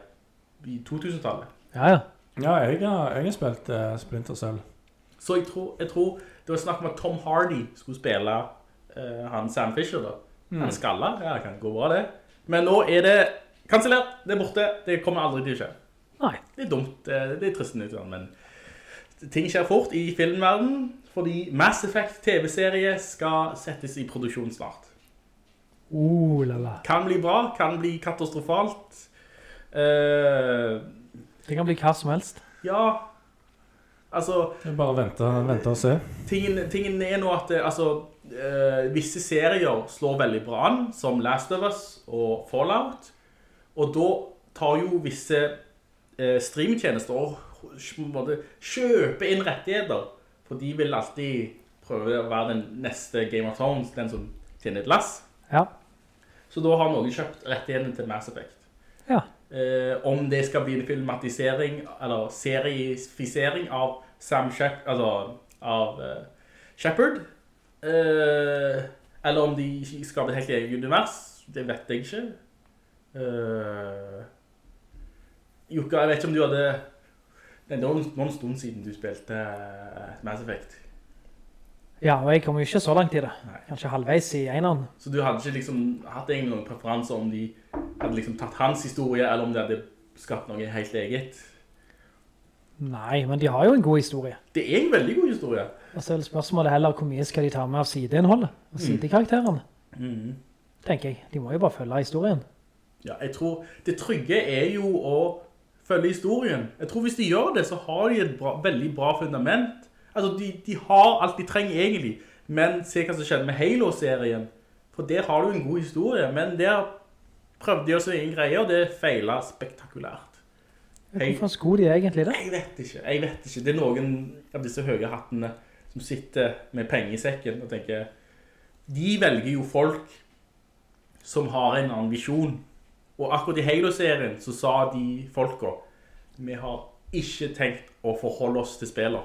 i 2000-tallet. Ja, ja. Ja, jeg har, jeg har spilt uh, Splinter Cell. Så jeg tror, jeg tror det var snakk om at Tom Hardy skulle spille uh, han Sam Fisher da. Mm. Han er skalla, ja, det kan gå bra det. Men nå er det kanselert, det er borte, det kommer aldri til å skje. Nei. Det er dumt, det er, det er trist nytt, men ting skjer fort i filmverden, fordi Mass Effect TV-serie skal settes i produksjon snart. Uh, la, la. Kan bli bra, kan bli katastrofalt. Uh, Det kan bli hva som helst. ja, altså, Det er bare å vente, vente og se. tingen, tingen er nå at det, altså, uh, visse serier slår veldig bra an, som Last of Us og Fallout, og da tar jo visse uh, streamtjenester og kjøper inn rettigheter, for de vil alltid prøve å være den neste Game of Thrones, den som tjener et lass. Ja. Så da har noen kjøpt rettighetene til Mass Effect. Ja. Eh, om det skal bli en filmatisering, eller serifisering av Sam Shep, altså av uh, Shepard, eh, eller om de skaper et helt eget univers, det vet jeg ikke. Uh, Jukka, jeg vet ikke om du hadde... Det er jo noen stund siden du spilte eh, Mass Effect. Ja, og jeg kommer jo ikke så langt i det. Nei. Kanskje halvveis i eneren. Så du hadde ikke liksom hatt egentlig noen preferanser om de hadde liksom tatt hans historie, eller om de hadde skapt noe helt eget? Nei, men de har jo en god historie. Det er en veldig god historie. Og så er det spørsmålet heller hvor mye skal de ta med av sideinnholdet, og sidekarakterene. Mm. Tenker jeg. De må jo bare følge historien. Ja, jeg tror det trygge er jo å følge historien. Jeg tror hvis de gjør det, så har de et bra, veldig bra fundament. Altså, de, de har alt de trenger egentlig, men se hva som skjedde med Halo-serien. For der har du en god historie, men der prøvde de også en greie, og det feilet spektakulært. Hvorfor skulle de egentlig det? jeg vet ikke, jeg vet ikke. Det er noen av disse høye hattene som sitter med penger i sekken og tenker, de velger jo folk som har en annen visjon. Og akkurat i Halo-serien så sa de folka, vi har ikke tenkt å forholde oss til spiller.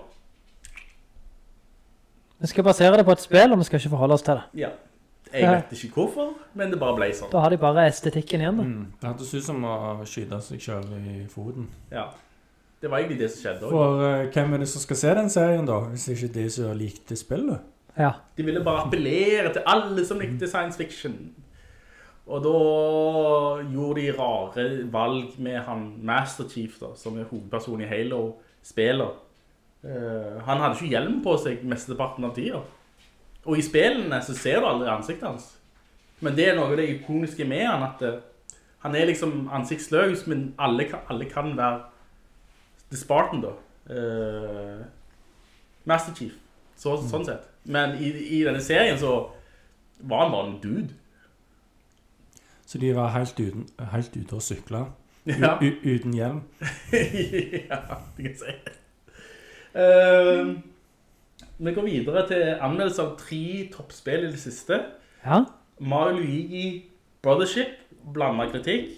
Vi skal basere det på et spill, og vi skal ikke forholde oss til det. Ja. Jeg vet ikke hvorfor, men det bare ble sånn. Da har de bare estetikken igjen da. Mm. Det hørtes ut som å skyte seg selv i foten. Ja. Det var egentlig det som skjedde også. For uh, hvem er det som skal se den serien da, hvis ikke de som likte spillet? Ja. De ville bare appellere til alle som likte science fiction. Og da gjorde de rare valg med han Master Chief da, som er hovedperson i Halo-spiller. Uh, han hadde ikke hjelm på seg mesteparten av tida. Og i spillene så ser du aldri ansiktet hans. Men det er noe av det ikoniske med han, at uh, han er liksom ansiktsløs, men alle kan, alle kan være The Spartan da. Uh, Master Chief, så, sånn sett. Men i, i denne serien så var han bare en dude. Så de var helt, uten, helt ute og sykla, Ja. uten hjelm. <laughs> ja, det kan jeg si. Eh, vi går videre til anmeldelse av tre toppspill i det siste. Ja. Mario Luigi Brothership, blanda kritikk.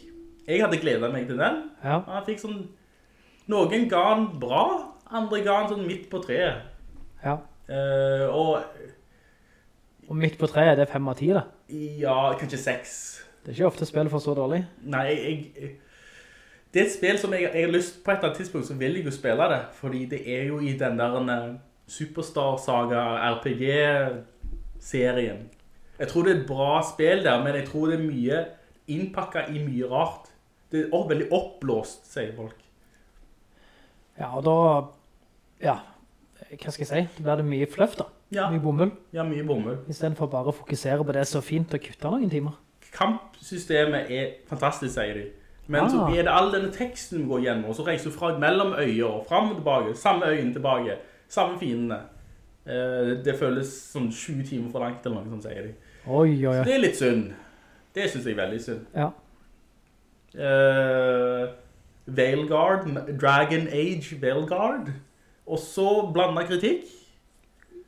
Jeg hadde gledet meg til den. Ja. Han fikk sånn... Noen ga han bra, andre ga han sånn midt på treet. Ja. Uh, og Og midt på treet, det er fem av ti da. ja, kanskje seks. Det er ikke ofte spill for så dårlig. Nei, jeg, jeg, det er et spill som jeg, jeg har lyst på et eller annet tidspunkt, så vil jeg jo spille det, fordi det er jo i den der eh, Superstar Saga RPG-serien. Jeg tror det er et bra spill der, men jeg tror det er mye innpakket i mye rart. Det er også veldig oppblåst, sier folk. Ja, og da, ja, hva skal jeg si? Det blir det mye fløft da. Ja. Mye bomull. Ja, mye bomull. I stedet for bare å fokusere på det så fint og kutte noen timer. Kampsystemet er fantastisk, sier de. Men så Ah. er det all denne teksten vi går gjennom, og så reiser du fra mellom øyer, og frem og tilbake, samme øyne tilbake, samme fiendene. Eh, det føles sånn sju timer for langt, eller noe sånt, sier de. Oi, oi, oi. Det er litt synd. Det synes jeg er veldig synd. Ja. Uh, Veilguard, Dragon Age Veilguard. Også blandet kritikk.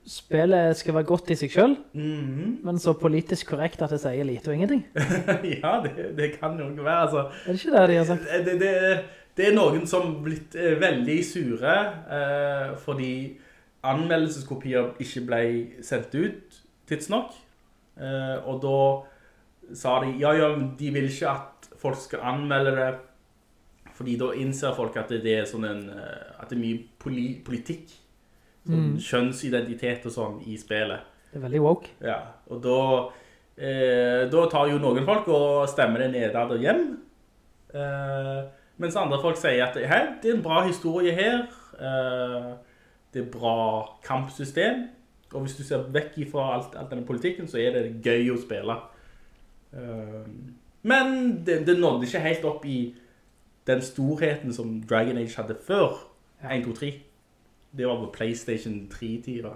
Spillet skal være godt i seg selv, Mhm. men så politisk korrekt at det sier lite og ingenting. <laughs> ja, det, det kan jo ikke være, altså. Er det ikke det de har sagt? Det, det, det, det er noen som blitt eh, veldig sure eh, fordi anmeldelseskopier ikke ble sendt ut tidsnok. Eh, og da sa de, ja, ja, de vil ikke at folk skal anmelde det, fordi da innser folk at det, er sånn en, eh, at det er mye poli politikk, sånn Mm. kjønnsidentitet og sånn i spillet. Det er veldig woke. Ja, og da, eh, da tar jo noen folk og stemmer det nedad og hjem. Eh, mens andre folk sier at hei, det er en bra historie her. Eh, det er bra kampsystem. Og hvis du ser vekk fra alt, alt denne politikken, så er det gøy å spille. Eh, men det, det nådde ikke helt opp i den storheten som Dragon Age hadde før 1, 2, 3. Det var på Playstation 3-tida.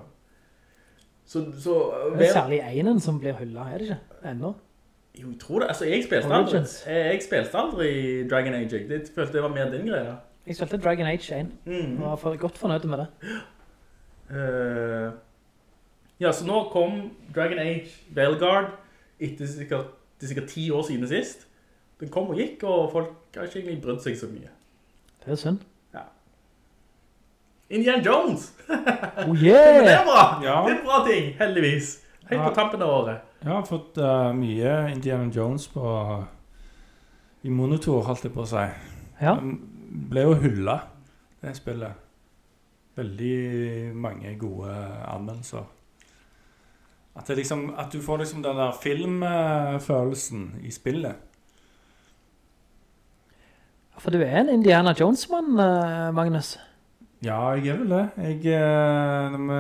Så, så Det er særlig enen som blir hullet, er det ikke? Ennå. Jo, jeg tror det. Altså, jeg spilte aldri, jeg, jeg spilte aldri Dragon Age. jeg. Det følte det var mer din greie. Jeg spilte Dragon Age 1, Mm. og var for, godt fornøyd med det. Uh, ja, så nå kom Dragon Age Veilguard etter sikkert, er sikkert ti år siden sist. Den kom og gikk, og folk har ikke egentlig brydd seg så mye. Det er synd. Indiana Jones! <laughs> Oh Det er bra! Ja. Det er en bra ting, heldigvis. Helt Ja. på tampen av året. Jeg har fått uh, mye Indiana Jones på i monitor, holdt jeg på å si. Ja, ble jo hylla, det spillet. Veldig mange gode anmeldelser. At, liksom, at du får liksom den der filmfølelsen i spillet. for du er en Indiana Jones-mann, eh, Magnus. Ja, jeg er vel det. Jeg, eh, når vi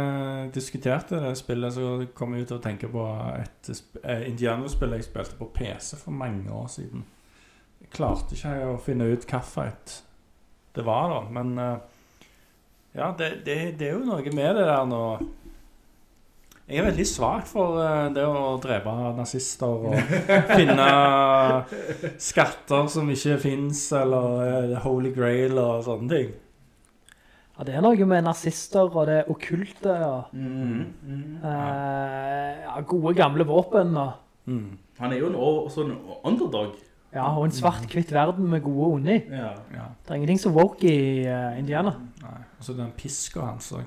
diskuterte det spillet, så kom jeg ut til å tenke på et eh, Indiano-spill jeg spilte på PC for mange år siden. Jeg klarte ikke å finne ut hvilket det var, da. Men eh, ja, det, det, det er jo noe med det der nå Jeg er veldig svak for det å drepe nazister og <laughs> finne skatter som ikke fins, eller Holy Grail og sånne ting. Ja, det er noe med nazister og det okkulte og Mm. eh, ja, gode gamle våpen og, Mm. Han er jo en, også en underdog. ja, og en svart-kvitt verden med gode og onde. Ja. Ja, Det er ingenting som woke i uh, Indiana. nei. Og så den pisker hans også.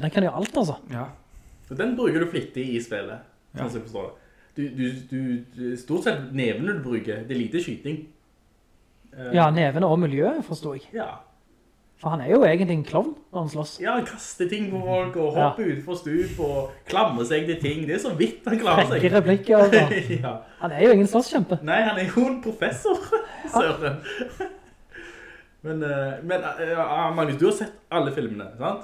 Den kan gjøre alt, altså. Ja. For den bruker du flittig i spillet, Ja. sånn som jeg forstår det. Du, du, du, du, stort sett nevene du bruker, det er lite skyting. Uh, Ja, nevene og miljøet, forstår jeg. Ja. For han er jo egentlig en klovn når han slåss. Ja, han kaster ting på folk og Ja. hopper ut for stup og klammer seg til ting. Det er så vidt han klammer seg. Frekke replikker. Og, ja. han er jo ingen slåsskjempe. Nei, han er jo en professor, <laughs> søren. <laughs> Men, eh, men eh, ja, Magnus, du har sett alle filmene, sant?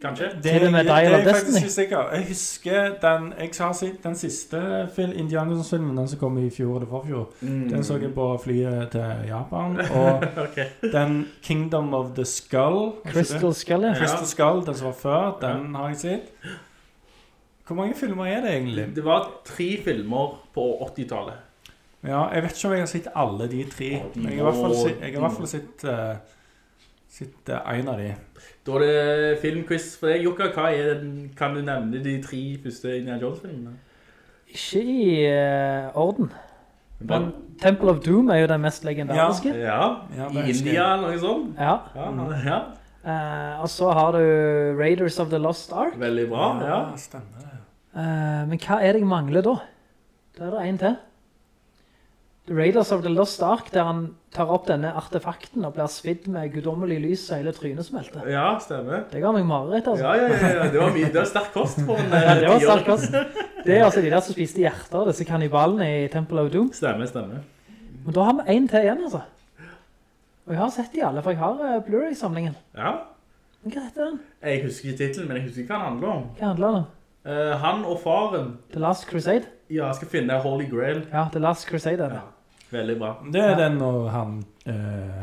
Kanskje? Det med det er of jeg faktisk Destiny. ikke sikker. Jeg husker den Jeg har sett den siste film, Indiana Jones-filmen, den som kom i fjor eller forfjor. Den så jeg på flyet til Japan. <laughs> Og okay. den Kingdom of the Skull? Crystal Skull, ja. Crystal Skull, den som var før, den har jeg sett. Hvor mange filmer er det egentlig? Det var tre filmer på 80-tallet. Ja, Jeg vet ikke om jeg har sett alle de tre. Men jeg har i hvert fall sett, sett, eh, en av de. Da er det filmquiz for deg. Jokka, hva er den, kan du nevne de tre første Indiana Jones-filmene? Ikke i uh, orden. Men Temple of Doom er jo den mest legendariske. Ja, Ja, ja i India eller noe sånt. Ja. Ja, ja. Uh, og så har du Raiders of the Lost Ark. veldig bra. Ja. stemmer det. Uh, men hva er det jeg mangler da? Da er det en til. Raiders of the Lost Ark, der han tar opp denne artefakten og blir svidd med guddommelig lys og hele trynet smelter. ja, stemmer. Det ga meg mareritt, altså. Ja, ja, ja, ja. Det var det var sterk kost for en <laughs> Ja, eh, det var sterk kost. Det er altså de der som spiste hjerter, disse kannibalene i Temple of Doom. Stemmer, stemmer. Men da har vi en til igjen, altså. Og jeg har sett de alle, for jeg har eh, Blu-ray-samlingen. Ja. Men hva heter den? Jeg husker ikke titlen, men jeg husker ikke hva den handler om. Hva handler den om? Eh, han og faren, The Last Crusade? ja, jeg skal finne Holy Grail. Ja, The Last Crusade er. Ja. Veldig bra. Det er den når han eh,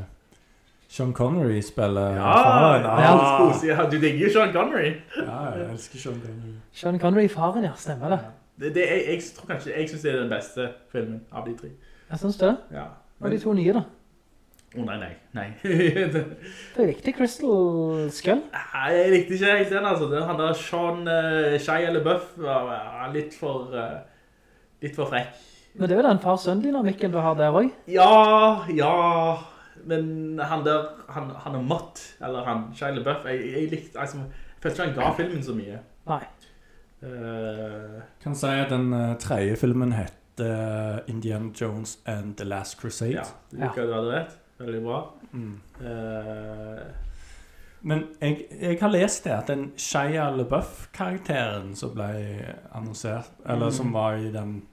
Sean Connery spiller Ja, faren. ja. Ja. Du digger jo Sean Connery. Ja, jeg elsker Sean Connery. Sean Connery, faren, ja, stemmer det. Det, det, jeg, jeg tror kanskje, jeg synes det er den beste filmen av de tre. Jeg synes det. Ja. Og de to nye da. Å nei, nei, nei. <laughs> Det er likte Crystal Skull. Nei, jeg likte ikke helt den, altså. Den, han der Sean uh, Shia LaBeouf var var litt for, eh, litt for frekk. Men det er jo den far-sønn-dynamikken du har der også. Ja, ja, men han der, han, han er Mott, eller han, Shia LaBeouf, jeg, jeg likte, altså, jeg følte ikke han ga filmen så mye. Nei. Uh, Kan si at den uh, tredje filmen heter Indiana Jones and the Last Crusade. ja, du liker du hadde rett. Veldig bra. Mm. Uh, Men jeg, jeg har lest det at den Shia LaBeouf-karakteren som ble annonsert, eller som var i den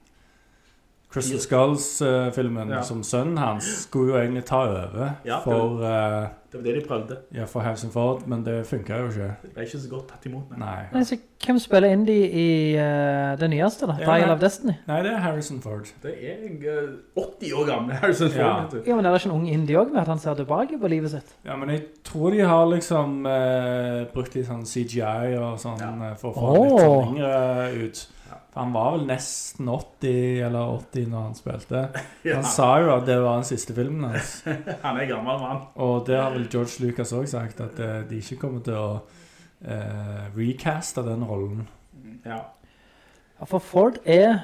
Crystal Skulls-filmen, Ja. som sønnen hans skulle jo egentlig ta over Ja, for, eh, det var det de prøvde. ja, for Harrison Ford, men det funka jo ikke. Det ble ikke så godt tatt imot. Nei. Nei. Nei, så hvem spiller Indie i uh, det nyeste da? Ja, Dial of Destiny? Nei, det er Harrison Ford. Det er uh, 80 år gamle Harrison Ford. Ja. vet du. Ja, men er det ikke en ung indie òg med at han ser tilbake på livet sitt? Ja, men jeg tror de har liksom uh, brukt litt sånn CGI og sånn Ja. eh, for å få oh. litt lengre sånn yngre ut. Han var vel nesten 80 eller 80 når han spilte. <laughs> Ja. Han sa jo at det var den siste filmen hans. <laughs> Han er gammel mann. Og det har vel George Lucas også sagt, at eh, de ikke kommer til å eh, recaste den rollen. Ja. Ja, for Ford er,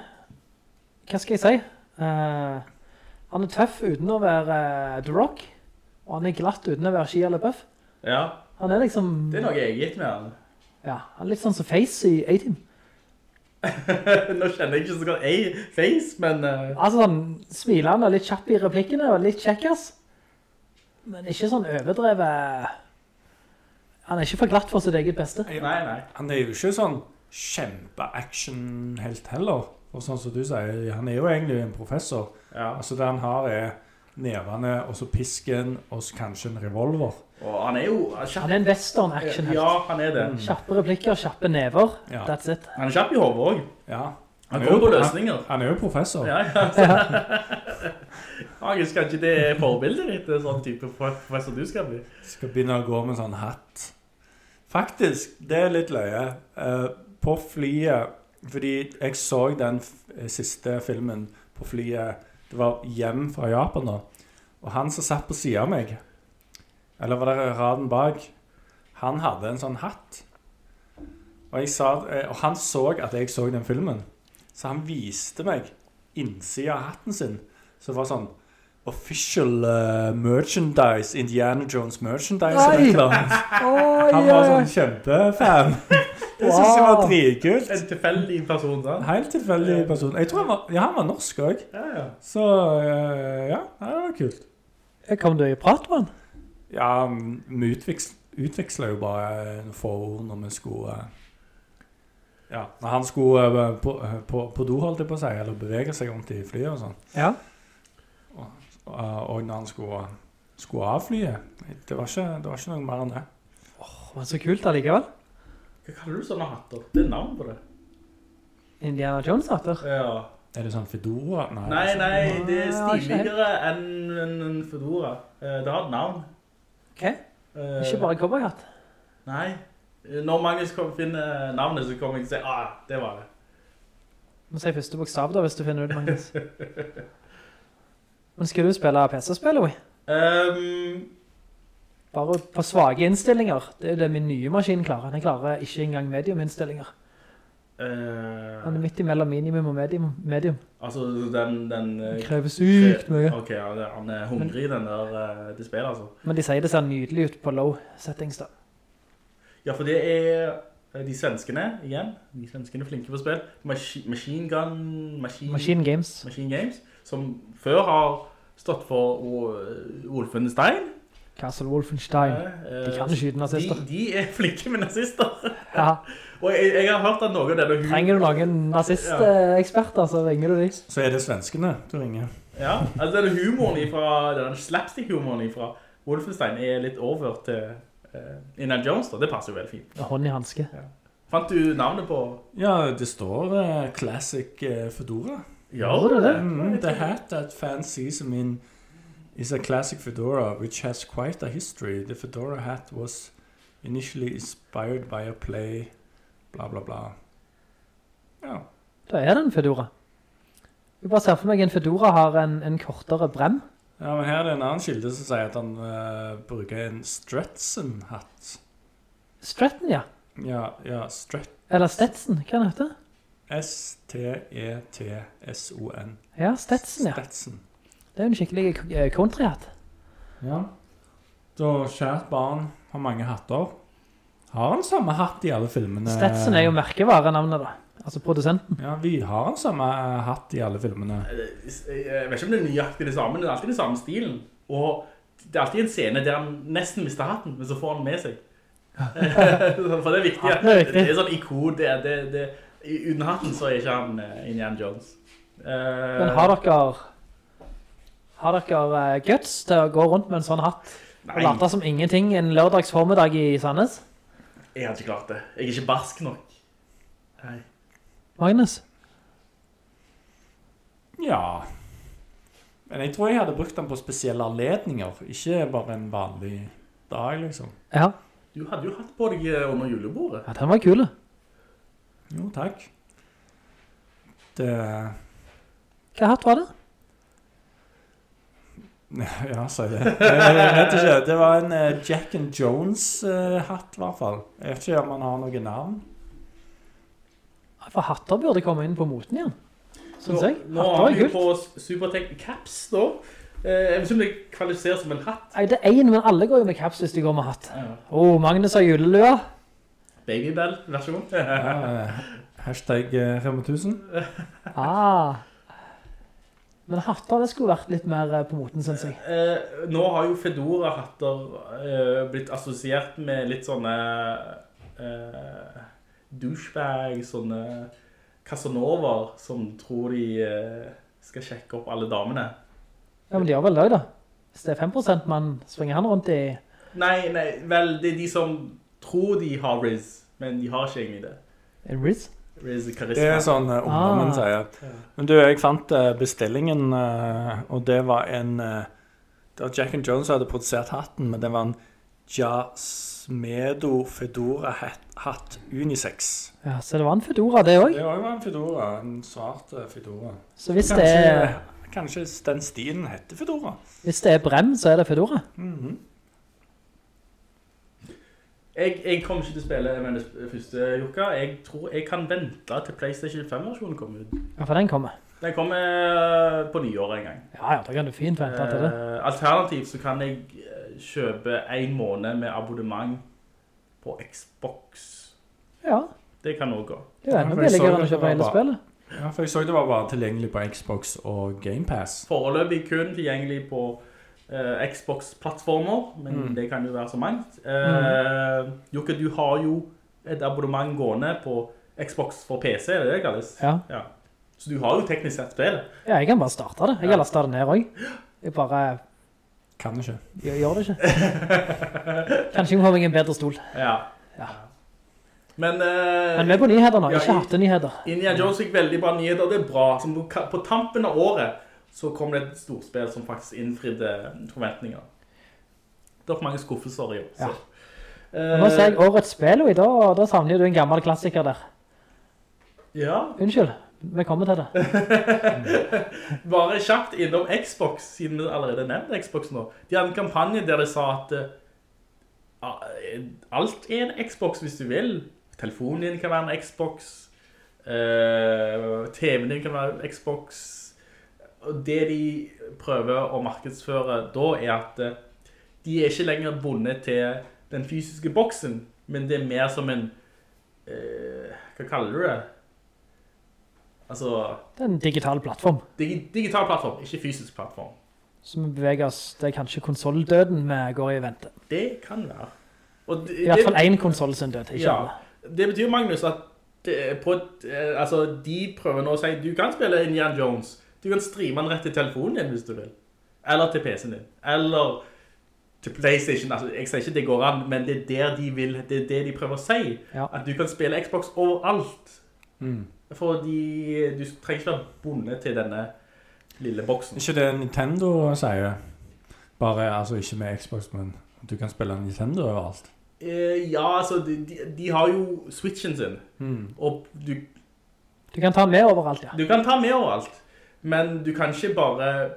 hva skal jeg si, Uh, han er tøff uten å være uh, The Rock, og han er glatt uten å være ski eller buff. ja, Han er liksom, det er noe eget med han. ja, han er litt sånn som Face i A-Team. <laughs> Nå kjenner jeg ikke så godt ei face, men... Uh... Altså sånn, smilende og litt kjapp i replikkene, og litt kjekkas. Men ikke sånn overdrevet. Han er ikke for glatt for sitt eget beste. nei, nei. Han er jo ikke sånn kjempe-action-helt heller. Og sånn som du sier, han er jo egentlig en professor. Ja. Altså det han har er nevene, og så pisken, og så kanskje en revolver. Og han er jo kjapp. Han er en western action helt. Ja, han er det. Kjappe replikker, kjappe never. Ja. That's it. Han er kjapp i hodet også. Ja. Han er kommer jo- på løsninger. Han, han er jo professor. Ja, ja. <laughs> <laughs> Husker ikke det er forbildet ditt, sånn type professor du skal bli. Skal begynne å gå med sånn hatt. Faktisk, det er litt løye. Eh, på flyet, fordi jeg så den siste filmen på flyet, det var hjem fra Japan da, og han som satt på siden av meg, eller var det raden bak, han hadde en sånn hatt. Og, jeg sa, eh, og han så at jeg så den filmen, så han viste meg innsida av hatten sin, så det var sånn, official uh, merchandise, Indiana Jones merchandise. Oi, Han var sånn kjempefan. <laughs> Det synes jeg var dritkult. En tilfeldig person, sant? Helt tilfeldig person. Jeg tror han var, ja, han var norsk også. Ja, ja. Så, eh, ja, det var kult. Kom du i prat med han? Ja, vi utvekslet, utvekslet jo bare noen få ord når vi skulle... eh, Ja, når han skulle eh, på, på, på do, holdt jeg på å si, eller bevege seg rundt i flyet og sånn. Ja. Og, og når han skulle, skulle av flyet, det var, ikke, det var ikke noe mer enn det. Men så kult allikevel. Hva kaller du sånne hatter? Det er navn på det. Indiana Jones-hatter. Ja. Er det sånn Fedora? Nei, Nei, nei, det er stiligere enn en, en fedora. Eh, Det har et navn. Ok, Eh, ikke bare cowboyhatt. Nei. Når Magnus finner navnet, så kommer jeg til å si, ah, det var det. Du må si første bokstav da, hvis du finner ut, Magnus. <laughs> Men skal du spille PC-spill, Oi? Um, Bare på svage innstillinger. Det er det min nye maskin klarer. Den klarer ikke engang medium-innstillinger. Eh, han er midt imellom minimum og medium. medium. altså, den... den uh, krever sykt mye. Ok, ja, det- han er hungrig, den der, uh, det altså. Men de sier det ser nydelig ut på low settings da. Ja, for det er eh, de svenskene, igjen. De svenskene er flinke på spill. Mas Machine Gun... Machine, Machine Games. Machine Games, som før har stått for Wolfenstein. Castle Wolfenstein. Eh, De kan skyte nazister. De, de er flinke med nazister. Ja. <laughs> Og jeg, jeg har hørt at noen av denne hu- Trenger du noen nazisteksperter, så ringer du de. Så er det svenskene du ringer. Ja, altså denne humoren ifra, denne slapstick-humoren ifra Wolfenstein er litt overført til uh, Indiana Jones, da. Det passer jo veldig fint. Hånd i handske. Fant du navnet på? Ja, det står uh, Classic uh, Fedora. Ja, det er det? Mm, the hat that fans sees som in is a classic fedora which has quite a history. The fedora hat was initially inspired by a play, bla bla bla. Ja. Da er det en Fedora. Jeg bare ser for meg en Fedora har en, en kortere brem. ja, men her er det en annen kilde som sier at han uh, bruker en Stretson-hatt. Stretton, ja. Ja, ja, Stret... Eller Stetson, hva er heter? E S-T-E-T-S-O-N. Ja, Stetson, ja. Stetson. Det er jo en skikkelig country-hatt. Ja. Da kjært barn har mange hatter. Har han samme hatt i alle filmene? Stetson er jo merkevarenavnet da. Altså produsenten. Ja, vi har han samme eh, hatt i alle filmene. Jeg vet ikke om det er nøyaktig det samme, men det er alltid den samme stilen. Og det er alltid en scene der han nesten mister hatten, men så får han med seg. <laughs> For det er viktig. Hatten er viktig. Det er sånn ikon. Det, det, det, uten hatten så er ikke han eh, Indiana Jones. Eh, Men har dere... Har dere eh, guts til å gå rundt med en sånn hatt? Og Nei. late som ingenting en lørdags formiddag i Sandnes? Jeg hadde ikke klart det. Jeg er ikke barsk nok. Nei. Magnus? Ja. Men jeg tror jeg hadde brukt den på spesielle anledninger, ikke bare en vanlig dag, liksom. Ja, Du hadde jo hatt på deg eh, under julebordet. ja den var kul. Jo, takk. Det... Hva hatt var det? <laughs> Ja, si det. Jeg vet ikke. Det var en eh, Jack and Jones-hatt, i hvert fall. Jeg vet ikke om han har noe navn. For hatter burde komme inn på moten igjen. Synes jeg. Nå har vi på Supertech Caps da. Eh, Jeg vet ikke om det kvalifiserer som en hatt. Nei, det er en, men alle går jo med caps hvis de går med hatt. Ja. Åh, Magnus har julelua. Babybell-versjon. så god. hashtag eh, Rema 1000. Ah. Men hatter, det skulle vært litt mer eh, på moten, synes jeg. Eh, nå har jo Fedora-hatter eh, blitt assosiert med litt sånne eh, douchebag, sånne Casanover som tror de eh, skal sjekke opp alle damene. Ja, men de har vel løy da. Hvis det er 5% man springer han rundt i... Nei, nei, vel, det er de som tror de har Riz, men de har ikke egentlig det. En Riz? Det er sånn uh, ungdommen Ah. sier. Men du, jeg fant eh, bestillingen, eh, og det var en eh, Det var Jack and Jones som hadde produsert hatten, men det var en Jasmedo Fedora-hatt unisex. Ja, så det var en Fedora det også. Det var jo en Fedora, en svart eh, Fedora. Så hvis det, er, kanskje den stien heter Fedora. hvis det er brem, så er det Fedora. Jeg, jeg kommer ikke til å spille med det første Jukka. Jeg tror jeg kan vente til PlayStation 5-versjonen kommer ut. Ja, for den kommer. Den kommer eh, på nyåret en gang. Ja, ja, da kan du fint vente til det. Uh, alternativt så kan jeg eh, kjøpe en måned med abonnement på Xbox. Ja, Det kan også gå. det er Ja, enda billigere enn å kjøpe hele spillet. Ja, for jeg så det var bare tilgjengelig på Xbox og Game Pass. Foreløpig kun tilgjengelig på eh, Xbox-plattformer, men Mm. det kan jo være så mangt. Uh, Jokke, du har jo et abonnement gående på Xbox for PC, er det det kalles? Ja. ja. Så du har jo teknisk sett spillet. Ja, jeg kan bare starte det. Jeg har laste det ned også. Jeg bare Kan ikke. gjør, gjør det ikke. Kanskje jeg må ha meg en bedre stol. Ja. Ja. Men, uh, Men vi er på nyheter nå, ja, ikke hatt nyheter. Indiana Jones fikk veldig bra nyheter, og det er bra. Som på, på tampen av året så kom det et storspill som faktisk innfridde forventninger. Det er mange skuffelser i år. Ja. Og Nå ser jeg årets spill, og da, da savner du en gammel klassiker der. Ja, Unnskyld, vi kommer til det. <laughs> bare kjapt innom Xbox, siden vi allerede nevnte Xbox nå. De hadde en kampanje der de sa at uh, alt er en Xbox hvis du vil. Telefonen din kan være en Xbox. Uh, TV-en din kan være en Xbox. Og det de prøver å markedsføre da er at eh, de er ikke lenger bundet til den fysiske boksen, men det er mer som en eh, Hva kaller du det? Altså Det er en digital plattform. Dig digital plattform, ikke fysisk plattform. Som beveger oss, det er kanskje konsoldøden vi går i vente. Det kan være. Det, I hvert fall en konsol sin død, ikke ja, alle. det betyr, Magnus, at det, på eh, altså, de prøver nå å si du kan spille Indiana Jones. Du kan streame den rett til telefonen din hvis du vil. Eller til PC-en din. Eller til PlayStation. Altså, jeg sier ikke det går an, men det er der de vil, det er det de prøver å si. Ja. At du kan spille Xbox overalt. Mm. Fordi du trenger ikke være bonde til denne lille boksen. Ikke det Nintendo sier. Bare, altså ikke med Xbox, men du kan spille Nintendo overalt. Eh, ja, altså, de, de, de har jo Switchen sin. Mm. Og du, Du kan ta med overalt, ja. du kan ta med overalt, men du kan ikke bare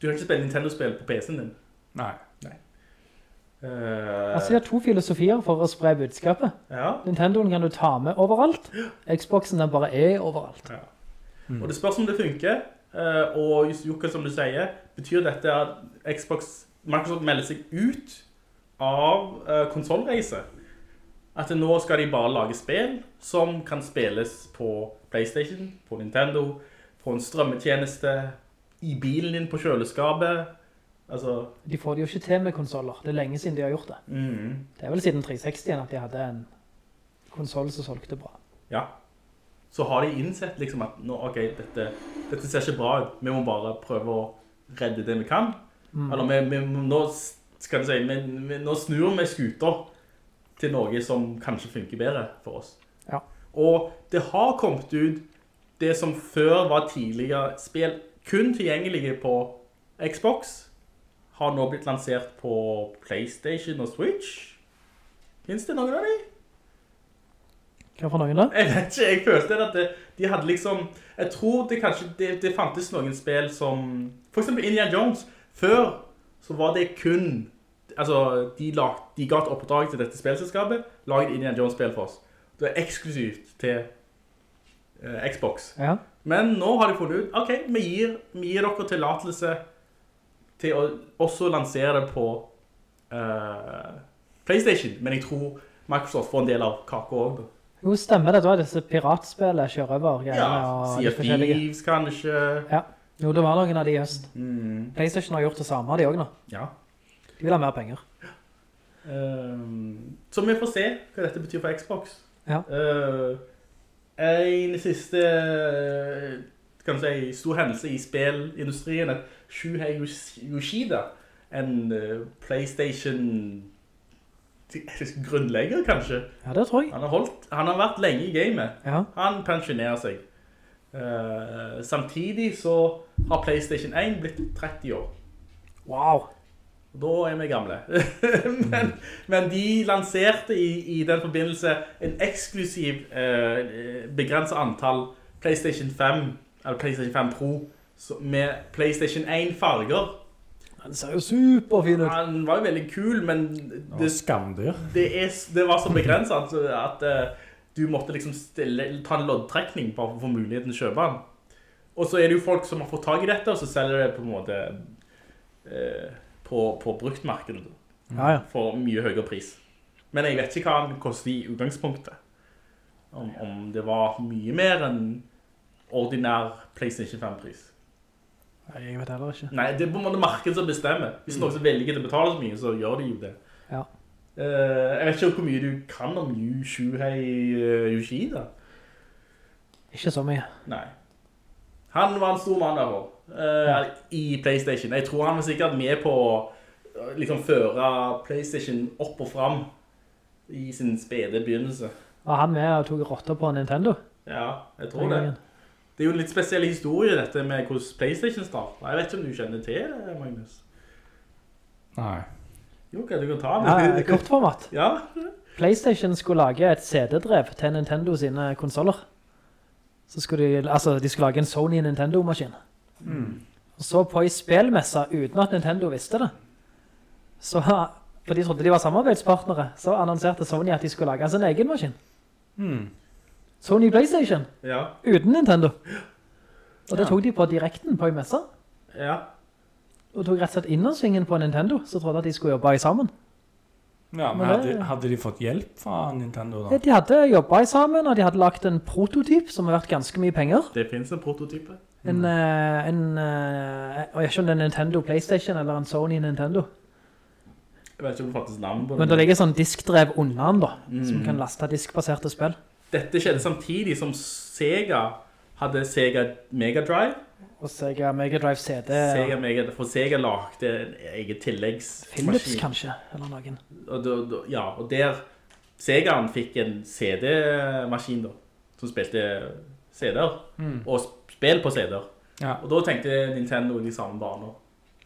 Du kan ikke spille Nintendo-spill på PC-en din. Nei. Eh, Altså, de har to filosofier for å spre budskapet. ja. Nintendoen kan du ta med overalt. Xboxen den bare er overalt. Og det spørs om det funker. eh, og just Jokke, som du sier, betyr dette at Xbox Microsoft melder seg ut av uh, konsolreise? At nå skal de bare lage spill som kan spilles på PlayStation, på Nintendo, på en strømmetjeneste, i bilen din, på kjøleskapet. Altså De får det jo ikke til med konsoler. Det er lenge siden de har gjort det. mm, Det er vel siden 360 at de hadde en konsol som solgte bra. Ja. Så har de innsett liksom at nå, ok, dette, dette ser ikke bra ut. Vi må bare prøve å redde det vi kan. Eller vi, vi, nå, skal si, vi, vi, nå snur vi skuter til noe som kanskje funker bedre for oss. Ja. Og det har kommet ut det som før var tidligere spill kun tilgjengelige på Xbox, har nå blitt lansert på PlayStation og Switch. Finns det noen av de? Hva for noen da? Jeg vet ikke, jeg følte at det, de hadde liksom Jeg tror det kanskje det, det fantes noen spill som For eksempel Indiana Jones. Før så var det kun Altså, de, lag, de ga et oppdrag til dette spillselskapet, laget Indiana Jones-spill for oss. Det er eksklusivt til Xbox. Ja. Men nå har de funnet ut, ok, vi gir, vi gir dere tillatelse til å også lansere det på eh, PlayStation, men jeg tror Microsoft får en del av kake også. Jo, stemmer det. Det var disse piratspillet kjører over Ja, Sea of. Thieves kanskje. Ja. Jo, det var noen av de just. Mm, PlayStation har gjort det samme, de også nå. ja. De vil ha mer penger. Um, så vi får se hva dette betyr for Xbox. Ja. Eh, en siste eh, kan si, stor hendelse i spillindustrien at Shuhei Yoshida, en eh, PlayStation <laughs> grunnlegger kanskje, Ja, det tror jeg. han har, holdt, han har vært lenge i gamet. Ja. Han pensjonerer seg. Uh, samtidig så har PlayStation 1 blitt 30 år. Wow. Da er vi gamle. <laughs> men, men de lanserte i, i den forbindelse en eksklusiv eh, begrenset antall PlayStation 5, eller PlayStation 5 Pro, med PlayStation 1 farger. Den ser jo superfin ut. Han var jo veldig kul, men Det det, er, det var så begrenset at, at uh, du måtte liksom stille, ta en loddtrekning for å få muligheten til å kjøpe den. Og så er det jo folk som har fått tag i dette, og så selger det på en måte eh, på, på bruktmarkedet Ja, ja. for mye høyere pris. Men jeg vet ikke hva den koster i utgangspunktet. Om, om det var mye mer enn ordinær PlayStation 5-pris. Nei, jeg vet heller ikke. Nei, det er på en måte markedet som bestemmer. Hvis noen som velger å betale så mye, så gjør de jo det. Ja. Uh, jeg vet ikke hvor mye du kan om Yu Shuhei uh, Yoshida. Ikke så mye. Nei. Han var en stor mann derfor, eh, i PlayStation. Jeg tror han var sikkert med på å eh, liksom føre PlayStation opp og frem i sin spede begynnelse. Var han med og tok rotter på Nintendo? Ja, jeg tror det. Det er jo en litt spesiell historie dette med hvordan PlayStation startet. Jeg vet ikke om du kjenner til det, Magnus. Nei. Jo, ok, du kan ta Ja, det. kortformat. <laughs> Ja, PlayStation skulle lage et CD-drev til Nintendo sine konsoler. Så skulle de, altså, de skulle lage en Sony Nintendo-maskin. Og så på i spillmesse uten at Nintendo visste det, så, <laughs> for de trodde de var samarbeidspartnere, så annonserte Sony at de skulle lage sin egen maskin. Sony PlayStation, ja, uten Nintendo. Og det Ja. tok de på direkten på i messa. ja. Og tok rett og slett innersvingen på Nintendo, så trodde at de skulle jobbe sammen. Ja, men Men hadde, det- hadde de fått hjelp fra Nintendo da? De hadde jobbet sammen, og de hadde lagt en prototyp som har vært ganske mye penger. Det finnes en prototype. En, eh, en eh, jeg vet ikke om det er Nintendo Playstation eller en Sony Nintendo. Jeg vet ikke om det faktisk navn på Men det ligger sånn diskdrev under den da, Mm. som kan laste diskbaserte spill. Dette skjedde samtidig som Sega hadde Sega Mega Drive. Og Sega Mega Drive CD, Sega Mega, for Sega lagde en egen tilleggsmaskin. Philips kanskje, eller noen. Og, da, da, ja, og der Segaen fikk en CD-maskin da, som spilte CD-er, og spill på CD-er. Ja. Og da tenkte Nintendo i de samme baner.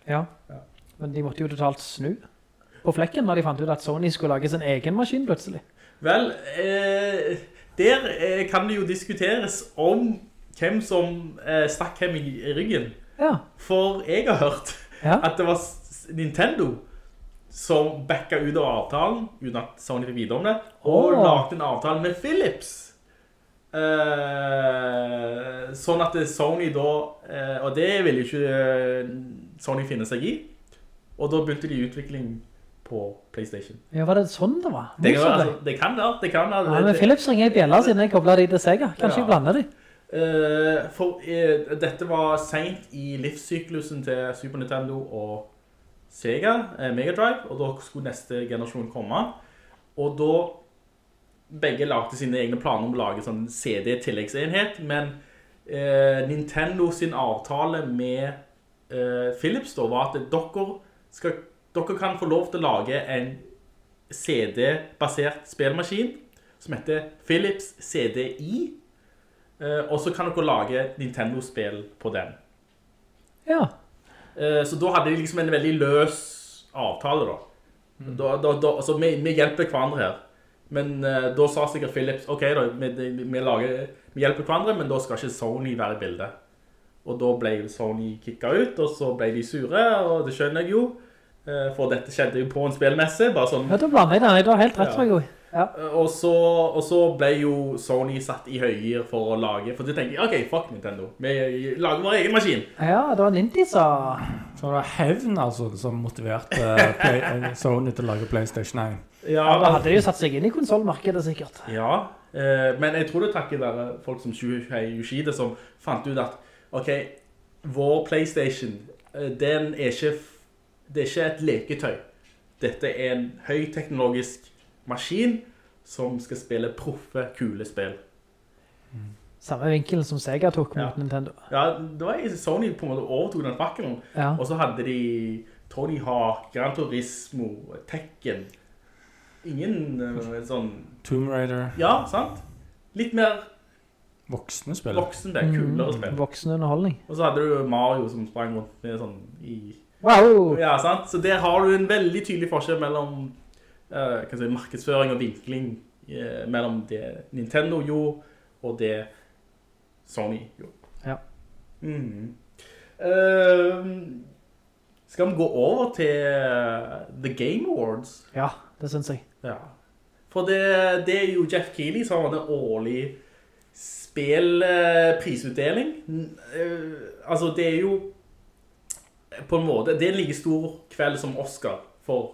Ja. Ja. Men de måtte jo totalt snu på flekken når de fant ut at Sony skulle lage sin egen maskin plutselig. Vel, eh, der eh, kan det jo diskuteres om hvem som eh, stakk hvem i ryggen. Ja, For jeg har hørt at det var Nintendo som backa ut av avtalen, uten at Sony fikk vite om det, og oh. lagde en avtale med Philips. Eh, sånn at Sony da, eh, og det ville jo ikke eh, Sony finne seg i, og da begynte de utvikling på Playstation. ja, var det sånn det var? Det kan, Motsatt altså, det kan være, det kan være. Ja, men Philips ringer i bjella siden jeg koblet de til Sega. Kanskje Ja. jeg blander de? Eh, for eh, dette var sent i livssyklusen til Super Nintendo og Sega, eh, Mega Drive, og da skulle neste generasjon komme. Og da begge lagde sine egne planer om å lage sånn CD-tilleggsenhet, men eh, Nintendo sin avtale med eh, Philips da var at dere, skal, dere kan få lov til å lage en CD-basert spillmaskin som heter Philips CDI, eh, og så kan dere lage Nintendo-spill på den. Ja. Eh, Så da hadde de liksom en veldig løs avtale da. da, da, da altså vi, vi hjelper hverandre her. Men uh, da sa sikkert Philips, ok da, vi, vi, lager, vi hjelper hverandre, men da skal ikke Sony være i bildet. Og da ble Sony kicka ut, og så ble de sure, og det skjønner jeg jo. Uh, For dette skjedde jo på en spillmesse, bare sånn Ja, da blander jeg den. Du har helt rett, Ja. tror jeg. Ja. og så, og så ble jo Sony satt i høyere for å lage, for de tenkte, ok, fuck Nintendo, vi lager vår egen maskin. ja, det var Lindy sa... Så det var hevn altså som motiverte eh, Play, eh, <laughs> Sony til å lage PlayStation 1. Ja, da hadde de jo satt seg inn i konsolmarkedet sikkert. Ja, eh, men jeg tror det takket være folk som Shuhei Yoshida som fant ut at, ok, vår Playstation, eh, den er ikke, det er ikke et leketøy. Dette er en høyteknologisk maskin som skal spille proffe, kule spill. Samme vinkel som Sega tok mot Ja. Nintendo. Ja, det var Sony på en måte overtok den fakkelen. Ja. Og så hadde de, Tony Hawk, Gran Turismo, Tekken. Ingen uh, sånn, Tomb Raider. ja, sant? Litt mer Voksne spill. voksen det, er kulere spill. Mm, Voksen underholdning. Og så hadde du Mario som sprang rundt med sånn i... Wow! Ja, sant? Så der har du en veldig tydelig forskjell mellom uh, si, markedsføring og vinkling uh, mellom det Nintendo gjorde og det Sony gjorde. Ja. Mm. Uh, skal vi gå over til The Game Awards? Ja, det synes jeg. Ja. For det, det er jo Jeff Keighley som har en årlig spillprisutdeling. altså, det er jo på en måte, det er en like stor kveld som Oscar for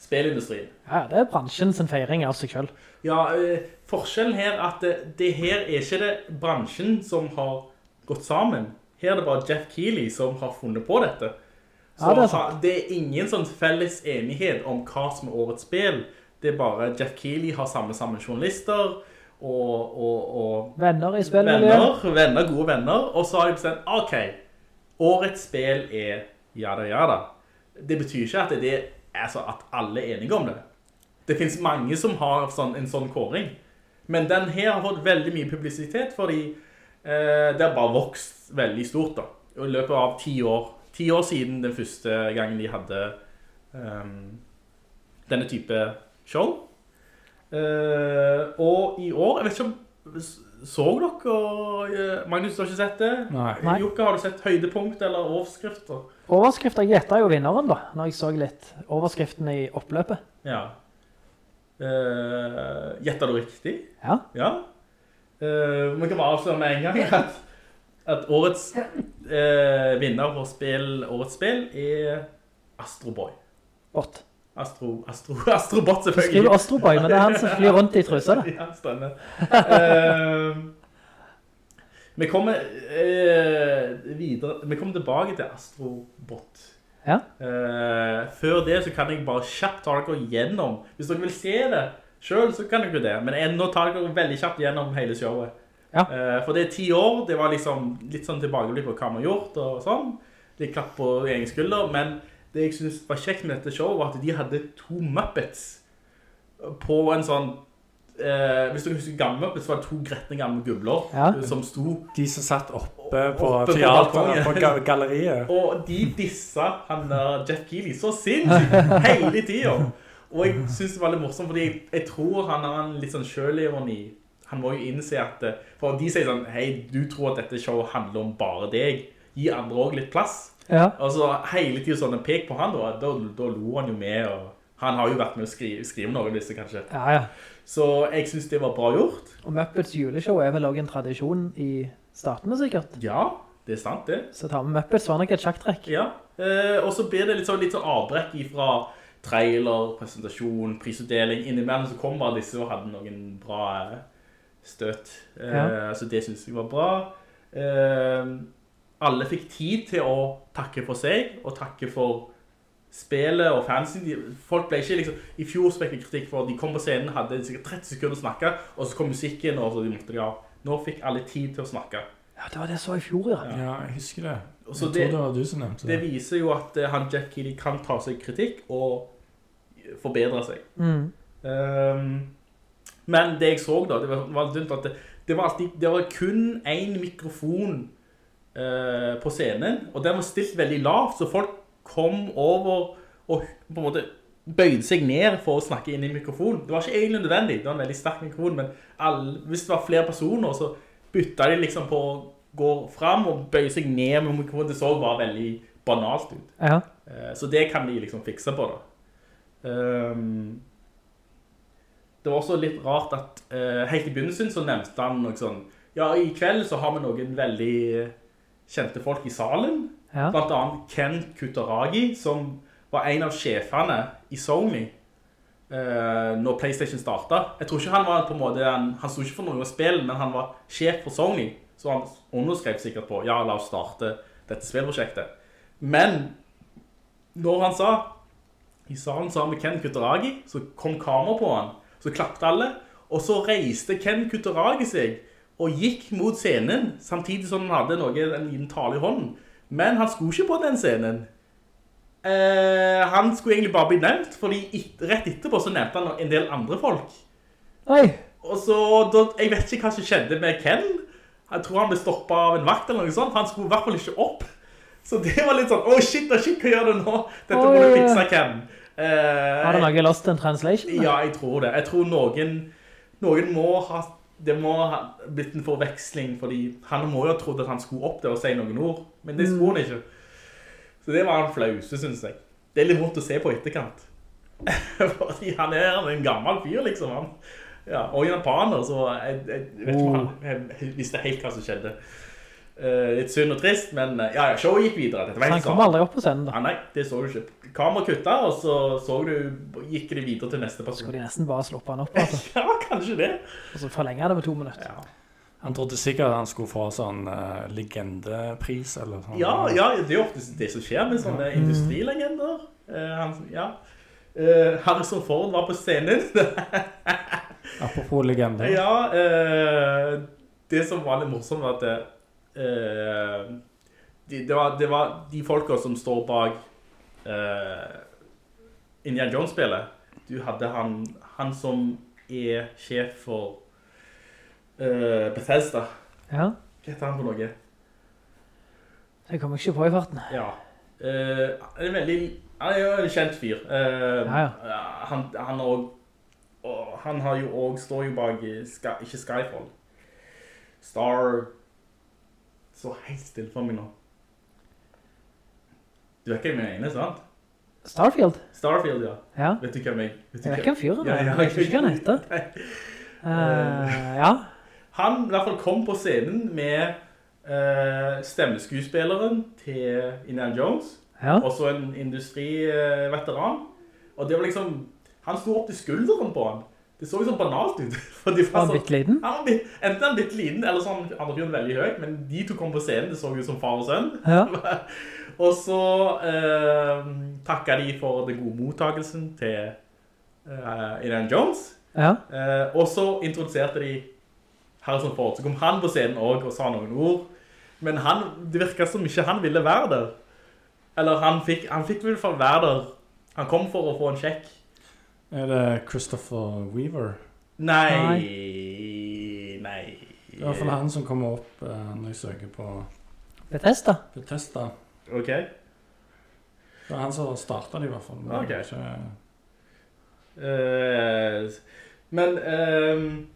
spillindustrien. Ja, det er bransjen sin feiring av seg selv. Ja, eh, forskjellen her er at det, det her er ikke det bransjen som har gått sammen. Her er det bare Jeff Keighley som har funnet på dette. Så Ja, det er det er ingen sånn felles enighet om hva som er årets spill. Det er bare Jeff Keighley har samme sammen journalister og, og, og Venner i spillmiljøet. venner, venner, gode venner, og så har de bestemt, ok, årets spill er jada jada. Det betyr ikke at det er så at alle er enige om det. Det finnes mange som har sånn, en sånn kåring. Men den her har fått veldig mye publisitet, fordi eh, det har bare vokst veldig stort da. I løpet av ti år. Ti år siden den første gangen de hadde um, denne type show. Uh, og i år, jeg vet ikke om så dere, eh, Magnus, du har ikke sett det? Nei. Jokke, har du sett høydepunkt eller overskrifter? Overskrifter gjettet jo vinneren da, når jeg så litt overskriften i oppløpet. Ja. Uh, Gjetter du riktig? Ja. Ja. Uh, Vi kan bare avsløre med en gang at, at årets eh, vinner for spill, årets spill er Astro Boy. Bot. Astro, Astro, <laughs> Astrobot Du selvfølgelig. skriver Astroboy, men det er han som flyr rundt i <laughs> trusa da. Ja, stemmer. Eh, vi kommer eh, videre, vi kommer tilbake til Astrobot. Ja. Eh, før det så kan jeg bare kjapt ta dere gjennom, hvis dere vil se det selv så kan dere det, men nå tar dere veldig kjapt gjennom hele showet. Ja. Eh, for det er ti år, det var liksom litt sånn tilbakeblikk på hva man har gjort og sånn. Litt klapp på egen skulder, men det jeg synes var kjekt med dette showet var at de hadde to Muppets på en sånn eh, Hvis dere husker gamle Muppets, så var det to gretne gamle gubler Ja. som sto De som satt oppe på Oppe på på galleriet. <laughs> Og de dissa han der Jeff Keighley så sinnssykt hele tiden. Og jeg synes det var litt morsomt, fordi jeg, jeg tror han har en litt sånn sjølironi. Han må jo innse at, eh, for de sier sånn, hei, du tror at dette showet handler om bare deg. Gi andre også litt plass. Ja. Og så hele tiden sånn en pek på han da, da, da lo han jo med, og han har jo vært med å skrive, skrive noe disse kanskje. Ja, ja. Så jeg synes det var bra gjort. Og Muppets juleshow er vel også en tradisjon i statene sikkert. Ja, det er sant det. Så ta med Muppets var nok et sjakktrekk. Ja, eh, og så blir det litt sånn, litt sånn avbrekk fra trailer, presentasjon, prisutdeling. Innimellom så kom bare disse og hadde noen bra eh, støt. Eh, Ja. Så det synes jeg var bra. Eh, alle fikk tid til å takke for seg, og takke for spillet og fansen. De, folk ble ikke liksom, i fjor så fikk jeg kritikk for at de kom på scenen, hadde sikkert 30 sekunder å snakke, og så kom musikken, og så de måtte de av. Nå fikk alle tid til å snakke. Ja, det var det jeg så i fjor, ja. Ja, jeg husker det. Jeg så tror det- det var du som nevnte Det det. viser jo at eh, han Jeff Keighley kan ta seg kritikk og forbedre seg. Mm. Ehm, men det jeg så da, det var, det, det, var alltid, det var kun en mikrofon eh, på scenen, og den var stilt veldig lavt, så folk kom over og på en måte bøyde seg ned for å snakke inn i mikrofonen. Det var ikke egentlig nødvendig, det var en veldig sterk mikrofon, men alle, hvis det var flere personer, så bytta de liksom på å gå frem og bøye seg ned med mikrofonen. Det så bare veldig banalt ut. Ja. Eh, Så det kan de liksom fikse på da. Ehm, det var også litt rart at uh, helt i begynnelsen så nevnte han noe sånn, ja i kveld så har vi noen veldig kjente folk i salen, Ja. blant annet Ken Kutaragi, som var en av sjefene i Sony uh, når Playstation startet. Jeg tror ikke han var på en måte, han, han stod ikke for noe spill, men han var sjef for Sony, så han underskrev sikkert på, ja la oss starte dette spillprosjektet. Men når han sa i salen sa med Ken Kutaragi, så kom kamera på han, så klappte alle, og så reiste Ken Kutaragi seg og gikk mot scenen, samtidig som han hadde noe, en liten tale i hånden. Men han skulle ikke på den scenen. Eh, han skulle egentlig bare bli nevnt, fordi et, rett etterpå så nevnte han en del andre folk. Oi, Og så, da, jeg vet ikke hva som skjedde med Ken. Jeg tror han ble stoppet av en vakt eller noe sånt, for han skulle i hvert fall ikke opp. Så det var litt sånn, åh shit, oh, shit, hva gjør du nå? Dette må du fikse, Ken. Eh, var det noe lost in translation? Ja, jeg tror det. Jeg tror noen, noen må ha, det må ha blitt en forveksling, fordi han må jo ha trodd at han skulle opp der og si noen ord, men det skulle han ikke. Så det var en flause, synes jeg. Det er litt vondt å se på etterkant. <laughs> fordi han er en gammel fyr, liksom. Han, ja, og japaner, så jeg, jeg, vet ikke han jeg, jeg visste helt hva som skjedde. Eh, litt synd og trist, men eh, ja, ja, showet gikk videre. Dette var han kom aldri opp på scenen da. Ja, nei, det så du ikke. Kamera kutta, og så så du, gikk det videre til neste person. Skulle de nesten bare sluppe han opp, <laughs> altså. Ja, kanskje det. Og så forlenger det med to minutter. Ja, Han trodde sikkert han skulle få sånn uh, legendepris eller sånn. ja, ja det er jo ofte det som skjer med sånne industrilegender. Uh, han, ja. Uh, Harrison Ford var på scenen. <laughs> Apropos legender. ja, uh, det som var litt morsomt var at eh, de, det, var, det var de folka som står bak uh, Indiana Jones-spillet. Du hadde han, han som er sjef for uh, Bethesda. Ja, Hva heter han for noe? det kommer ikke på i farten. Ja. Uh, han er en veldig Han er jo en kjent fyr. Uh, Ja, ja, Han, han, og, og han har jo også, står jo bak Sky, Ikke Skyfall. Star Så helt stille for meg nå. Du vet hva jeg mener, sant? Starfield? Starfield, ja. Ja. Vet du hvem jeg vet du Jeg vet hvem fyren Ja, er. ja, Jeg vet ikke hva han heter. <laughs> Eh, ja. Han i hvert fall kom på scenen med uh, stemmeskuespilleren til Indiana Jones. Ja. Også en industriveteran. Og det var liksom, han sto opp til skulderen på han. Det så sånn banalt ut. <laughs> For de Var bitte liten? Han var bitt, enten han bitte liten, eller sånn, andre fyren veldig høy, men de to kom på scenen, det så ut som far og sønn. Ja. <laughs> og så eh, takket de for den gode mottakelsen til eh, Indiana Jones. Ja. Eh, og så introduserte de Harrison Ford. Så kom han på scenen også og sa noen ord. Men han, det virket som ikke han ville være der. Eller han fikk, han fikk i hvert fall være der. Han kom for å få en sjekk. Er det Christopher Weaver? Nei, nei. Det er i hvert fall han som kommer opp eh, når jeg søker på Bethesda? Bethesda. Ok. Det er han som startet det i hvert fall. men Ok. Ikke, Eh, men ehm,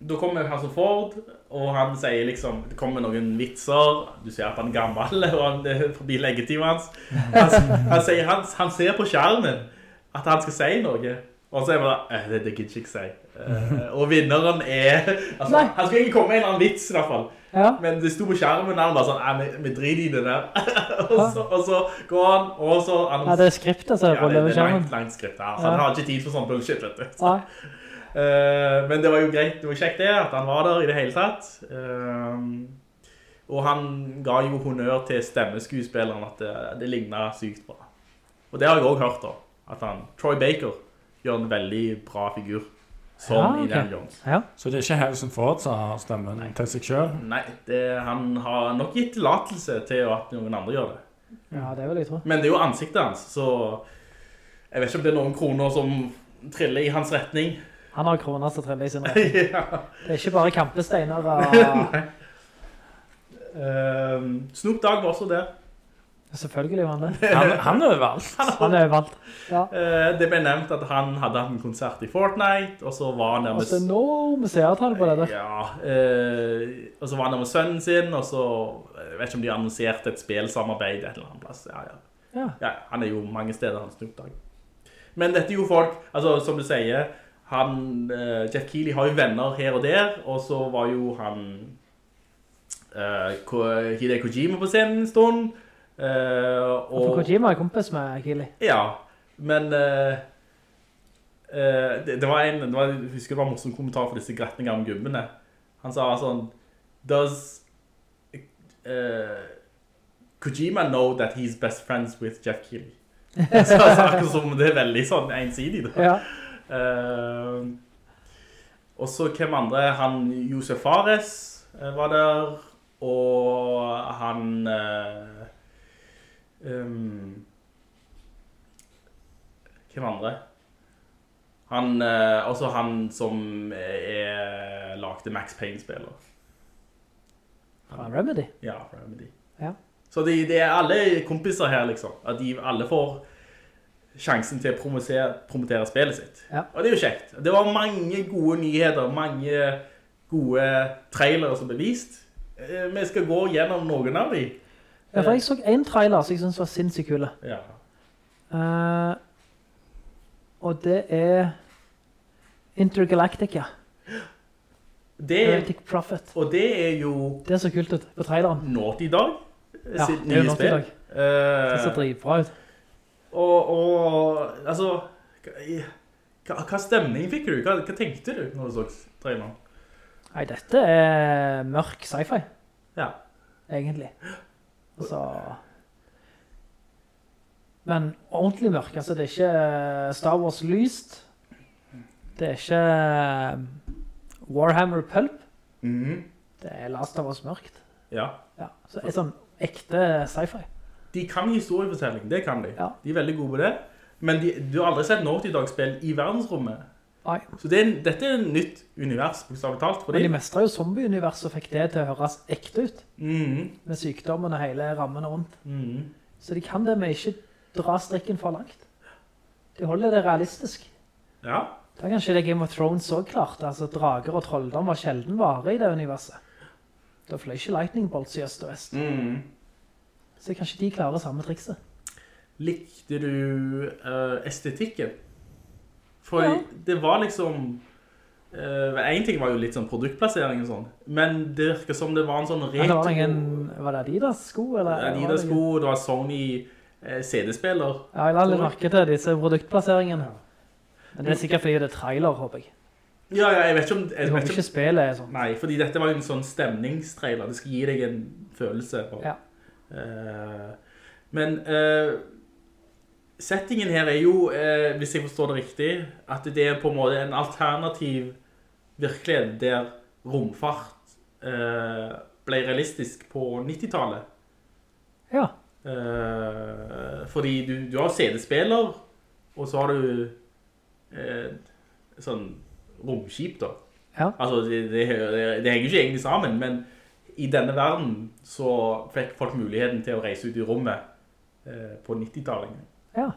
da kommer Harrison Ford, og han sier liksom, det kommer noen vitser, du ser at han er gammel, og han det er forbi leggetiden hans. Han, han, sier, han, han ser på skjermen at han skal si noe, og så er jeg bare, eh, det, det gidder jeg ikke si. Uh, og vinneren er, altså, Nei. han skulle ikke komme med en eller annen vits i hvert fall. Ja. Men det sto på skjermen, han bare sånn, vi, vi driter i det der. <laughs> og, så, og så går han, og så... ja, det er skriptet altså, Ja, det, det er langt, langt skript her. Så Ja. han har ikke tid for sånn bullshit, vet du. <laughs> Eh, men det var jo greit, det var kjekt det, at han var der i det hele tatt. Uh, og han ga jo honnør til stemmeskuespilleren at det, det lignet sykt bra. Og det har jeg også hørt da, at han, Troy Baker, gjør en veldig bra figur som Ja, ok. Indiana Jones. Ja. så det er ikke Harrison Ford som har stemmen til seg selv? Nei, det, han har nok gitt tillatelse til at noen andre gjør det. ja, det vil jeg tro. Men det er jo ansiktet hans, så jeg vet ikke om det er noen kroner som triller i hans retning. Han har kroner som triller i sin <laughs> retning. ja. Det er ikke bare kampesteiner og... <laughs> Ehm, Snoop Dogg var også der. Selvfølgelig var han det. Han, han er overalt. Han er overalt. Ja. Eh, det ble nevnt at han hadde hatt en konsert i Fortnite, og så var han der med... Altså, enorme seertall på det der. Ja, eh, og så var han der med sønnen sin, og så, jeg vet ikke om de annonserte et spilsamarbeid et eller annet plass. Ja, ja. Ja. Ja, han er jo mange steder, han Snoop Dogg. Men dette er jo folk, altså som du sier, han, eh, Jeff Keighley har jo venner her og der, og så var jo han uh, Hideo Kojima på scenen en stund. Eh, Og for Kojima er kompis med Kili. Ja, men eh, det, det var en, det var, jeg husker det var en morsom kommentar for disse gretne gamle gubbene. Han sa sånn, Does uh, Kojima know that he's best friends with Jeff Keighley? <laughs> så, så akkurat som det er veldig sånn ensidig da. Ja. Uh, Og så hvem andre? Han Josef Fares var der, og han... eh, ehm, hvem andre? Han, eh, også han som er lagde Max Payne-spiller. Fra Remedy. Ja, Remedy. Ja. Så det, de er alle kompiser her, liksom. At de alle får sjansen til å promotere, promotere spillet sitt. Ja. Og det er jo kjekt. Det var mange gode nyheter, mange gode trailere som ble vist. Eh, Vi skal gå gjennom noen av de. Ja, for jeg så en trailer som jeg synes var sinnssykt kule. Ja. Uh, og det er Intergalactica. Det, Heretic Prophet. og det er jo Det er så kult ut på traileren. Naughty Dog. Ja, det er jo nye Naughty spill. Dog. Det ser Eh, dritbra ut. og, og, altså, hva, hva stemning fikk du? Hva, hva tenkte du når du så traileren? Nei, dette er mørk sci-fi, Ja. egentlig. Altså... Men ordentlig mørk, altså det er ikke eh, Star Wars lyst. Det er ikke eh, Warhammer Pulp. Mhm. Det er Last of Us mørkt. Ja. Ja, så er sånn ekte sci-fi. De kan historiefortelling, det kan de. Ja. De er veldig gode på det. Men de, du har aldri sett Naughty Dog-spill i verdensrommet. Nei, Så det er, en- dette er et nytt univers, bokstavlig talt. men de mestret jo zombie-universet og fikk det til å høres ekte ut. Mm. Med sykdommen og hele rammen rundt. Mm. Så de kan det med ikke dra strikken for langt. De holder det realistisk. Ja, Da er kanskje det Game of Thrones så klart. Altså, drager og trolldom var sjelden vare i det universet. Da fløy ikke lightning bolts i øst og vest. Mm. Så kanskje de klarer samme trikset. Likte du uh, estetikken? For Ja. det var liksom... Uh, en ting var jo litt sånn produktplassering og sånn, men det virker som det var en sånn retro... Det var ingen, var det Adidas-sko? eller? Adidas-sko, det var Sony eh, CD-spiller. Ja, jeg la litt merke til disse produktplasseringene. Men det er sikkert fordi det er trailer, håper jeg. Ja, ja, jeg vet ikke om... Jeg Jeg håper ikke spillet er sånn. nei, fordi dette var jo en sånn stemningstrailer. Det skal gi deg en følelse. På. Ja. Uh, men eh, settingen her er jo, eh, hvis jeg forstår det riktig, at det er på en måte en alternativ virkelighet der romfart eh, ble realistisk på 90-tallet. Ja, Eh, fordi du, du har CD-spiller, og så har du eh, sånn romskip da. ja. Altså, det, det, det, det henger ikke egentlig sammen, men i denne verden så fikk folk muligheten til å reise ut i rommet eh, på 90-tallet. Ja.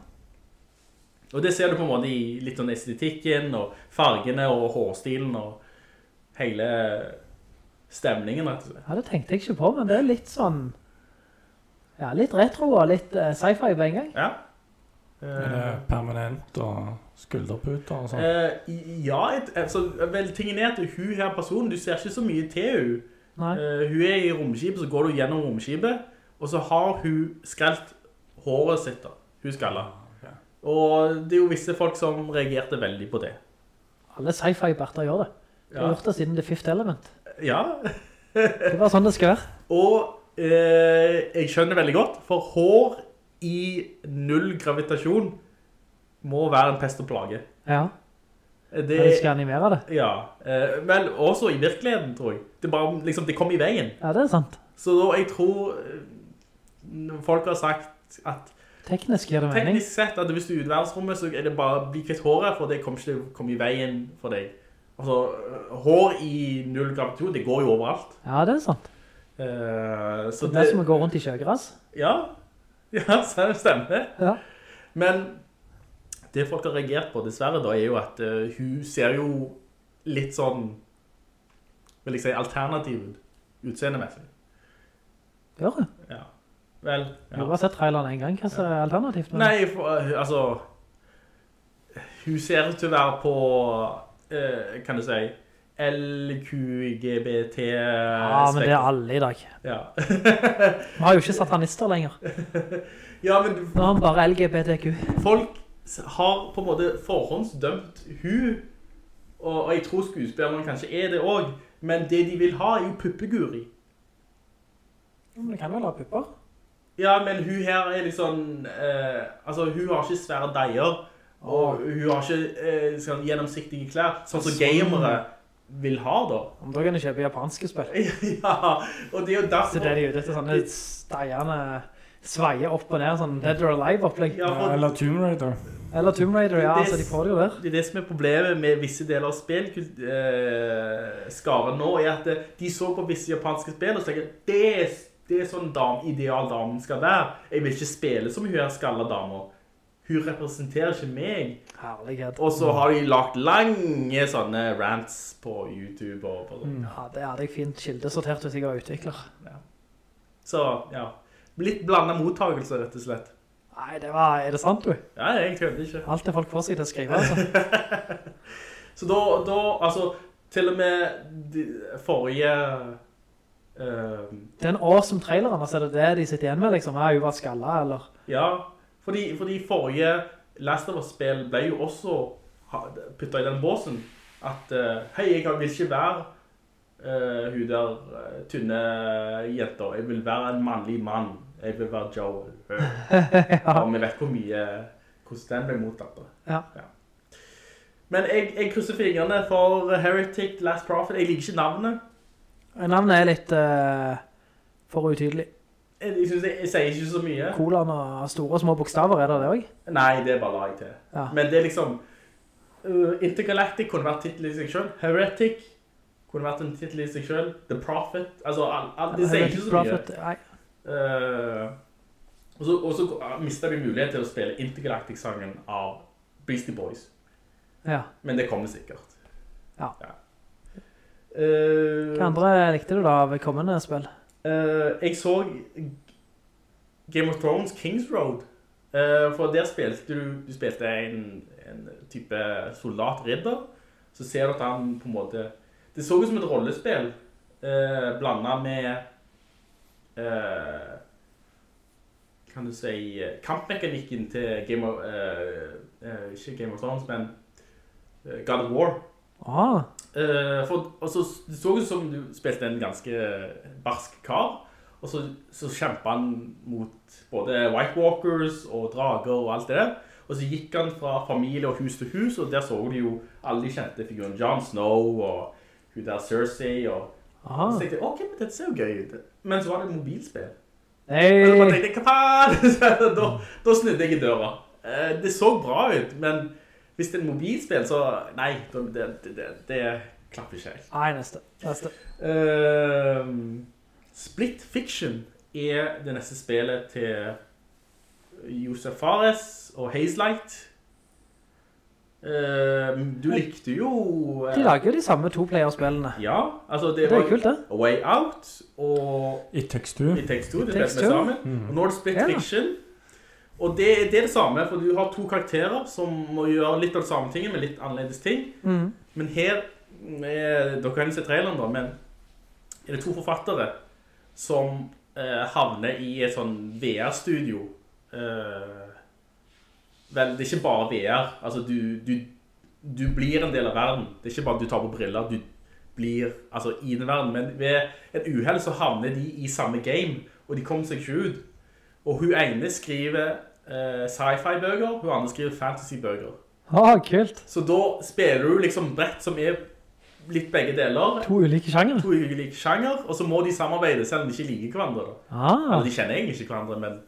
Og det ser du på en måte i litt sånn estetikken, og fargene, og hårstilen, og hele stemningen. Ja, det tenkte jeg ikke på, men det er litt sånn... Ja, litt retro og litt eh, sci-fi på en gang. Ja. Er det permanent og skulderputer og sånn? Uh, ja, et, altså, vel, tingen er at hun her personen, du ser ikke så mye til hun. Eh, hun er i romskipet, så går du gjennom romskipet, og så har hun skrelt håret sitt da. Hun skalla. Og det er jo visse folk som reagerte veldig på det. Alle sci-fi-berter gjør det. De har Ja. gjort det siden The Fifth Element. Ja, <laughs> Det var sånn det skal være. og eh, jeg skjønner veldig godt, for hår i null gravitasjon må være en pest og plage. Ja, Det, når de skal animere det. ja, eh, men også i virkeligheten, tror jeg. Det, bare, liksom, det kom i veien. Ja, det er sant. Så da, jeg tror eh, folk har sagt at Teknisk gir det mening. teknisk sett at hvis du er i verdensrommet, så er det bare å bli kvitt håret, for det kommer ikke til å komme i veien for deg. Altså, øh, hår i null gravitasjon, det går jo overalt. Ja, det er sant. Uh, så Det er som å gå rundt i sjøgras. Ja, <laughs> ja, så det stemmer. Ja. Men det folk har reagert på, dessverre da, er jo at uh, hun ser jo litt sånn, vil jeg si, alternativ ut, utseendemessig. Gjør det. Ja. Du har sett traileren en gang. Hva er alternativt? Men... Nei, for, eh, altså, hun ser ut til å være på, eh, kan du si, LQGBT Ja, men det er alle i dag. Ja. <laughs> Vi har jo ikke satanister lenger. <laughs> ja, men Nå har han bare LGBTQ. folk har på en måte forhåndsdømt hun, og, og jeg tror skuespilleren kanskje er det også, men det de vil ha er jo puppeguri. Men det kan vel ha pupper? Ja, men hun her er litt sånn, eh, altså hun har ikke svære deier, og hun har ikke eh, sånn gjennomsiktige klær, sånn som gamere vil ha da. Om da kan du kjøpe japanske spill. <laughs> ja, og det er jo Så det er jo dette sånne steierne sveier opp og ned, sånn Dead or Alive-opplegg. Ja, for Eller Tomb Raider. Eller Tomb Raider, ja, Det- altså de får det jo der. Det er det som er problemet med visse deler av spillskaren nå, er at eh, de så på visse japanske spill og så tenker det er, det er sånn dam, ideal damen skal være. Jeg vil ikke spille som hun er skalla damer. Hun representerer ikke meg. Herlighet. Og så har de lagt lange sånne rants på YouTube og på sånn. Ja, det hadde jeg fint kildesortert hvis jeg var utvikler. Så, ja. Litt blandet mottagelse, rett og slett. Nei, det var, er det sant du? Ja, jeg kødder ikke. Alt det folk får seg til å skrive, altså. <laughs> Så da, da, altså, til og med de forrige... eh, Den awesome traileren, altså er det det de sitter igjen med, liksom? Er jo var skallet, eller? Ja, fordi, fordi forrige Last of Us-spill ble jo også puttet i den båsen at eh, hei, jeg vil ikke være uh, hun der uh, tynne jenter. Jeg vil være en mannlig mann. Jeg vil være Joel. <laughs> Og vi vet hvor mye hvordan den ble mottatt. da. Ja. Men jeg, jeg krysser fingrene for Heretic Last Prophet. Jeg liker ikke navnet. Navnet er litt uh, for utydelig. Jeg, synes jeg, jeg sier ikke så mye. Kolon og store og små bokstaver, er det det også? Nei, det er bare lag til. Ja. Men det er liksom uh, Intergalactic kunne vært titel i seg selv. Heretic kunne vært en titel i seg selv. The Prophet. Altså, all, all, det sier ikke så mye. Prophet, Nei. Uh, og så, og så mistet vi mulighet til å spille Intergalactic-sangen av Beastie Boys. Ja. Men det kommer sikkert. Ja. Ja. Uh, Hva andre likte du da av kommende spill? Uh, jeg så Game of Thrones Kings Road. Uh, for der spilte du, du spilte en, en type soldat-ridder. Så ser du at han på en måte Det så ut som et rollespill uh, blandet med eh, Kan du si eh, kampmekanikken til Game of eh, eh, Ikke Game of Thrones, men eh, God of War. Ah, Eh, for, og så, det så ut som du spilte en ganske barsk kar, og så, så kjempet han mot både White Walkers og drager og alt det der. Og så gikk han fra familie og hus til hus, og der så du jo alle de kjente figurene. Jon Snow og hun der Cersei. Og, aha. så tenkte jeg, ok, men dette ser jo gøy ut. Men så var det et mobilspill. Og så tenkte jeg, <laughs> da, da snudde jeg i døra. Eh, det så bra ut, men hvis det er en mobilspill, så nei, det, det, det, det klapper ikke helt. Nei, neste. Neste. Uh, Split Fiction er det neste spillet til Josef Fares og Hazelight. Uh, du likte jo... Uh, De lager jo de samme to-player-spillene. Ja, altså det, Det er var kult, det. Way Out og I tekstur. i Takes Two, det Takes spilte vi sammen. sammen. Og nå er det Split Ja. Fiction. Og det, det er det samme, for du har to karakterer som må gjøre litt av det samme tingen, med litt annerledes ting. Mm. Men her, med, dere kan se traileren da, men er det to forfattere som eh, havner i et sånn VR-studio. Eh, vel, det er ikke bare VR. Altså, du, du, du blir en del av verden. Det er ikke bare at du tar på briller, du blir altså, i den verden. Men ved et uheld så havner de i samme game, og de kommer seg ikke ut. Og hun ene skriver eh, sci-fi-bøker, hun andre skriver fantasy-bøker. Ah, kult. Så da spiller du liksom brett som er litt begge deler. To ulike sjanger. To ulike sjanger, og så må de samarbeide selv om de ikke liker hverandre. Ah, Eller de kjenner egentlig ikke hverandre, men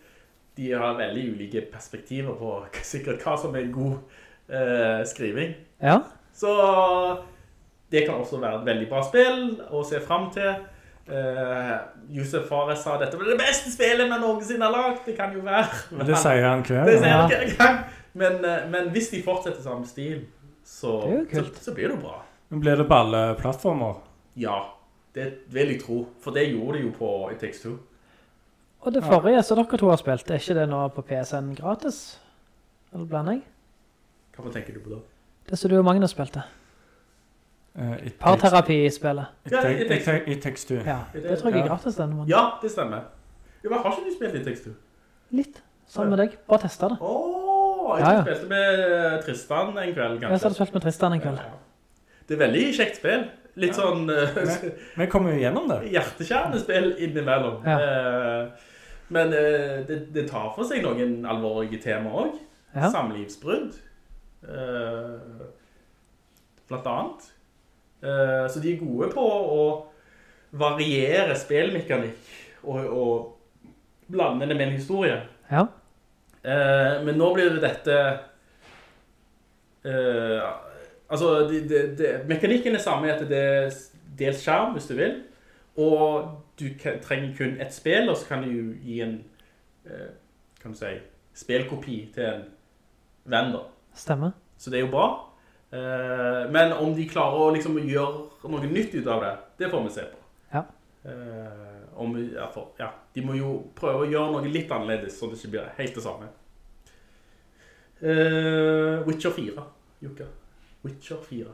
de har veldig ulike perspektiver på sikkert hva som er god eh, skriving. ja. Så det kan også være et veldig bra spill å se frem til. Eh, Josef Fares sa dette var det beste spillet man noensinne har lagt. Det kan jo være. Men det sier han hver Det sier han hver gang. Men, eh, men hvis de fortsetter samme stil, så, Det så, så blir det jo bra. Men Blir det på alle plattformer? Ja, det vil jeg tro. For det gjorde de jo på It Takes Two. Og det forrige som dere to har spilt, er ikke det nå på PSN gratis? Eller blander jeg? Hva tenker du på da? Det som du og Magnus spilte. Uh, Parterapi-spillet. I, Ja, take, it takes- it, take, it. Ja, det tror jeg er gratis denne måneden. Ja, det stemmer. Jo, men har ikke du spilt i tekstur? Litt. Sammen med deg. Bare testa det. Åh, jeg Ja, ja. spilte med Tristan en kveld, Jeg har spilt med Tristan en kveld. Ja. Det er veldig kjekt spill. Litt sånn eh, Vi kommer jo gjennom det. hjertekjærende spill innimellom. Ja. Eh, men uh, det, det tar for seg noen alvorlige tema også. Ja. Samlivsbrudd. Uh, blant annet. Eh, så de er gode på å variere spillmekanikk og, og blande det med en historie. Ja. Eh, men nå blir det dette eh, Altså, det, det, det, mekanikken er samme at det er dels skjerm, hvis du vil, og du kan, trenger kun et spill, og så kan du gi en kan du si, spillkopi til en venn da. Stemmer. Så det er jo bra. Eh, men om de klarer å liksom gjøre noe nytt ut av det, det får vi se på. Ja. Eh, om, vi- for, ja, de må jo prøve å gjøre noe litt annerledes, så det ikke blir helt det samme. Eh, Witcher 4, Jukka. Witcher 4.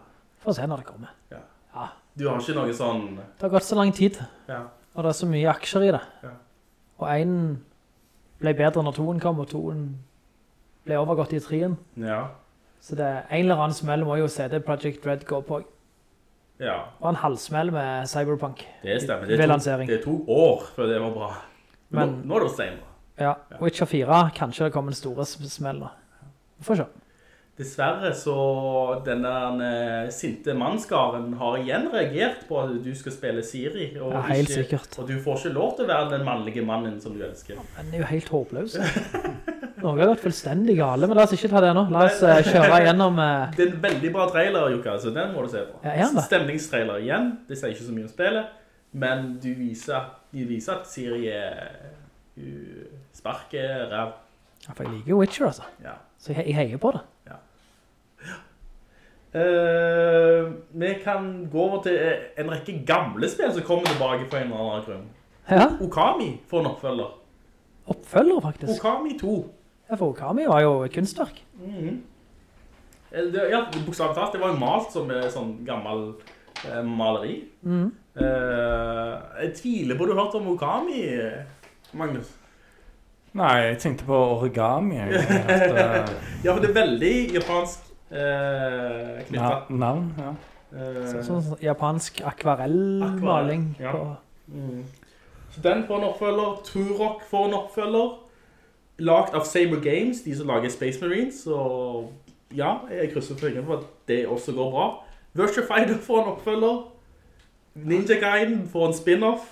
Får se når det kommer. Ja. Ja. Du har ikke noe sånn... Det har gått så lang tid, Ja. og det er så mye aksjer i det. Ja. Og en ble bedre når toen kom, og toen ble overgått i treen. Ja. Så det en eller annen smell må jo CD Projekt Red gå på. Ja, var en halvsmell med Cyberpunk. det stemmer. Det tok, det tok år før det var bra. Men, Men- nå, nå er det stein bra. Ja, Witcher 4, kanskje det kommer en store smell da. Får se. Dessverre så denne eh, sinte mannskaren har igjen reagert på at du skal spille Siri. Og, Ja, ikke, og du får ikke lov til å være den mannlige mannen som du elsker. Den er jo helt håpløs. Noe har gått fullstendig gale, men la oss ikke ta det nå. La oss uh, kjøre gjennom... Uh... Det er en veldig bra trailer, Jukka, så den må du se på. Ja, er? Stemningstrailer igjen, det sier ikke så mye om spillet, men du viser, de viser at Siri er uh, sparker ræv. ja, for jeg liker Witcher, altså. Ja. Så jeg, jeg heier på det. Eh, vi kan gå over til eh, en rekke gamle spill som kommer tilbake på en eller annen grunn. Ja, Okami får en oppfølger. oppfølger faktisk. Okami 2. Ja, for Okami var jo et kunstverk. Eh, det- Ja, bokstavlig talt, det var jo malt som en sånn gammel eh, maleri. Eh, jeg tviler på du har hørt om Okami, Magnus. Nei, jeg tenkte på origami. jeg. <laughs> At, eh, Ja, for det er veldig japansk eh, na navn, ja. Eh, Så, sånn japansk akvarellmaling. Akvarell, ja. på- Mm. Så den får en oppfølger. Turok får en oppfølger. Lagt av Saber Games, de som lager Space Marines. Så ja, jeg krysser fingrene for at det også går bra. Virtua Fighter får en oppfølger. Ninja Gaiden får en spin-off.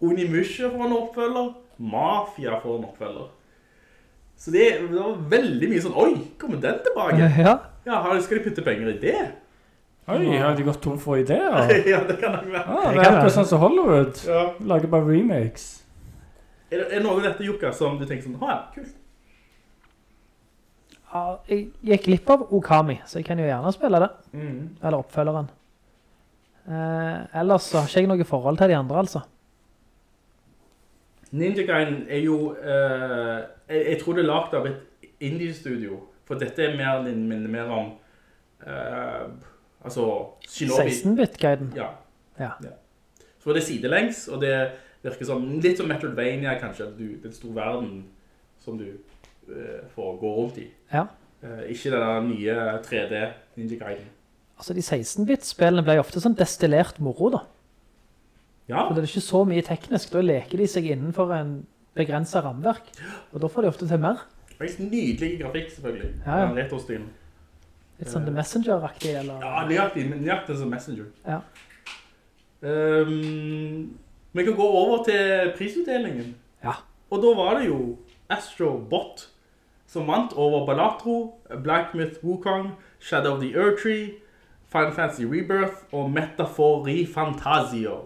Onimusha får en oppfølger. Mafia får en oppfølger. Så det, det var veldig mye sånn, oi, kommer den tilbake? <laughs> Ja, Ja, skal de putte penger i det? Oi, har de gått tom for ideer? <laughs> ja, det kan nok være. Ah, Det er ikke akkurat sånn som Hollywood. Ja. Lager bare remakes. Er det, er det noe av dette, Jukka, som du tenker sånn, ha, ja, kult. Ja, jeg gikk glipp av Okami, så jeg kan jo gjerne spille det. Mm. Eller oppfølgeren. Eh, ellers så har ikke jeg noe forhold til de andre, altså. Ninja Gaiden er jo, eh, jeg, jeg tror det er lagt av et indie-studio, for dette er mer, minner mer om, uh, altså, Shinobi. 16-bit-guiden. Ja. Ja. Så det er sidelengs, og det virker som, litt som Metroidvania kanskje, at du, den store stor verden som du uh, får gå rundt i. Ja. Uh, ikke den nye 3D Ninja Gaiden. Altså, de 16-bit-spillene ble ofte sånn destillert moro, da. Ja, For det er ikke så mye teknisk. Da leker de seg innenfor en begrenset rammeverk. Og da får de ofte til mer. Faktisk nydelig grafikk selvfølgelig. Ja, ja. Retro-stilen. Litt sånn The Messenger-aktig, eller... Ja, nøyaktig, men nøyaktig som Messenger. Ja. Um, vi kan gå over til prisutdelingen. Ja. Og da var det jo Astro Bot som vant over Balatro, Black Myth Wukong, Shadow of the Erdtree, Final Fantasy Rebirth og Metafori Fantasio.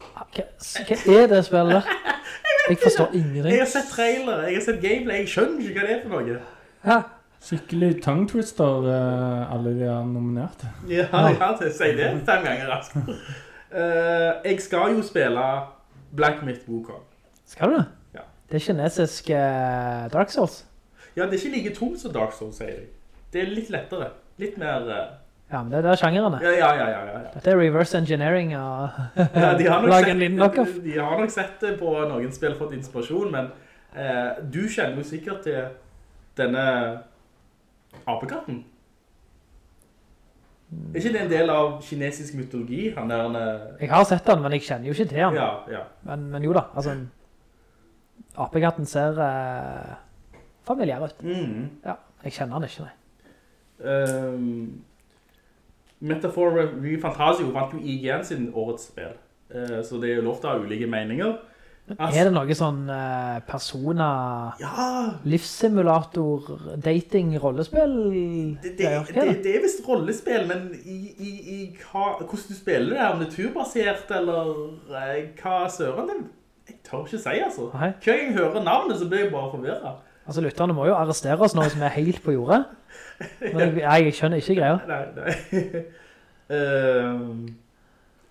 Hva, hva er det spillet? <laughs> Jeg forstår ingenting. Jeg har sett trailer, jeg har sett gameplay, jeg skjønner ikke hva det er for noe. Ja. Skikkelig tongue twister, uh, alle de er nominerte. Ja, ja, det sier det fem ganger raskt. Uh, jeg skal jo spille Black Myth Wukong. Skal du? Ja. Det er kinesisk uh, Dark Souls. Ja, det er ikke like tungt som Dark Souls, sier jeg. Det er litt lettere. Litt mer... eh, Ja, men det er der sjangeren er. Ja, ja, ja, ja, ja. Dette er reverse engineering <laughs> og lage en liten knockoff. de har nok sett det på noen spill fått inspirasjon, men eh, du kjenner jo sikkert til denne apekatten. Er ikke det en del av kinesisk mytologi? Han er en, Jeg har sett den, men jeg kjenner jo ikke til den. Ja, ja. Men, men jo da, altså, apekatten ser eh, familiær ut. Mm. Ja, jeg kjenner den ikke, nei. Ehm, Metaphor Review Fantasio vant jo IGN sin årets spill. Eh, så det er jo lov til å ha ulike meninger. Er det noe sånn eh, persona, Ja, livssimulator, dating, rollespill? det, det, er det? det er vist rollespill, men i, i, i hva, hvordan du spiller det, om det er turbasert, eller eh, hva søren det Jeg tør ikke si, altså. Hver gang jeg hører navnet, så blir jeg bare forvirret. Altså, lytterne må jo arrestere oss nå som er helt på jordet. Men jeg, jeg, jeg skjønner ikke greia. <laughs> Nei, nei. uh,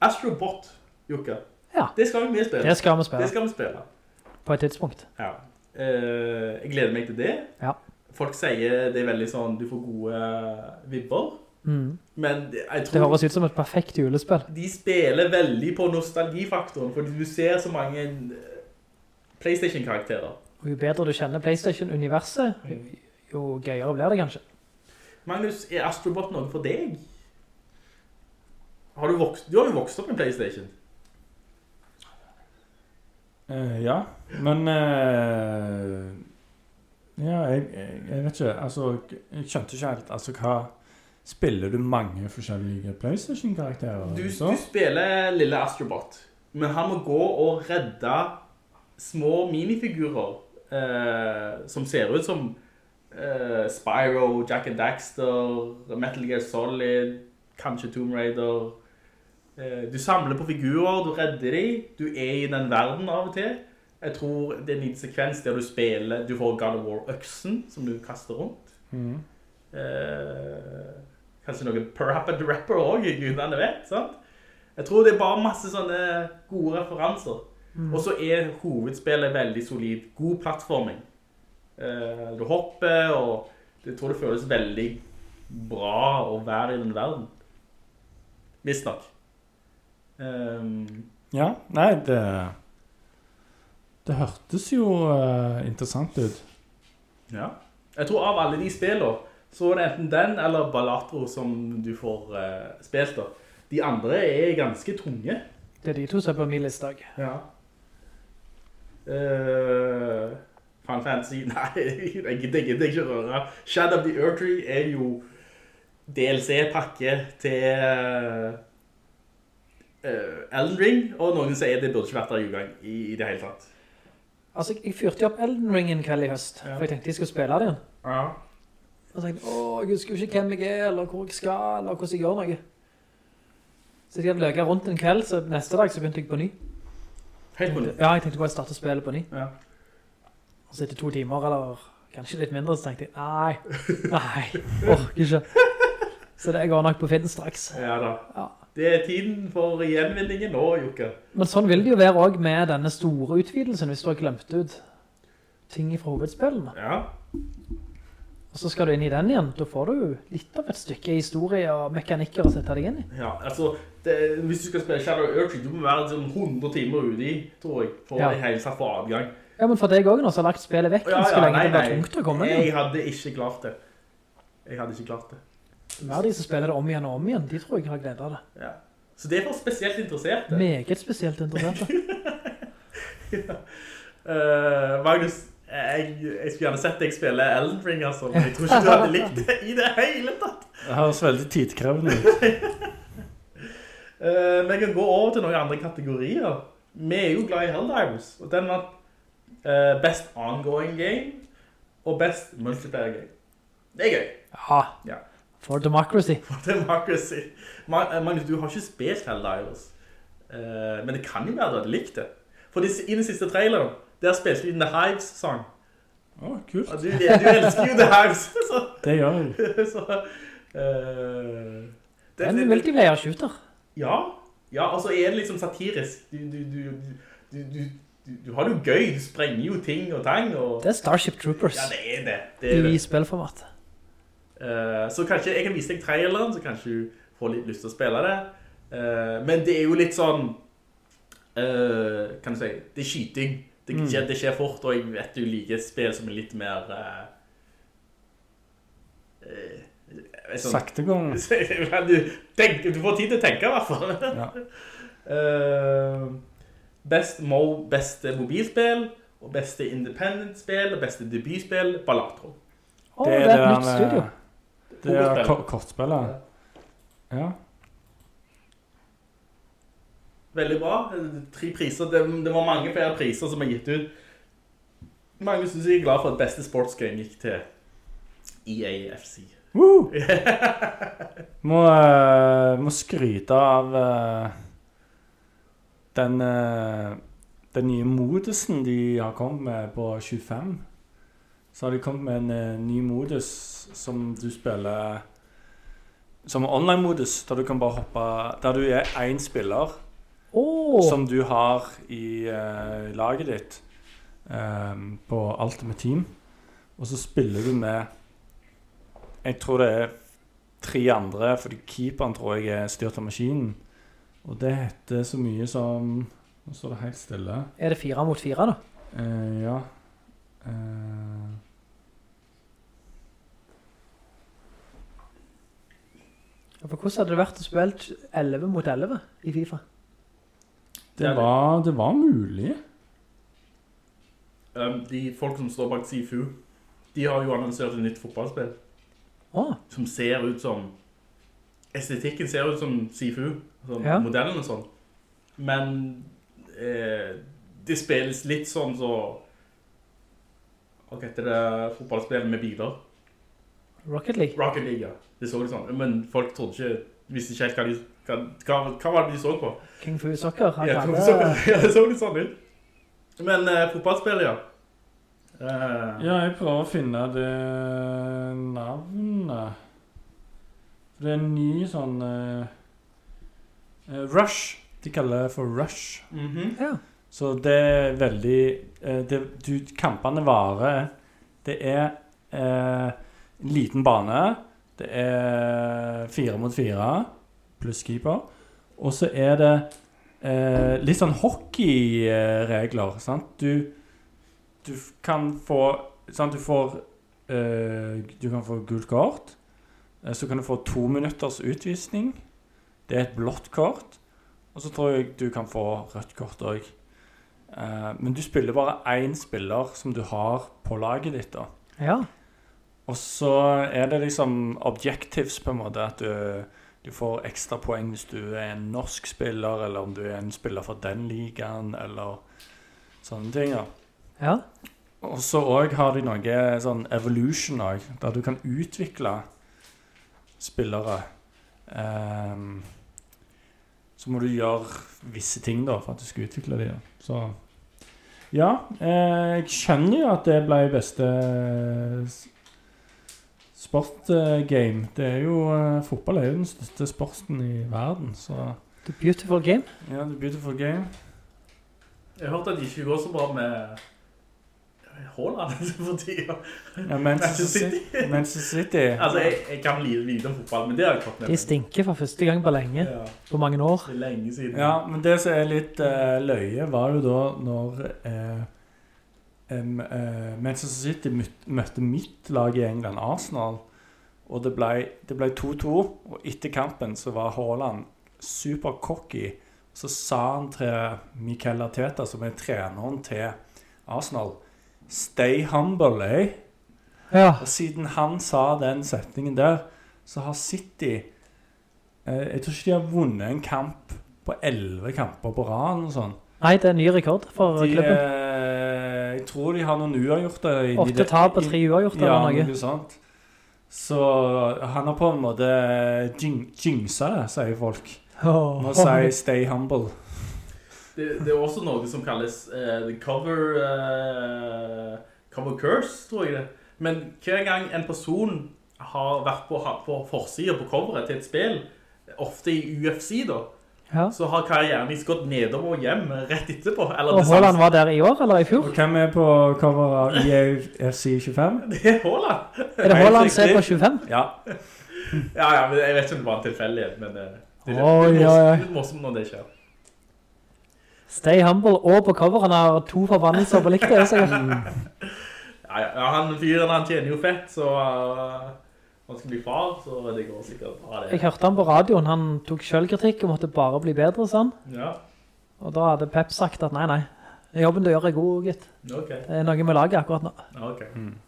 <laughs> Astrobot, Jukka. Ja. Det skal vi spille. Det skal vi Det skal vi spille. på et tidspunkt. Ja. Uh, jeg gleder meg til det. Ja. Folk sier det er veldig sånn, du får gode vibber. Mm. Men det- tror... Det høres ut som et perfekt julespill. de spiller veldig på nostalgifaktoren, fordi du ser så mange eh, Playstation-karakterer. Og jo bedre du kjenner Playstation-universet, jo gøyere blir det kanskje. Magnus, er Astrobot noe for deg? Har du, vokst, du har jo vokst opp med Playstation. Uh, ja, men Uh... Ja, jeg, jeg, vet ikke. Altså, jeg skjønte ikke helt Altså, hva Spiller du mange forskjellige PlayStation-karakterer? Du, du spiller lille Astrobot, men han må gå og redde små minifigurer eh, som ser ut som eh, Spyro, Jack and Daxter, Metal Gear Solid, kanskje Tomb Raider. Uh, du samler på figurer, du redder dem, du er i den verden av og til. Jeg tror det er en liten sekvens der du spiller, du får God of War-øksen som du kaster rundt. Mm. Uh, kanskje noen Parappa the Rapper også, gudene vet, sant? Jeg tror det er bare masse sånne gode referanser. Og så er hovedspillet veldig solid. God plattforming. Eh, du hopper, og jeg tror det føles veldig bra å være i den verden. Visst nok. Um, Ja, nei, det Det hørtes jo uh, interessant ut. ja. Jeg tror av alle de spillene, så er det enten den eller Balatro som du får uh, spilt da. De andre er ganske tunge. Det er de to som er på min liste. Ja. Uh, Final Fantasy, <laughs> nei, jeg gidder jeg ikke røre. Shadow of the Eartree er jo DLC-pakke til uh, Elden Ring, og noen sier det burde ikke vært der i gang i, i det hele tatt. Altså, jeg fyrte opp Elden Ring en kveld i høst, for jeg tenkte jeg skulle spille det igjen. Ja. Og så tenkte jeg, åh, jeg husker ikke hvem jeg er, eller hvor jeg skal, eller hvordan jeg gjør noe. Så jeg hadde løket rundt en kveld, så neste dag så begynte jeg på ny. Helt på ny? Ja, jeg tenkte bare starte spillet på ny. Ja. Og så etter to timer, eller kanskje litt mindre, så tenkte jeg, nei, nei, orker ikke. Så det går nok på Finn straks. Ja da. Ja. Det er tiden for gjenvinningen nå, Jokke. Men sånn vil det jo være også med denne store utvidelsen, hvis du har glemt ut ting fra hovedspillene. Ja. Og så skal du inn i den igjen, da får du litt av et stykke historie og mekanikker å sette deg inn i. Ja, altså, det, hvis du skal spille Shadow the du må være sånn 100 timer ute i, tror jeg, for Ja. i hele tatt for adgang. Ja, men for deg også nå, så har lagt spillet vekk ganske lenge, det nei. tungt å komme inn. Jeg hadde ikke klart det. Jeg hadde ikke klart det. Hver de som spiller det om igjen og om igjen, de tror jeg har gledet av det. Ja. Så det er for spesielt interesserte. Meget spesielt interesserte. <laughs> ja. uh, Magnus, jeg, jeg skulle gjerne sett deg spille Elden Ring, altså, men jeg tror ikke du hadde likt det i det hele tatt. Det høres veldig tidkrevende ut. men <laughs> vi kan gå over til noen andre kategorier. Vi er jo glad i Helldivers, og den var eh, Best Ongoing Game og Best Multiplayer Game. Det er gøy. Ja, Ja. for democracy. <laughs> Democracy. Eh, Magnus, du har ikke spilt Helldivers. Uh, men det kan jo være du hadde likt det. For det- i den siste traileren, der spilte vi The Hives sang. Å, kult. Du, du elsker jo The Hives. <laughs> Så, Det gjør jeg. <laughs> så uh, det- En det- multiplayer shooter. Ja, ja, og så er det liksom satirisk. Du, du, du, du, har det jo gøy, du sprenger jo ting og tang. Og, Det er Starship Troopers ja, det er det. det, er i det. spillformat. Uh, så kanskje jeg kan vise deg traileren, så kanskje du får litt lyst til å spille det. Uh, men det er jo litt sånn, uh, kan du si, det er skyting. Det, Mm. skjer, det skjer fort, og jeg vet du liker spill som er litt mer... sånn-. <laughs> Men du, tenk, du får tid til å tenke i hvert fall. Ja. <laughs> Eh, best mo, beste mobilspill, og beste independent-spill, og beste debutspill, Balatro. Å, det er et nytt studio. Det er Kortspill. kortspillet. Ja. Veldig bra. Tre priser. Det, det var mange flere priser som er gitt ut. Mange synes jeg er glad for at beste sportsgame gikk til EAFC. Woo! <laughs> må, eh, må skryte av eh, den, eh, den nye modusen de har kommet med på 25. Så har de kommet med en eh, ny modus som du spiller Som online-modus, der du kan bare hoppe Der du er én spiller oh. som du har i uh, laget ditt um, på Ultimate Team. Og så spiller du med Jeg tror det er tre andre, fordi keeperen tror jeg er styrt av maskinen. Og det heter så mye som Nå står det helt stille. er det fire mot fire da? Eh, ja. Eh, For hvordan hadde det vært å spille 11 mot 11 i FIFA? det, var, det var mulig. Um, de folk som står bak Sifu, de har jo annonsert et nytt fotballspill Ah. som ser ut som Estetikken ser ut som Sifu, sånn, Ja. modellen og sånn. Men eh, det spilles litt sånn så Hva heter det fotballspillet med biler? Rocket League. Rocket League, ja. Det så litt sånn. Men folk trodde ikke Visste ikke helt hva de hva, hva, hva var det de så på. King Fu Soccer. Han Ja, det kaller så, ja, det så litt sånn ut. Men eh, fotballspillet, ja. Uh, Ja, jeg prøver å finne det navnet. For Det er en ny sånn eh, eh, Rush. De kaller det for Rush. mhm. Ja. Så det er veldig uh, det, du, Kampene varer Det er uh, en liten bane. Det er fire mot fire pluss keeper. Og så er det uh, litt sånn hockeyregler. Sant? Du, du kan få sant? Du får eh, Du kan få gult kort. Eh, Så kan du få to minutters utvisning. Det er et blått kort. Og så tror jeg du kan få rødt kort òg. Eh, men du spiller bare én spiller som du har på laget ditt. da. Ja. Og så er det liksom objectives, på en måte. At du, du får ekstra poeng hvis du er en norsk spiller, eller om du er en spiller fra den ligaen, eller sånne ting. da. Ja. Og så òg har de noe sånn evolution òg, der du kan utvikle spillere. Ehm, så må du gjøre visse ting da for at du skal utvikle dem. Ja. Så ja, eh, jeg skjønner jo at det ble beste s- sportgame. Det er jo eh, Fotball er jo den største sporten i verden, så The Beautiful Game. ja, the beautiful game. Jeg har hørt at de ikke går så bra med Haaland for tida. Ja, Manchester City. Manchester City. Altså, jeg, jeg kan lide lite om fotball, men det har jeg fått med De stinker for første gang på lenge. Ja, På mange år. det er lenge siden. Ja, men det som er litt uh, løye, var jo da når uh, um, uh, Manchester City møtte mitt lag i England, Arsenal. Og det ble 2-2, og etter kampen så var Haaland supercocky. Så sa han til Mikel Arteta, som er treneren til Arsenal, 'Stay humble', eh? Ja. Og siden han sa den setningen der, så har City eh, Jeg tror ikke de har vunnet en kamp på elleve kamper på rad. eller sånt. Nei, det er en ny rekord for De, klubben. eh, jeg tror de har noen uavgjorte. inni Åtte tap og tre uavgjorte Ja, eller noe. sånt. Så han har på en måte jinxa det, sier folk. Nå Må si 'stay humble'. Det, det er også noe som kalles uh, cover, uh, cover curse, tror jeg det. Men hver gang en person har vært på, på forsiden på coveret til et spill, ofte i UFC da, Ja. så har karrieren deres gått nedover og hjem rett etterpå. Eller Og det Haaland var der i år, eller i fjor? Og hvem er på cover av UFC 25? <laughs> Det er Haaland. Er det Haaland som er på 25? Ja. <laughs> Ja, ja, men jeg vet ikke om det var en tilfellighet, men det, det det, det, det, det, det, det, det, litt morsomt når det skjer. Stay humble og på cover. Han har to forbannelser på likt. er. <laughs> Ja, han fyren, han tjener jo fett, så uh, han skal bli far, så det går sikkert bra det. Jeg hørte han på radioen. Han tok selvkritikk og måtte bare bli bedre, sånn. Ja, Og da hadde Pep sagt at nei, nei. Jobben du gjør er god, gutt. Okay. Det er noe vi lager akkurat nå. Ja, ok.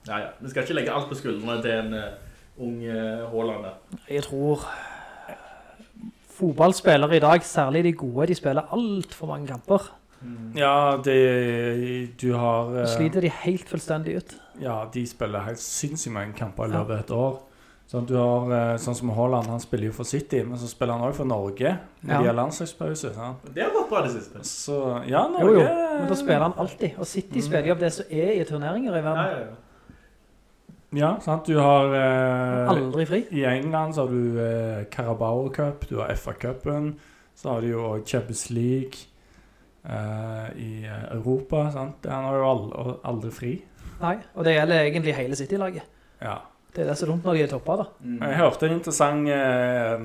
Ja, ja. Vi skal ikke legge alt på skuldrene til en uh, ung uh, Haaland. Jeg tror fotballspillere i dag, særlig de gode, de spiller alt for mange kamper. Ja, det, du har eh, sliter de helt fullstendig ut. Ja, de spiller helt sinnssykt mange kamper i løpet av et år. Sånn, du har, eh, sånn som Haaland, han spiller jo for City, men så spiller han også for Norge når Ja. de har landslagspause. Ja. Det har gått bra det siste. Så ja, Norge jo, men da spiller han alltid. Og City spiller jo av det som er i turneringer i verden. ja, ja. Ja, sant. Du har eh, Aldri fri. I England så har du eh, Carabao Cup, du har FA-cupen, så har du jo Champions League eh, i eh, Europa. sant? Han har jo aldri, aldri fri. Nei, og det gjelder egentlig hele City-laget. Ja. Det er det som er dumt når de er toppa da. Jeg hørte en interessant eh,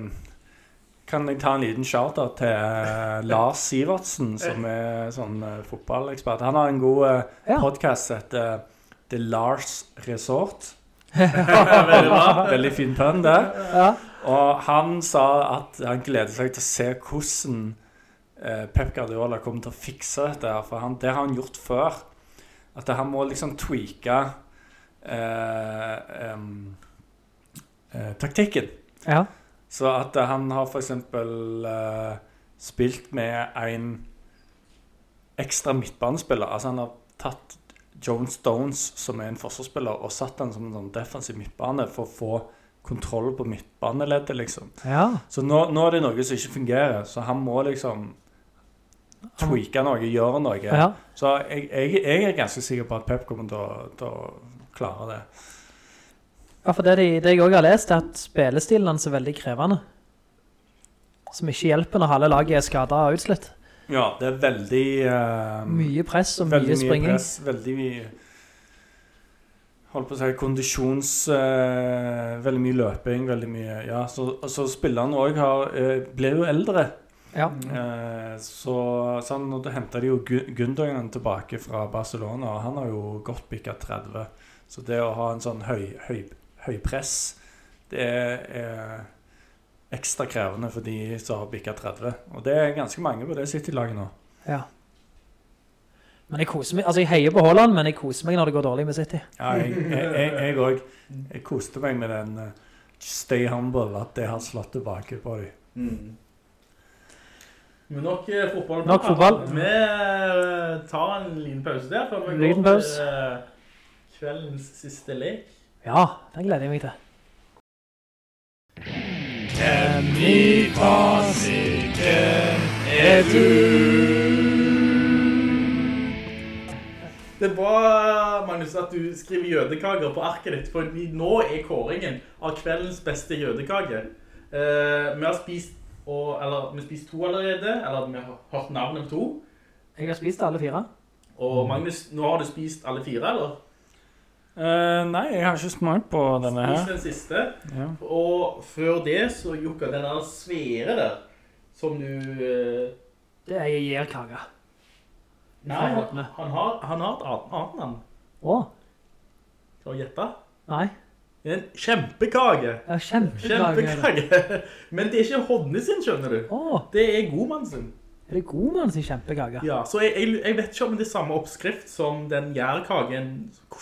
Kan jeg ta en liten shout-out til eh, Lars Sivertsen, som er sånn eh, fotballekspert. Han har en god eh, Ja. podcast som heter The Lars Resort. <laughs> Veldig bra. Veldig fin pønn der. Ja. Og han sa at han gleder seg til å se hvordan eh, Pep Guardiola kommer til å fikse dette. her, For han, det har han gjort før. At han må liksom tweake eh, eh, taktikken. Ja. Så at han har eksempel eh, spilt med en ekstra midtbanespiller. Altså han har tatt Joan Stones, som er en forsvarsspiller, og satt han som en sånn defensiv midtbane for å få kontroll på midtbaneleddet, liksom. Ja. Så nå, nå er det noe som ikke fungerer, så han må liksom tweake noe, gjøre noe. ja. Så jeg, jeg, jeg er ganske sikker på at Pep kommer til å, klare det. Ja, for det, de, det jeg også har lest er at spillestilen hans er veldig krevende. Som ikke hjelper når halve laget er skadet og utslitt. Ja, det er veldig eh, Mye press og mye mye springing. press, veldig mye Holdt på å si kondisjons eh, Veldig mye løping, veldig mye Ja, så, så spillerne òg har eh, Blir jo eldre. Ja. Eh, så sånn, Da henta de jo Gundogan tilbake fra Barcelona, og han har jo godt bikka 30. Så det å ha en sånn høy, høy, høypress, det er, er ekstra krevende for de som har bikka 30. Og det er ganske mange på det City-laget nå. ja. Men jeg koser meg, altså jeg heier på Haaland, men jeg koser meg når det går dårlig med City. Ja, jeg òg. Jeg, jeg, også. jeg koste meg med den uh, Stay humble, at det har slått tilbake på dem. Mm. Men nok eh, fotball. Nok fotball. Vi eh, tar en liten pause der før vi går til eh, kveldens siste lek. Ja, den gleder jeg meg til. Det er bra, Magnus, at du skriver jødekager på arket ditt, for nå er kåringen av kveldens beste jødekage. Eh, vi har spist, og, eller vi har spist to allerede, eller vi har hørt navnet på to. Jeg har spist alle fire. Og Magnus, nå har du spist alle fire, eller? Eh, nei, jeg har ikke smakt på denne her. Spis den siste. Ja. Og før det så Jukka, den der svære der, som du... uh... Det er gjerkake. nei, han, han, har, han har et annet, navn. Å, Skal du gjette? nei. Det er en kjempekake. Ja, <laughs> kjempekake. Kjempekake. Men det er ikke Hodne sin, skjønner du. Å, Det er Godmann sin. Er det god mann sin kjempekake? Ja, så jeg, jeg, jeg vet ikke om det er samme oppskrift som den gjærkaken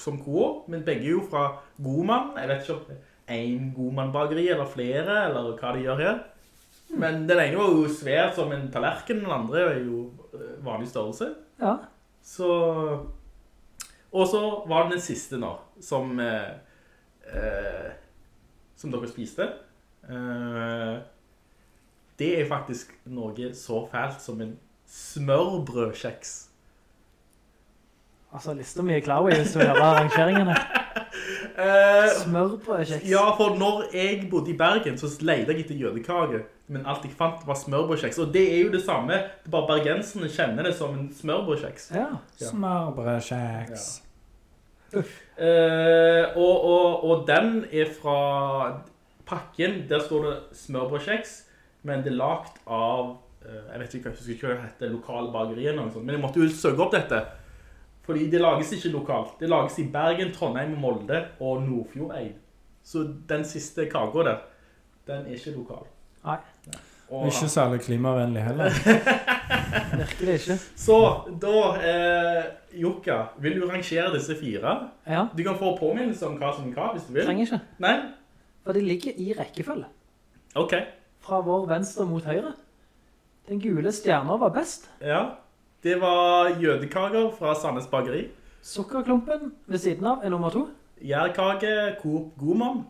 som går, men begge er jo fra Godmann. Jeg vet ikke om det er en godmannbageri eller flere, eller hva de gjør her. Men den ene var jo svær som en tallerken, den andre er jo eh, vanlig størrelse. Ja. Så... Og så var det den siste nå, som, eh, eh, som dere spiste. Eh, det er faktisk noe så fælt som en smørbrødkjeks. Altså, lista mi er klar hvis du hører arrangeringene. <laughs> Eh, Smørbrødkjeks. ja, for når jeg bodde i Bergen, så leide jeg etter jødekage. Men alt jeg fant var smørbrødkjeks. Og det er jo det samme. Det bare bergensene kjenner det som en smørbrødkjeks. Ja. Smørbrødkjeks. Eh, og, og, og den er fra pakken, der står det smørbrødkjeks, men det er lagt av, eh, jeg vet ikke, jeg husker ikke hva det heter, lokale bakerier eller noe sånt, men jeg måtte jo søke opp dette, fordi det lages ikke lokalt. Det lages i Bergen, Trondheim, Molde og Nordfjordeid. Så den siste kaka der, den er ikke lokal. Nei, Og, Ikke særlig klimavennlig heller. <laughs> virkelig ikke. så da, eh, Jokka, vil du rangere disse fire? Ja, Du kan få påminnelse om hva som er hva, hvis du vil. trenger ikke. Nei? For de ligger i rekkefølge. Ok. Fra vår venstre mot høyre. Den gule stjerna var best. Ja, det var jødekager fra Sandnes Bageri. Sukkerklumpen ved siden av er nummer to. Gjærkage, Coop Godmann.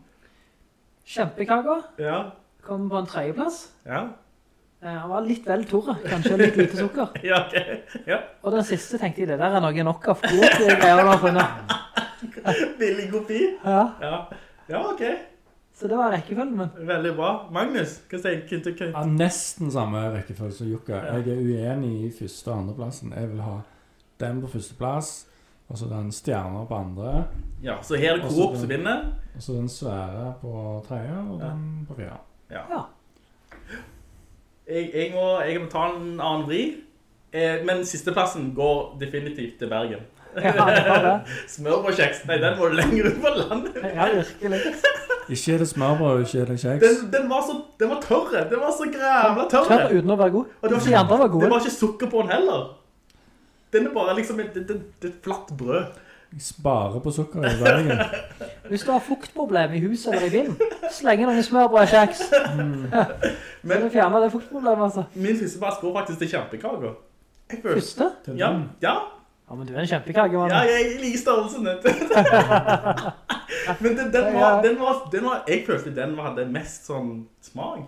Kjempekager. Ja, kom på en tredjeplass. ja. Eh, Han var litt vel torre, kanskje litt lite sukker. <laughs> Ja, ok. Ja, Og den siste tenkte jeg, det der er noe nok av god til greier du har funnet. <laughs> billig kopi. Ja, Ja, ja ok. Så det var rekkefølgen min. Veldig bra. Magnus, hva tenker du? Ja, nesten samme rekkefølge som Jukka. Jeg er uenig i første og andreplassen. Jeg vil ha den på første plass, og så den stjerna på andre, Ja, så her er det Coop som vinner. og så den svære på tredje, og den på fjerde. Ja. Jeg, jeg, må, jeg må ta en annen vri. Eh, men sisteplassen går definitivt til Bergen. Ja, det var det. <laughs> Smørbrødkjeks. Nei, den må lenger ut på landet. Ja, virkelig. Ikke er det smørbrød, ikke er det kjeks. Den, den var så den var tørre. Den var så grævla tørre. Tørre uten å være god. Og det var De var gode. Det var ikke sukker på den heller. Den er bare liksom et, et, et, et flatt brød. Sparer på sukker i Bergen. <laughs> Hvis du har fuktproblem i huset eller i bilen, slenge noen smørbrødkjeks. <laughs> Så du fjerner det fuktproblemet, altså. Min bare går faktisk til kjempekaker. Jeg Første? Ja, ja, Ja, men du er en kjempekage, mann. ja, jeg liker størrelsen. vet du. <laughs> Men den, den, var, den, var, den var Jeg følte den hadde mest sånn smak.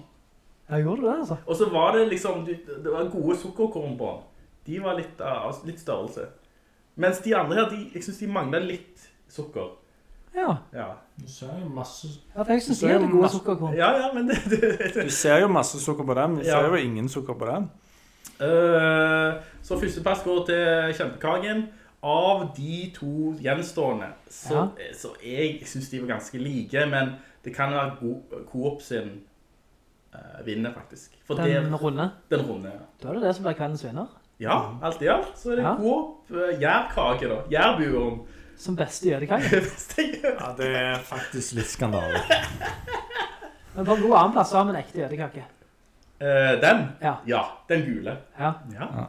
Ja, gjorde du det, altså? Og så var det liksom Det var gode sukkerkorn på den. De var litt, av litt størrelse. Mens de andre her, de, jeg synes de manglet litt sukker. Ja. Ja, Du ser jo masse Ja, jeg synes Så de det gode masse- sukkerkorn. ja, ja men det, det, det. Du ser jo masse sukker på den. Du Ja. ser jo ingen sukker på den. Eh, første plass går til kjempekagen. Av de to gjenstående, så, Ja. så jeg synes de var ganske like, men det kan være Coop sin uh, vinner, faktisk. For Den det, runde. den runde, ja. Da er det det som blir kveldens vinner. Ja, alt i alt, så er det Ja. Coop uh, gjærkake da. Gjærburen. Som beste jødekake. <laughs> Ja, det er faktisk litt skandale. Men på en god annen plass så har vi en ekte jødekake. Eh, den? Ja. Ja, den gule. Ja. Ja.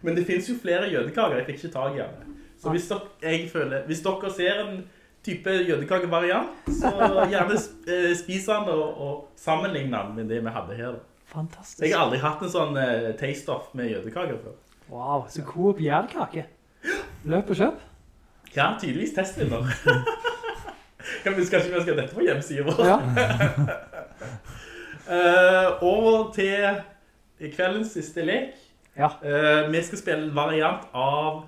Men det finnes jo flere jødekaker, jeg fikk ikke tag i den. Så hvis dere, jeg føler, hvis dere ser en type jødekakevariant, så gjerne eh, spis den og, og sammenlign den med det vi hadde her. Fantastisk. Jeg har aldri hatt en sånn uh, taste-off med jødekaker før. Wow, så Coop gjærkake. Løp og kjøp. Ja, tydeligvis testvinner. <laughs> kan vi, kanskje vi skal dette på hjemmesiden vår? Ja. <laughs> Eh, over til kveldens siste lek. Ja. Uh, vi skal spille en variant av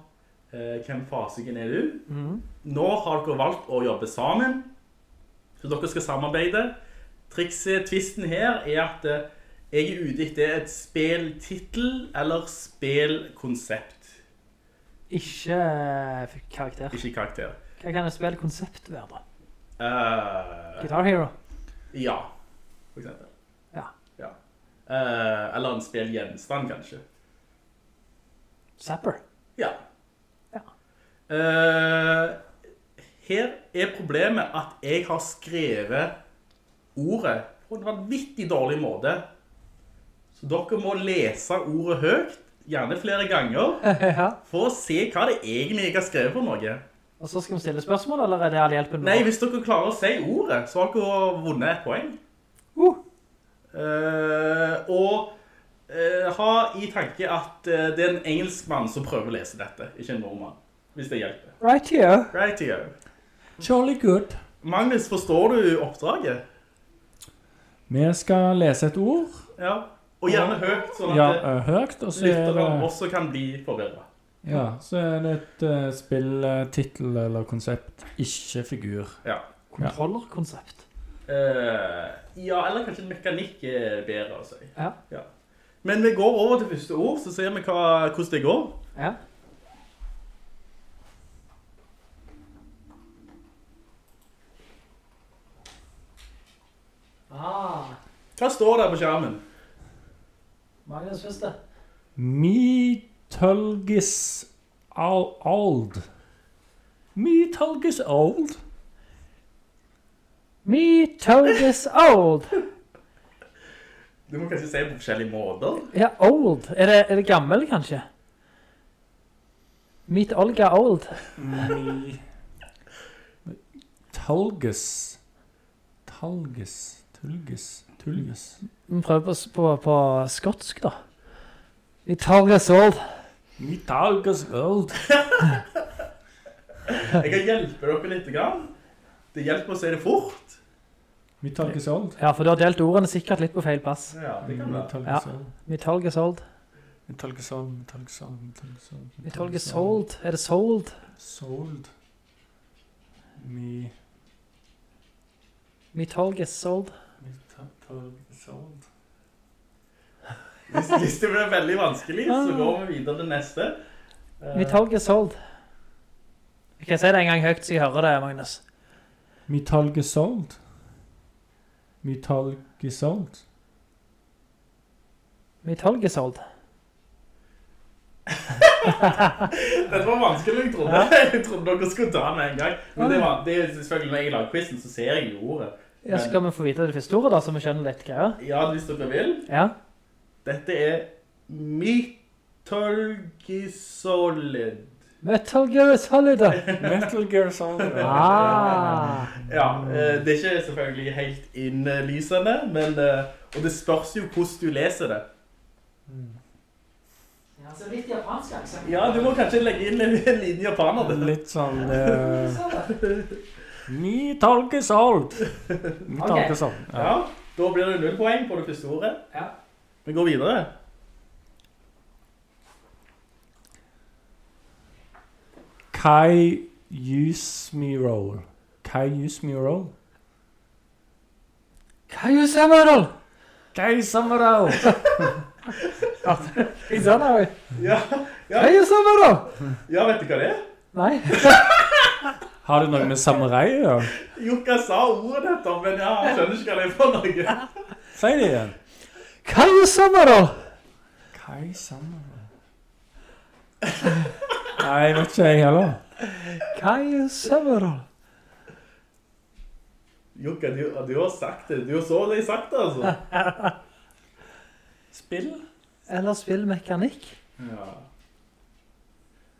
uh, Hvem fasiken er du? Mm. Nå har dere valgt å jobbe sammen, så dere skal samarbeide. Trikset, tvisten her, er at jeg er ute etter et spilltitel eller spillkonsept, Ikke karakter. ikke karakter. Hva kan et spillkonsept være da? Guitar Hero. ja, for eksempel. Eh, eller en spillgjenstand, kanskje. Zapper. Ja. Ja. Eh, her er problemet at jeg har skrevet ordet på en vanvittig dårlig måte. Så dere må lese ordet høyt, gjerne flere ganger, <laughs> ja. for å se hva det egentlig jeg har skrevet for noe. Og så skal vi stille spørsmål, eller er det all hjelpen? Nei, hvis dere klarer å si ordet, så har dere vunnet et poeng. Uh, Eh, og uh, ha i tanke at uh, det er en engelskmann som prøver å lese dette, ikke en nordmann. Hvis det hjelper. right here. Right here. Jolly good. Magnus, forstår du oppdraget? Vi skal lese et ord. Ja. Og gjerne høyt, sånn at Ja, ja, høyt, og så er det, også kan bli forbedret. ja, så er det et uh, spilltittel eller konsept, ikke figur. Ja. Kontrollerkonsept. Eh, ja, eller kanskje mekanikk er bedre å si. Ja. Men vi går over til første ord, så ser vi hva, hvordan det går. Ja. Ah, Hva står der på skjermen? Magnus første. Mytolgis old. Mytolgis old. Me told is old. Du må kanskje si på forskjellige måter. Ja, old. Er det, er det gammel, kanskje? Meet Olga old. Me... Talges. Talges. Tulgus. Tulgus. Vi prøver på, på, på skotsk, da. Me Gear old. Me Gear old. Jeg kan hjelpe dere litt. Grann. Det hjelper å si det fort. Metal Gear Solid. Ja, for du har delt ordene sikkert litt på feil plass. Ja, det kan være. Ja. Gear Solid. sold. Gear Solid. Metal Gear Solid, Metal Gear Solid, Metal Gear Solid. Metal Er det Sold? Sold. Me... Metal Gear Solid. Metal Gear Solid. Hvis, hvis det blir veldig vanskelig, så går vi videre til neste. Eh, Metal Gear Solid. Jeg kan si det en gang høyt så jeg hører det, Magnus. Metal Gesold. Metal Gesold. Metal Gesold. <laughs> Dette var vanskelig, jeg trodde. <laughs> Jeg trodde dere skulle ta den med en gang. Men det, var, det er selvfølgelig når jeg lager quizen, så ser jeg jo ordet. Ja, skal vi få vite det første ordet da, så vi skjønner litt greier? Ja, hvis dere vil. Ja. Dette er Mytolgisolid. Metal Gear Solid. Metal Gear Solid. Ah. Ja, eh, det er ikke selvfølgelig helt innlysende, men, eh, og det spørs jo hvordan du leser det. Ja, så litt japansk aksent. Ja, du må kanskje legge inn en, en liten japaner. Litt sånn... <laughs> Uh, Metal Gear Solid. Metal Gear Solid. Ja. Ja, da blir det null poeng på det første ordet. Ja. Vi går videre. Kai roll. Kai roll. Kaiju Samuel! Kai Yusmirol! Ikke sant, Harry? Ja, ja, Kaiju Samuel! ja, vet du hva det er? Nei. <laughs> Har det noe med samurai å gjøre? Jukka sa ordet dette, men ja, jeg skjønner ikke hva det er for noe. <laughs> Si det igjen. Kai Yusmirol! Kai samurai. <laughs> Nei, vet ikke jeg heller. Kaiju Several. Jukka, du, du har sagt det. Du har så det sagt det, altså. <laughs> Spill? Eller spillmekanikk. Ja.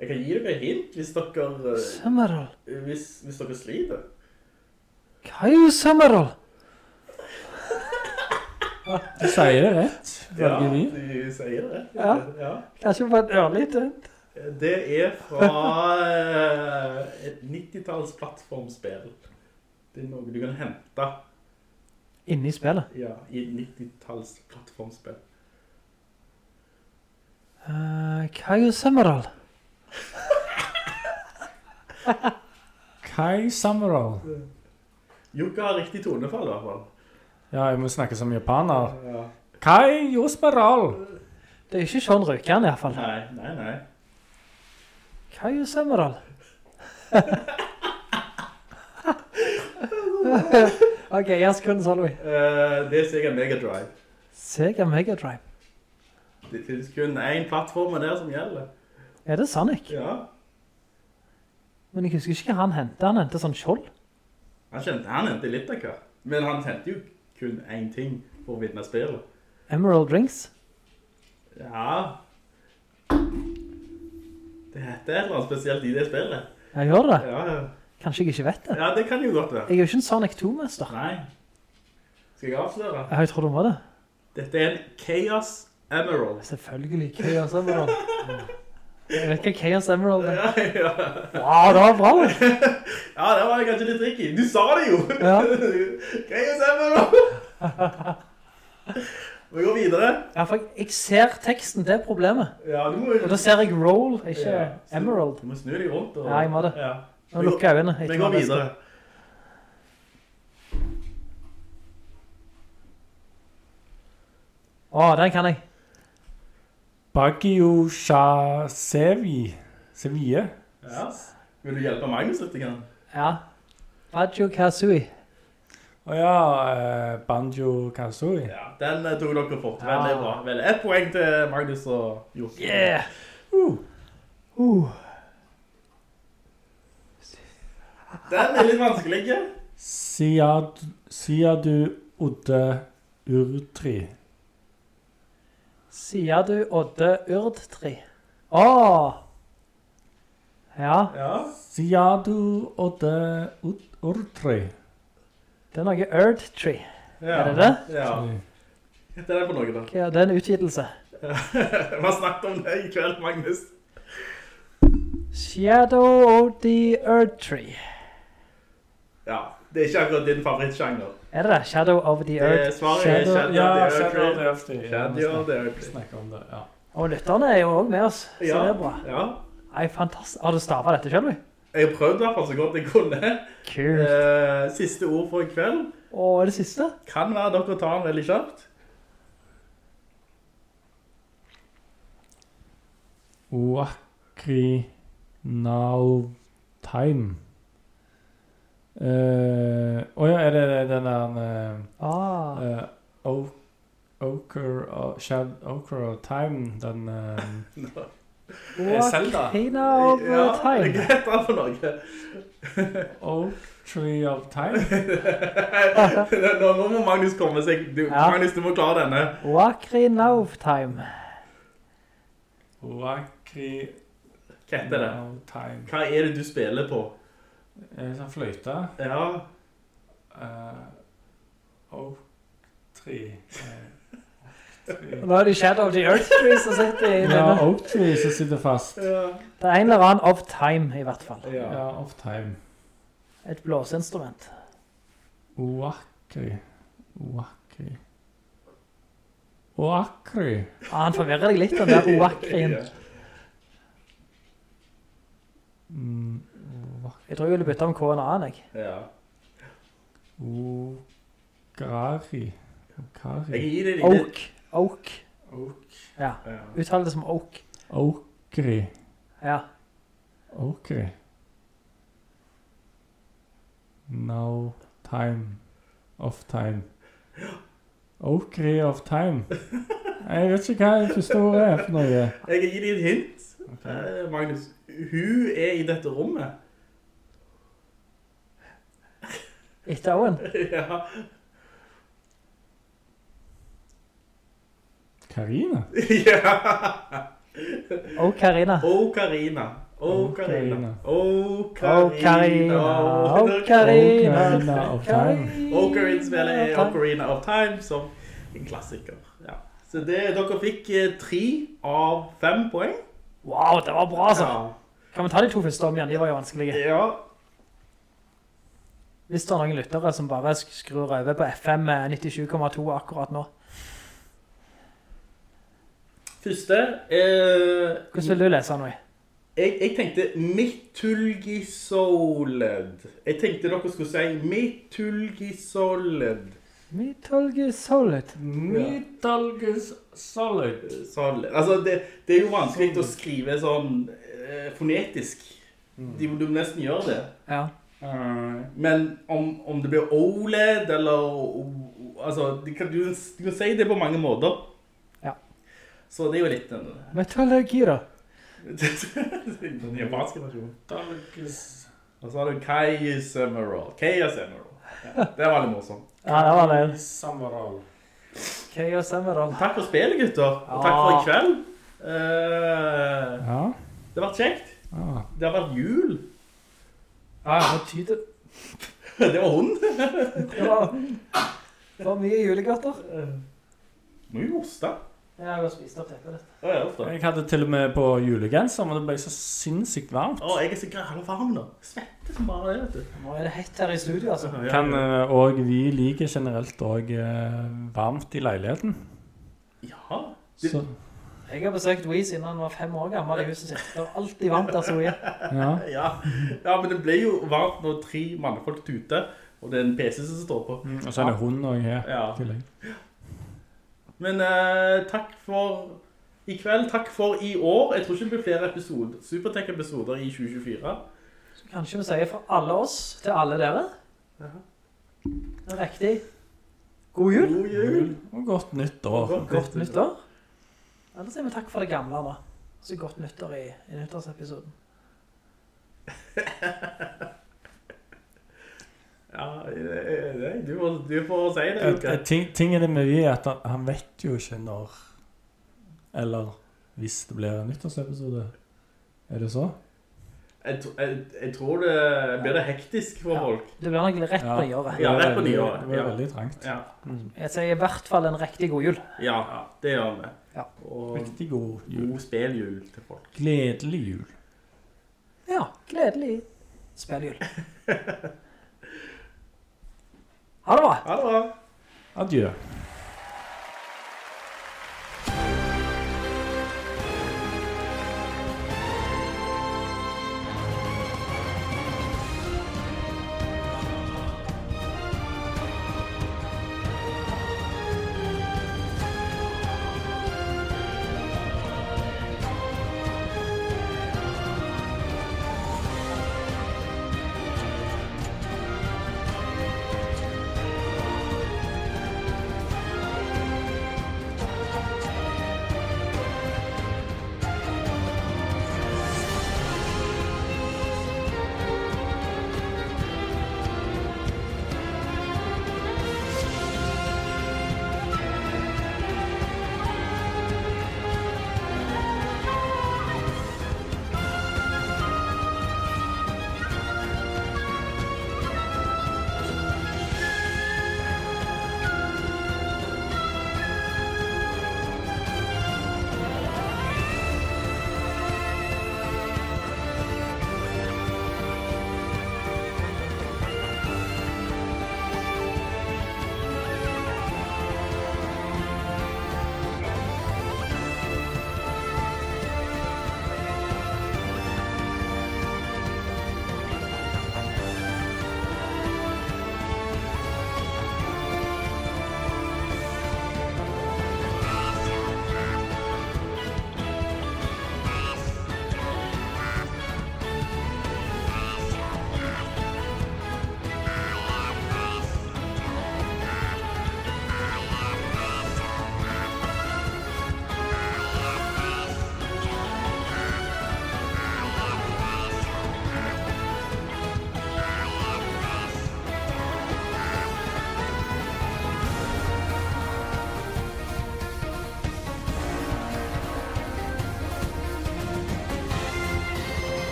Jeg kan gi dere et hint hvis dere, Several. Hvis, hvis dere sliter. Kaiju Several. Du sier det rett. Ja, du sier det. rett. ja. Kanskje på et ørlite hint. Det er fra eh, et 90-talls plattformspill. Det er noe du kan hente Inne i spillet. ja, i et 90-talls plattformspill. Uh, Kaiju Samuel. Kai samurai. Jukka har riktig tonefall i hvert fall. Ja, jeg må snakke som japaner. Ja. Kai Josmeral. Det er ikke sånn rykker han i hvert fall. Nei, nei, nei. Kaiju Emerald? ok, yes Solveig. Eh, det er Sega Mega Drive. Sega Mega Drive. Det finnes kun én plattform der som gjelder. Er det Sonic? Ja. Men jeg husker ikke hva han hentet. Han hentet sånn skjold. Han kjente han hentet litt av hva. Men han hentet jo kun én ting for å vinne spillet. Emerald Rings. Ja. Det heter et eller annet spesielt i det spillet. Jeg gjør det. Ja, ja. Kanskje jeg ikke vet det. ja det kan jo godt være. Jeg er jo ikke en Sonic 2-mester. Nei. Skal jeg avsløre? Jeg tror du må det. Dette er en Chaos Emerald. Selvfølgelig. Chaos Emerald. Jeg vet hva Chaos Emerald er. Ja, ja. Wow, det var bra. ja, det var kanskje litt tricky. Du sa det jo! Ja. <laughs> Chaos Emerald! <laughs> Vi går videre. Ja, for jeg, ser teksten, det er problemet. Ja, du må Og da ser jeg Roll, ikke Ja. Emerald. Du må snu deg rundt. Og... Ja, jeg må det. Ja. Nå lukker jeg øynene. Vi går videre. Å, den kan jeg. Baggio Shasevi. Sevie. Ja. Vil du hjelpe Magnus litt? Grann? Ja. Bajo Kazooie. Å ja, eh, Banjo Kazooie. Ja, den eh, tok dere fort. Veldig bra. Veldig. Et poeng til Magnus og Jokke. Yeah! Uh. Uh. Den er litt vanskelig. Siad, Siadu Odde Urtri. Sier du Odde Urdtri? Å! Ja, Ja. Siadu Odde Urdtri. Det er noe Urdtree. Ja. Er det det? Ja. Det er det på noe da. Ok, er det en utgittelse. Vi <laughs> har snakket om det i kveld, Magnus. Shadow of the Earth Tree. Ja, det er ikke akkurat din favorittsjanger. Er det det? Shadow of the Det Earth svaret er Shadow. Shadow Ja, of the Shadow of the Earth Tree. Earth Tree. Shadow of the Earth Tree. Snakker om det, ja. Og lytterne er jo også med oss, så Ja, det er bra. ja. Nei, fantastisk. Har du stavet dette selv? du? Jeg har prøvd i hvert fall så godt jeg kunne. Kult. Eh, siste ord for i kveld. Åh, er det siste? Kan være dere tar den veldig kjapt. Wakri Now Time. Eh, Å ja, er det den der uh, Ah, uh, Ochre of Shad Ochre of Time, den eh, <laughs> Zelda. Ocarina of Ja, Time. hva heter den for noe? <laughs> Oak Tree of Time? <laughs> nå, nå må Magnus komme seg. Du, Ja. Magnus, du må klare denne. Ocarina of Time. Ocarina Hva heter det? Time. Hva er det du spiller på? En det sånn fløyte? Ja, Uh, Tree. Nå er det Shadow of the Earth Tree som sitter i denne. Ja. Oak Tree som sitter fast. Det er en eller annen of time i hvert fall. ja. Ja, of time. Et blåseinstrument. Oakri. Oakri. Oakri. Ah, han forvirrer deg litt, den der oakrien. Mm, Jeg tror jeg ville bytte om K en annen, jeg. ja. Ograri. Jeg Okari. gir deg litt. Oak. Oak. Oak. Ja, Ja. uttaler det som oak. Oakry. Ja. Oakry. No time. Off time. Oakry of time. Jeg vet ikke hva det første ordet er for noe. Jeg gir deg et hint. okay. Magnus, hun er i dette rommet. Etter Owen. <laughs> ja. Karina? <laughs> ja. Ocarina. Ocarina. Ocarina. Ocarina. Ocarina. Ocarina Ocarina. of time. Ocarina-spillet er Ocarina of Time som en klassiker. Ja. Så det, dere fikk eh, tre av fem poeng. Wow, det var bra, altså. Ja. Kan vi ta de to første om igjen? De var jo vanskelige. ja. Hvis det er noen lyttere som bare skrur over på FM 97,2 akkurat nå. Første eh, Hvordan vil du lese nå? jeg, jeg tenkte Mitulgisoled. Jeg tenkte dere skulle si Mitulgisoled. Mitulgisoled. Mitulgisoled. Solid. Altså, det, det er jo vanskelig å skrive sånn eh, fonetisk. De, du må nesten gjøre det. Ja. Men om, om det blir OLED eller Altså, du kan, du, du kan si det på mange måter. Så det er jo litt den, Metallurgi, gira. <laughs> den japanske versjonen. Metalgus Og så har du Kaius Emerald. Kaius Emerald. Ja, <laughs> det var litt morsomt. Ja, det var det. Emerald. Kaius Emerald. Takk for spillet, gutter. Og takk for i kveld. Uh, Ja. det har vært kjekt. ja. Det har vært jul. Ja, hva tyder <laughs> Det var hun. det. var, det var mye er vi jo hoste. Ja, jeg har spist opp. Ja, ofte. Jeg hadde til og med på julegenser, men det ble så sinnssykt varmt. Å, jeg er så grall varm nå. Svettet som bare det, vet du. Nå er det hett her i studio, altså. Kan, eh, og vi liker generelt òg varmt i leiligheten. Ja. Det, Jeg har besøkt Wee siden han var fem år gammel i huset sitt. Det var alltid varmt der så ja. ja. ja, men det ble jo varmt når tre mannfolk tuter, og det er en PC som står på. Mm, Og så er det hund òg her. Ja. Men eh, takk for i kveld. Takk for i år. Jeg tror ikke det blir flere episoder, Supertech-episoder i 2024. Så kanskje vi sier fra alle oss til alle dere. Det er riktig. God jul. God jul. Og godt nytt år. Godt nyttår. Eller sier vi takk for det gamle nå. Så godt nyttår i, i nyttårsepisoden. <laughs> Ja, du, får, du får si det, Et, Lukas. ting, tingen med vi er at han, han vet jo ikke når Eller hvis det blir en nyttårsepisode. Er det så? Jeg, jeg, jeg tror det blir det hektisk for folk. Det blir nok rett på nyåret. Ja, rett på nyåret. Det blir veldig trangt. Ja, Jeg sier i hvert fall en riktig god jul. ja det gjør vi. Ja. Og Riktig god jul. god spilljul til folk. Gledelig jul. Ja, gledelig spilljul. <laughs> Ha det bra. Ha.